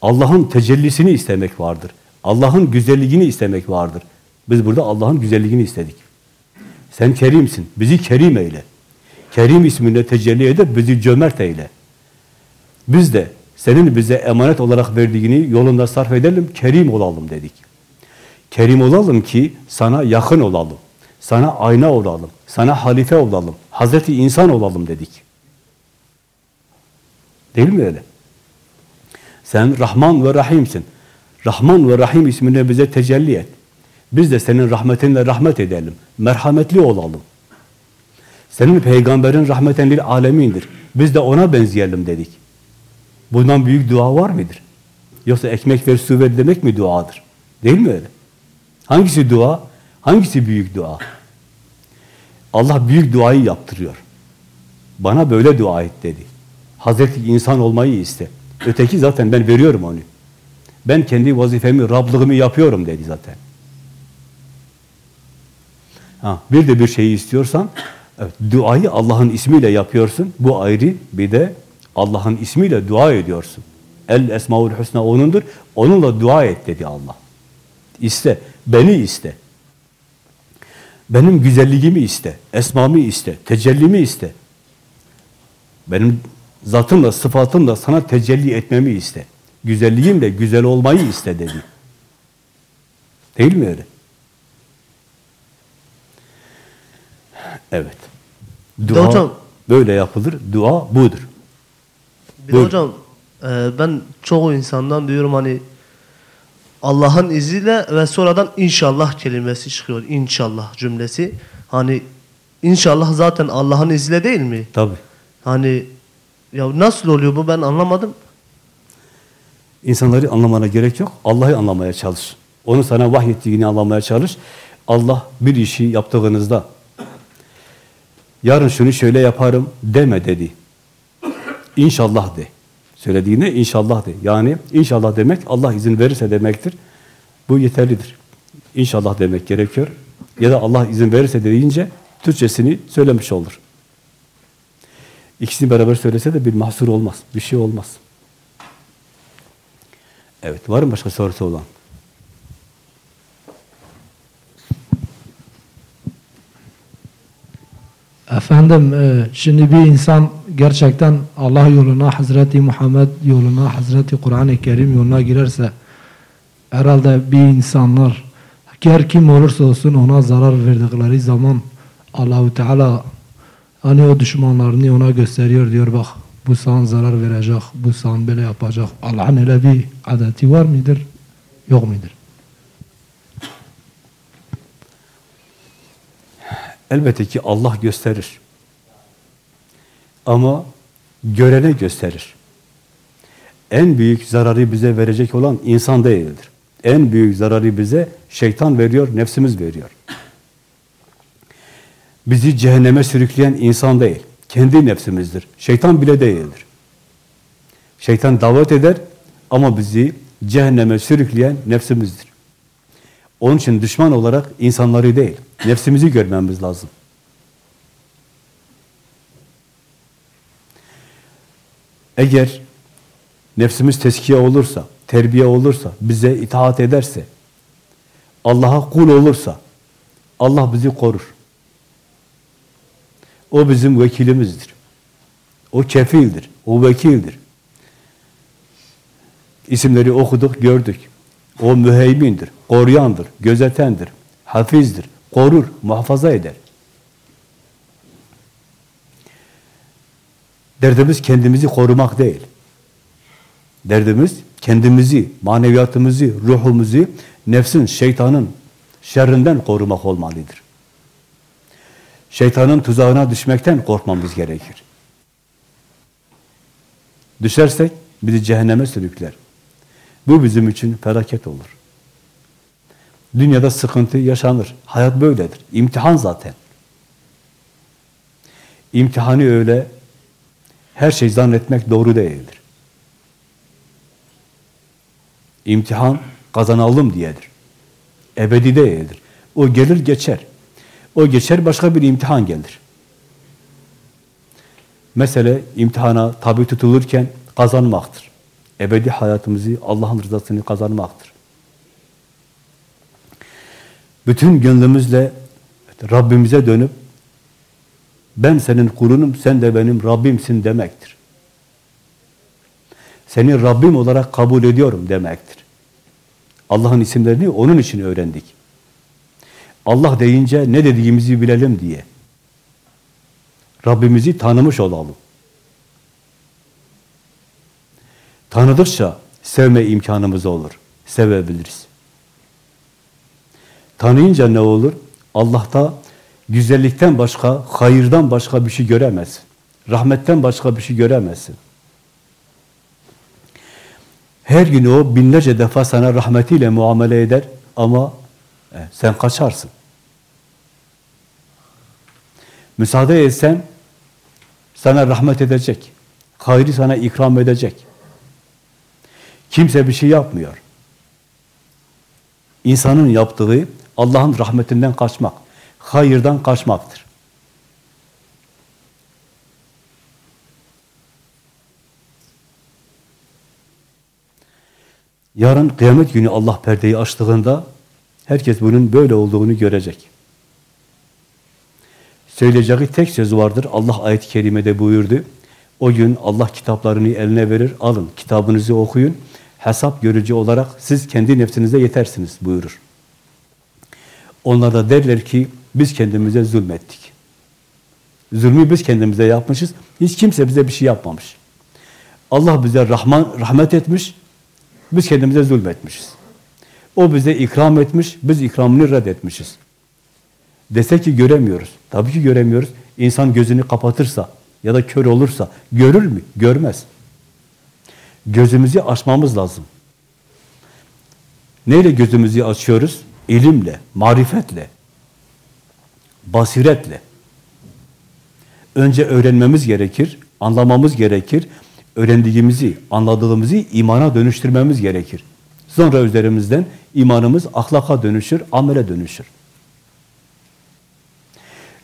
Allah'ın tecellisini istemek vardır. Allah'ın güzelliğini istemek vardır. Biz burada Allah'ın güzelliğini istedik. Sen kerimsin, bizi kerim eyle. Kerim isminde tecelli edip bizi cömert eyle. Biz de senin bize emanet olarak verdiğini yolunda sarf edelim, kerim olalım dedik. Kerim olalım ki sana yakın olalım. Sana ayna olalım. Sana halife olalım. Hazreti insan olalım dedik. Değil mi öyle? Sen Rahman ve Rahim'sin. Rahman ve Rahim ismine bize tecelli et. Biz de senin rahmetinle rahmet edelim. Merhametli olalım. Senin peygamberin rahmeten lil alemindir. Biz de ona benzeyelim dedik. Bundan büyük dua var mıdır? Yoksa ekmek ver, su ver demek mi duadır? Değil mi öyle? Hangisi dua? Hangisi büyük dua? Allah büyük duayı yaptırıyor. Bana böyle dua et dedi. Hazreti insan olmayı iste. Öteki zaten ben veriyorum onu. Ben kendi vazifemi, Rablığımı yapıyorum dedi zaten. Ha, bir de bir şeyi istiyorsan, evet, duayı Allah'ın ismiyle yapıyorsun. Bu ayrı. Bir de Allah'ın ismiyle dua ediyorsun. El Esmaül Hüsna O'nundur. Onunla dua et dedi Allah. İste. Beni iste. Benim güzelliğimi iste. Esmamı iste. Tecellimi iste. Benim zatımla, sıfatımla sana tecelli etmemi iste. Güzelliğimle güzel olmayı iste dedi. Değil mi öyle? Evet. Dua hocam- böyle yapılır. Dua budur. Bir Buyur. hocam e, ben çoğu insandan diyorum hani Allah'ın izniyle ve sonradan inşallah kelimesi çıkıyor. İnşallah cümlesi. Hani inşallah zaten Allah'ın izniyle değil mi? Tabii. Hani ya nasıl oluyor bu ben anlamadım. İnsanları anlamana gerek yok. Allah'ı anlamaya çalış. Onu sana vahyettiğini anlamaya çalış. Allah bir işi yaptığınızda yarın şunu şöyle yaparım deme dedi. İnşallah de. Söylediğine inşallah de. Yani inşallah demek Allah izin verirse demektir. Bu yeterlidir. İnşallah demek gerekiyor. Ya da Allah izin verirse deyince Türkçesini söylemiş olur. İkisini beraber söylese de bir mahsur olmaz. Bir şey olmaz. Evet, var mı başka sorusu olan? Efendim e, şimdi bir insan gerçekten Allah yoluna, Hazreti Muhammed yoluna, Hazreti Kur'an-ı Kerim yoluna girerse herhalde bir insanlar her kim olursa olsun ona zarar verdikleri zaman Allahu Teala hani o düşmanlarını ona gösteriyor diyor bak bu sana zarar verecek, bu sana böyle yapacak. Allah'ın öyle bir adeti var mıdır? Yok mudur? Elbette ki Allah gösterir. Ama görene gösterir. En büyük zararı bize verecek olan insan değildir. En büyük zararı bize şeytan veriyor, nefsimiz veriyor. Bizi cehenneme sürükleyen insan değil, kendi nefsimizdir. Şeytan bile değildir. Şeytan davet eder ama bizi cehenneme sürükleyen nefsimizdir. Onun için düşman olarak insanları değil, nefsimizi görmemiz lazım. Eğer nefsimiz teskiye olursa, terbiye olursa, bize itaat ederse, Allah'a kul olursa, Allah bizi korur. O bizim vekilimizdir. O kefildir, o vekildir. İsimleri okuduk, gördük. O müheymindir, koruyandır, gözetendir, hafizdir, korur, muhafaza eder. Derdimiz kendimizi korumak değil. Derdimiz kendimizi, maneviyatımızı, ruhumuzu nefsin, şeytanın şerrinden korumak olmalıdır. Şeytanın tuzağına düşmekten korkmamız gerekir. Düşersek bizi cehenneme sürükler. Bu bizim için felaket olur. Dünyada sıkıntı yaşanır. Hayat böyledir. İmtihan zaten. İmtihanı öyle her şey zannetmek doğru değildir. İmtihan kazanalım diyedir. Ebedi değildir. O gelir geçer. O geçer başka bir imtihan gelir. Mesele imtihana tabi tutulurken kazanmaktır. Ebedi hayatımızı, Allah'ın rızasını kazanmaktır. Bütün gönlümüzle Rabbimize dönüp ben senin kulunum, sen de benim Rabbimsin demektir. Seni Rabbim olarak kabul ediyorum demektir. Allah'ın isimlerini onun için öğrendik. Allah deyince ne dediğimizi bilelim diye. Rabbimizi tanımış olalım. Tanıdıkça sevme imkanımız olur. Sevebiliriz. Tanıyınca ne olur? Allah'ta güzellikten başka, hayırdan başka bir şey göremezsin. Rahmetten başka bir şey göremezsin. Her gün o binlerce defa sana rahmetiyle muamele eder ama e, sen kaçarsın. Müsaade etsen sana rahmet edecek. Hayrı sana ikram edecek. Kimse bir şey yapmıyor. İnsanın yaptığı Allah'ın rahmetinden kaçmak, hayırdan kaçmaktır. Yarın kıyamet günü Allah perdeyi açtığında herkes bunun böyle olduğunu görecek. Söyleyeceği tek söz vardır. Allah ayet-i kerimede buyurdu. O gün Allah kitaplarını eline verir. Alın kitabınızı okuyun. Hesap görücü olarak siz kendi nefsinize yetersiniz buyurur. Onlar da derler ki biz kendimize zulmettik. Zulmü biz kendimize yapmışız. Hiç kimse bize bir şey yapmamış. Allah bize rahman, rahmet etmiş. Biz kendimize zulmetmişiz. O bize ikram etmiş, biz ikramını reddetmişiz. Dese ki göremiyoruz. Tabii ki göremiyoruz. İnsan gözünü kapatırsa ya da kör olursa görür mü? Görmez. Gözümüzü açmamız lazım. Neyle gözümüzü açıyoruz? İlimle, marifetle, basiretle. Önce öğrenmemiz gerekir, anlamamız gerekir. Öğrendiğimizi, anladığımızı imana dönüştürmemiz gerekir. Sonra üzerimizden imanımız ahlaka dönüşür, amele dönüşür.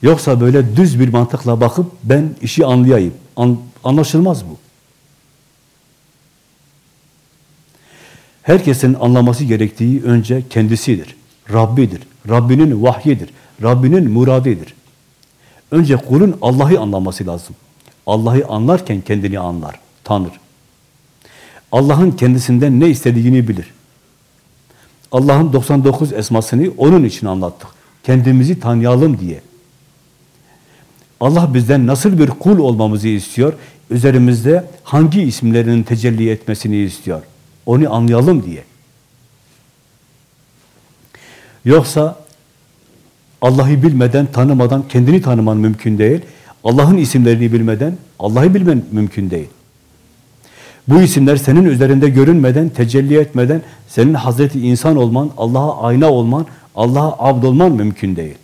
Yoksa böyle düz bir mantıkla bakıp ben işi anlayayım. An, anlaşılmaz bu. Herkesin anlaması gerektiği önce kendisidir. Rabbidir. Rabbinin vahyidir. Rabbinin muradidir. Önce kulun Allah'ı anlaması lazım. Allah'ı anlarken kendini anlar, tanır. Allah'ın kendisinden ne istediğini bilir. Allah'ın 99 esmasını onun için anlattık. Kendimizi tanıyalım diye. Allah bizden nasıl bir kul olmamızı istiyor? Üzerimizde hangi isimlerinin tecelli etmesini istiyor? Onu anlayalım diye. Yoksa Allah'ı bilmeden, tanımadan kendini tanıman mümkün değil. Allah'ın isimlerini bilmeden Allah'ı bilmen mümkün değil. Bu isimler senin üzerinde görünmeden, tecelli etmeden senin Hazreti insan olman, Allah'a ayna olman, Allah'a abd olman mümkün değil.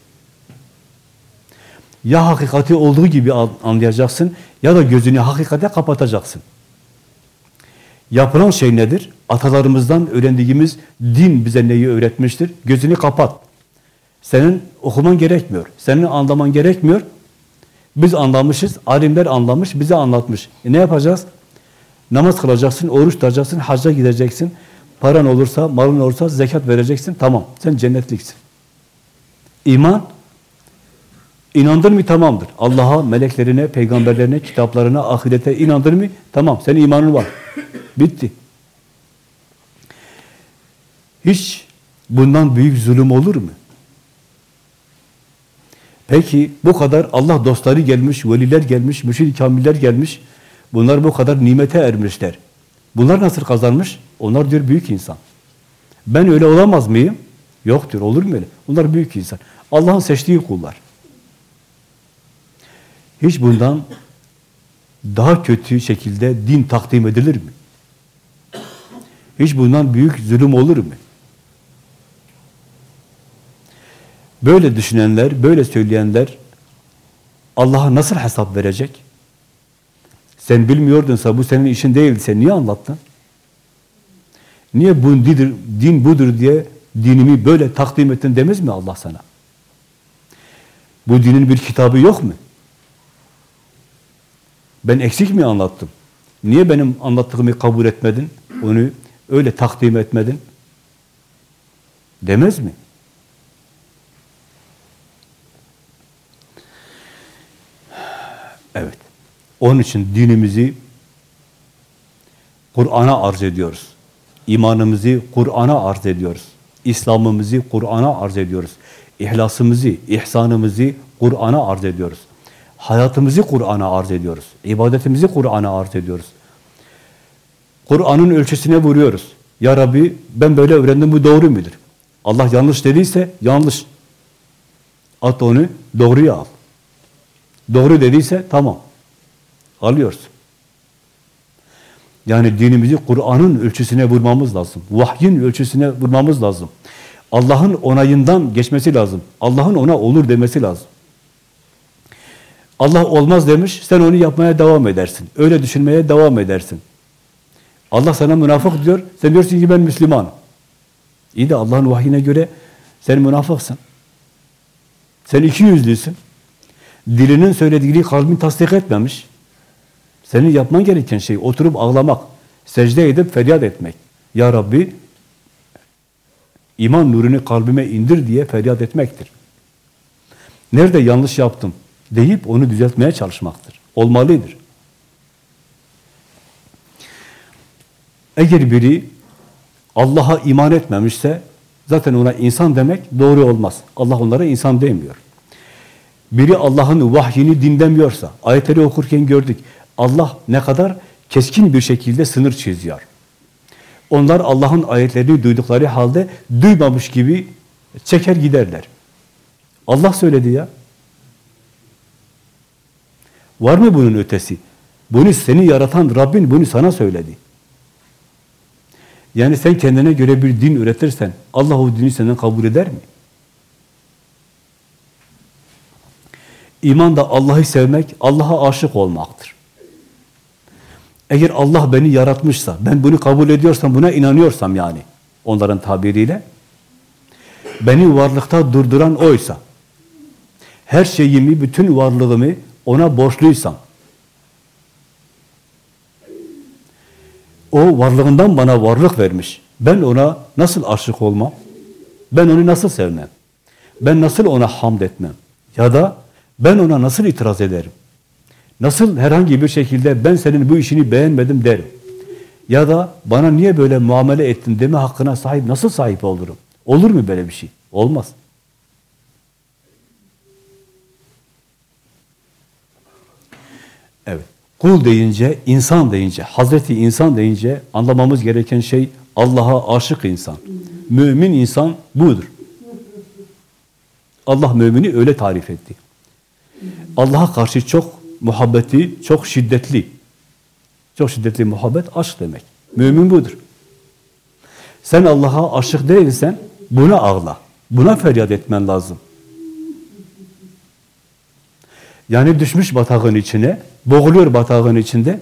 Ya hakikati olduğu gibi anlayacaksın ya da gözünü hakikate kapatacaksın. Yapılan şey nedir? Atalarımızdan öğrendiğimiz din bize neyi öğretmiştir? Gözünü kapat. Senin okuman gerekmiyor. Senin anlaman gerekmiyor. Biz anlamışız, alimler anlamış, bize anlatmış. E ne yapacağız? Namaz kılacaksın, oruç tutacaksın, hacca gideceksin. Paran olursa, malın olursa zekat vereceksin. Tamam, sen cennetliksin. İman, inandın mı tamamdır. Allah'a, meleklerine, peygamberlerine, kitaplarına, ahirete inandın mı? Tamam, senin imanın var. Bitti. Hiç bundan büyük zulüm olur mu? Peki bu kadar Allah dostları gelmiş, veliler gelmiş, mürşid-i kamiller gelmiş. Bunlar bu kadar nimete ermişler. Bunlar nasıl kazanmış? Onlar diyor büyük insan. Ben öyle olamaz mıyım? Yok diyor, olur mu öyle? Bunlar büyük insan. Allah'ın seçtiği kullar. Hiç bundan daha kötü şekilde din takdim edilir mi? Hiç bundan büyük zulüm olur mu? Böyle düşünenler, böyle söyleyenler Allah'a nasıl hesap verecek? Sen bilmiyordunsa bu senin işin değildi. Sen niye anlattın? Niye bu dindir, din budur diye dinimi böyle takdim ettin demez mi Allah sana? Bu dinin bir kitabı yok mu? Ben eksik mi anlattım? Niye benim anlattığımı kabul etmedin? Onu öyle takdim etmedin? Demez mi? Evet. Onun için dinimizi Kur'an'a arz ediyoruz. İmanımızı Kur'an'a arz ediyoruz. İslam'ımızı Kur'an'a arz ediyoruz. İhlasımızı, ihsanımızı Kur'an'a arz ediyoruz. Hayatımızı Kur'an'a arz ediyoruz. İbadetimizi Kur'an'a arz ediyoruz. Kur'an'ın ölçüsüne vuruyoruz. Ya Rabbi ben böyle öğrendim bu doğru mudur? Allah yanlış dediyse yanlış. At onu doğruya al. Doğru dediyse tamam. Alıyorsun. Yani dinimizi Kur'an'ın ölçüsüne vurmamız lazım. Vahyin ölçüsüne vurmamız lazım. Allah'ın onayından geçmesi lazım. Allah'ın ona olur demesi lazım. Allah olmaz demiş, sen onu yapmaya devam edersin. Öyle düşünmeye devam edersin. Allah sana münafık diyor, sen diyorsun ki ben Müslümanım. İyi de Allah'ın vahyine göre sen münafıksın. Sen iki yüzlüsün. Dilinin söylediğini kalbin tasdik etmemiş. Senin yapman gereken şey oturup ağlamak, secde edip feryat etmek. Ya Rabbi iman nurunu kalbime indir diye feryat etmektir. Nerede yanlış yaptım deyip onu düzeltmeye çalışmaktır. Olmalıdır. Eğer biri Allah'a iman etmemişse zaten ona insan demek doğru olmaz. Allah onlara insan demiyor. Biri Allah'ın vahyini dinlemiyorsa, ayetleri okurken gördük. Allah ne kadar keskin bir şekilde sınır çiziyor. Onlar Allah'ın ayetlerini duydukları halde duymamış gibi çeker giderler. Allah söyledi ya. Var mı bunun ötesi? Bunu seni yaratan Rabbin bunu sana söyledi. Yani sen kendine göre bir din üretirsen Allah o dini senden kabul eder mi? İman da Allah'ı sevmek, Allah'a aşık olmaktır. Eğer Allah beni yaratmışsa, ben bunu kabul ediyorsam, buna inanıyorsam yani, onların tabiriyle, beni varlıkta durduran oysa, her şeyimi, bütün varlığımı ona borçluysam, o varlığından bana varlık vermiş. Ben ona nasıl aşık olmam? Ben onu nasıl sevmem? Ben nasıl ona hamd etmem? Ya da ben ona nasıl itiraz ederim? Nasıl herhangi bir şekilde ben senin bu işini beğenmedim derim? Ya da bana niye böyle muamele ettin deme hakkına sahip nasıl sahip olurum? Olur mu böyle bir şey? Olmaz. Evet. Kul deyince, insan deyince, Hazreti insan deyince anlamamız gereken şey Allah'a aşık insan. Mümin insan budur. Allah mümini öyle tarif etti. Allah'a karşı çok muhabbeti, çok şiddetli. Çok şiddetli muhabbet aşk demek. Mümin budur. Sen Allah'a aşık değilsen buna ağla. Buna feryat etmen lazım. Yani düşmüş batağın içine, boğuluyor batağın içinde.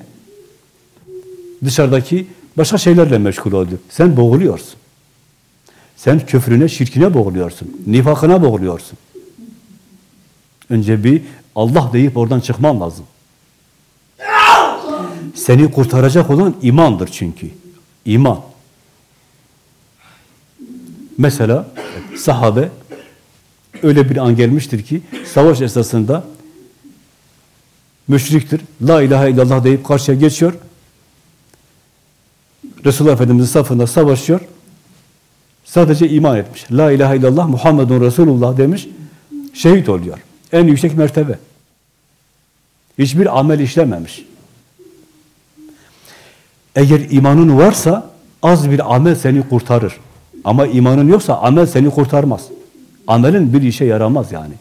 Dışarıdaki başka şeylerle meşgul oldu. Sen boğuluyorsun. Sen küfrüne, şirkine boğuluyorsun. Nifakına boğuluyorsun. Önce bir Allah deyip oradan çıkman lazım. Seni kurtaracak olan imandır çünkü. İman. Mesela sahabe öyle bir an gelmiştir ki savaş esasında müşriktir. La ilahe illallah deyip karşıya geçiyor. Resulullah Efendimiz'in safında savaşıyor. Sadece iman etmiş. La ilahe illallah Muhammedun Resulullah demiş. Şehit oluyor. En yüksek mertebe. Hiçbir amel işlememiş. Eğer imanın varsa az bir amel seni kurtarır. Ama imanın yoksa amel seni kurtarmaz. Amelin bir işe yaramaz yani.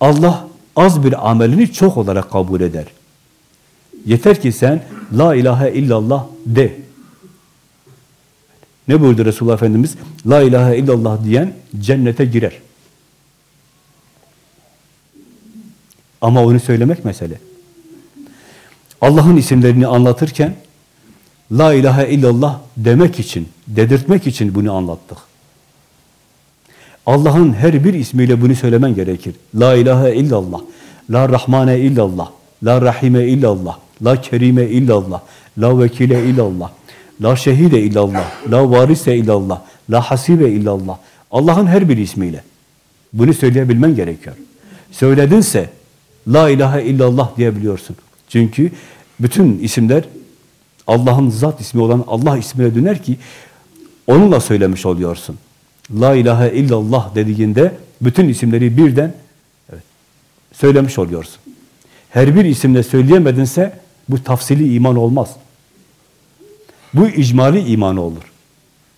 Allah az bir amelini çok olarak kabul eder. Yeter ki sen La ilahe illallah de. Ne buyurdu Resulullah Efendimiz? La ilahe illallah diyen cennete girer. Ama onu söylemek mesele. Allah'ın isimlerini anlatırken La ilahe illallah demek için, dedirtmek için bunu anlattık. Allah'ın her bir ismiyle bunu söylemen gerekir. La ilahe illallah, la rahmane illallah, la rahime illallah, la kerime illallah, la vekile illallah, la şehide illallah, la varise illallah, la hasibe illallah. Allah'ın her bir ismiyle. Bunu söyleyebilmen gerekiyor. Söyledinse la ilahe illallah diyebiliyorsun. Çünkü bütün isimler Allah'ın zat ismi olan Allah ismine döner ki onunla söylemiş oluyorsun. La ilahe illallah dediğinde bütün isimleri birden evet, söylemiş oluyorsun. Her bir isimle söyleyemedinse bu tafsili iman olmaz. Bu icmali iman olur.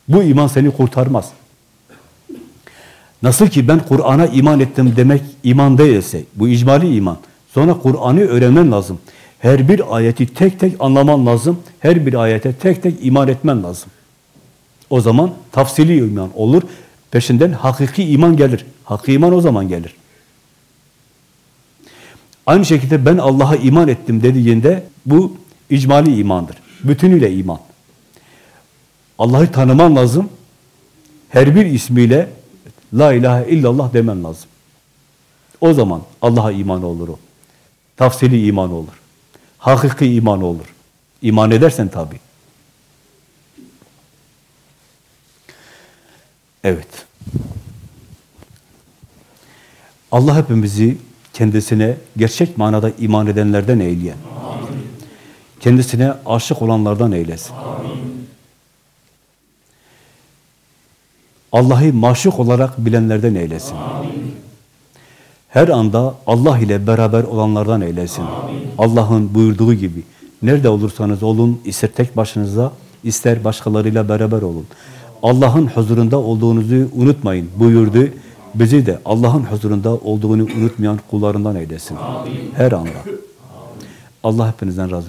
Bu iman seni kurtarmaz. Nasıl ki ben Kur'an'a iman ettim demek iman değilse, bu icmali iman. Sonra Kur'an'ı öğrenmen lazım. Her bir ayeti tek tek anlaman lazım. Her bir ayete tek tek iman etmen lazım. O zaman tafsili iman olur. Peşinden hakiki iman gelir. Hakiki iman o zaman gelir. Aynı şekilde ben Allah'a iman ettim dediğinde bu icmali imandır. Bütünüyle iman. Allah'ı tanıman lazım. Her bir ismiyle La ilahe illallah demen lazım. O zaman Allah'a iman olur o. Tafsili iman olur. Hakiki iman olur. İman edersen tabi. Evet. Allah hepimizi kendisine gerçek manada iman edenlerden eyleyen. Kendisine aşık olanlardan eylesin. Allah'ı maşuk olarak bilenlerden eylesin. Her anda Allah ile beraber olanlardan eylesin. Allah'ın buyurduğu gibi nerede olursanız olun, ister tek başınıza, ister başkalarıyla beraber olun. Allah'ın huzurunda olduğunuzu unutmayın buyurdu. Bizi de Allah'ın huzurunda olduğunu unutmayan kullarından eylesin. Her anda. Allah hepinizden razı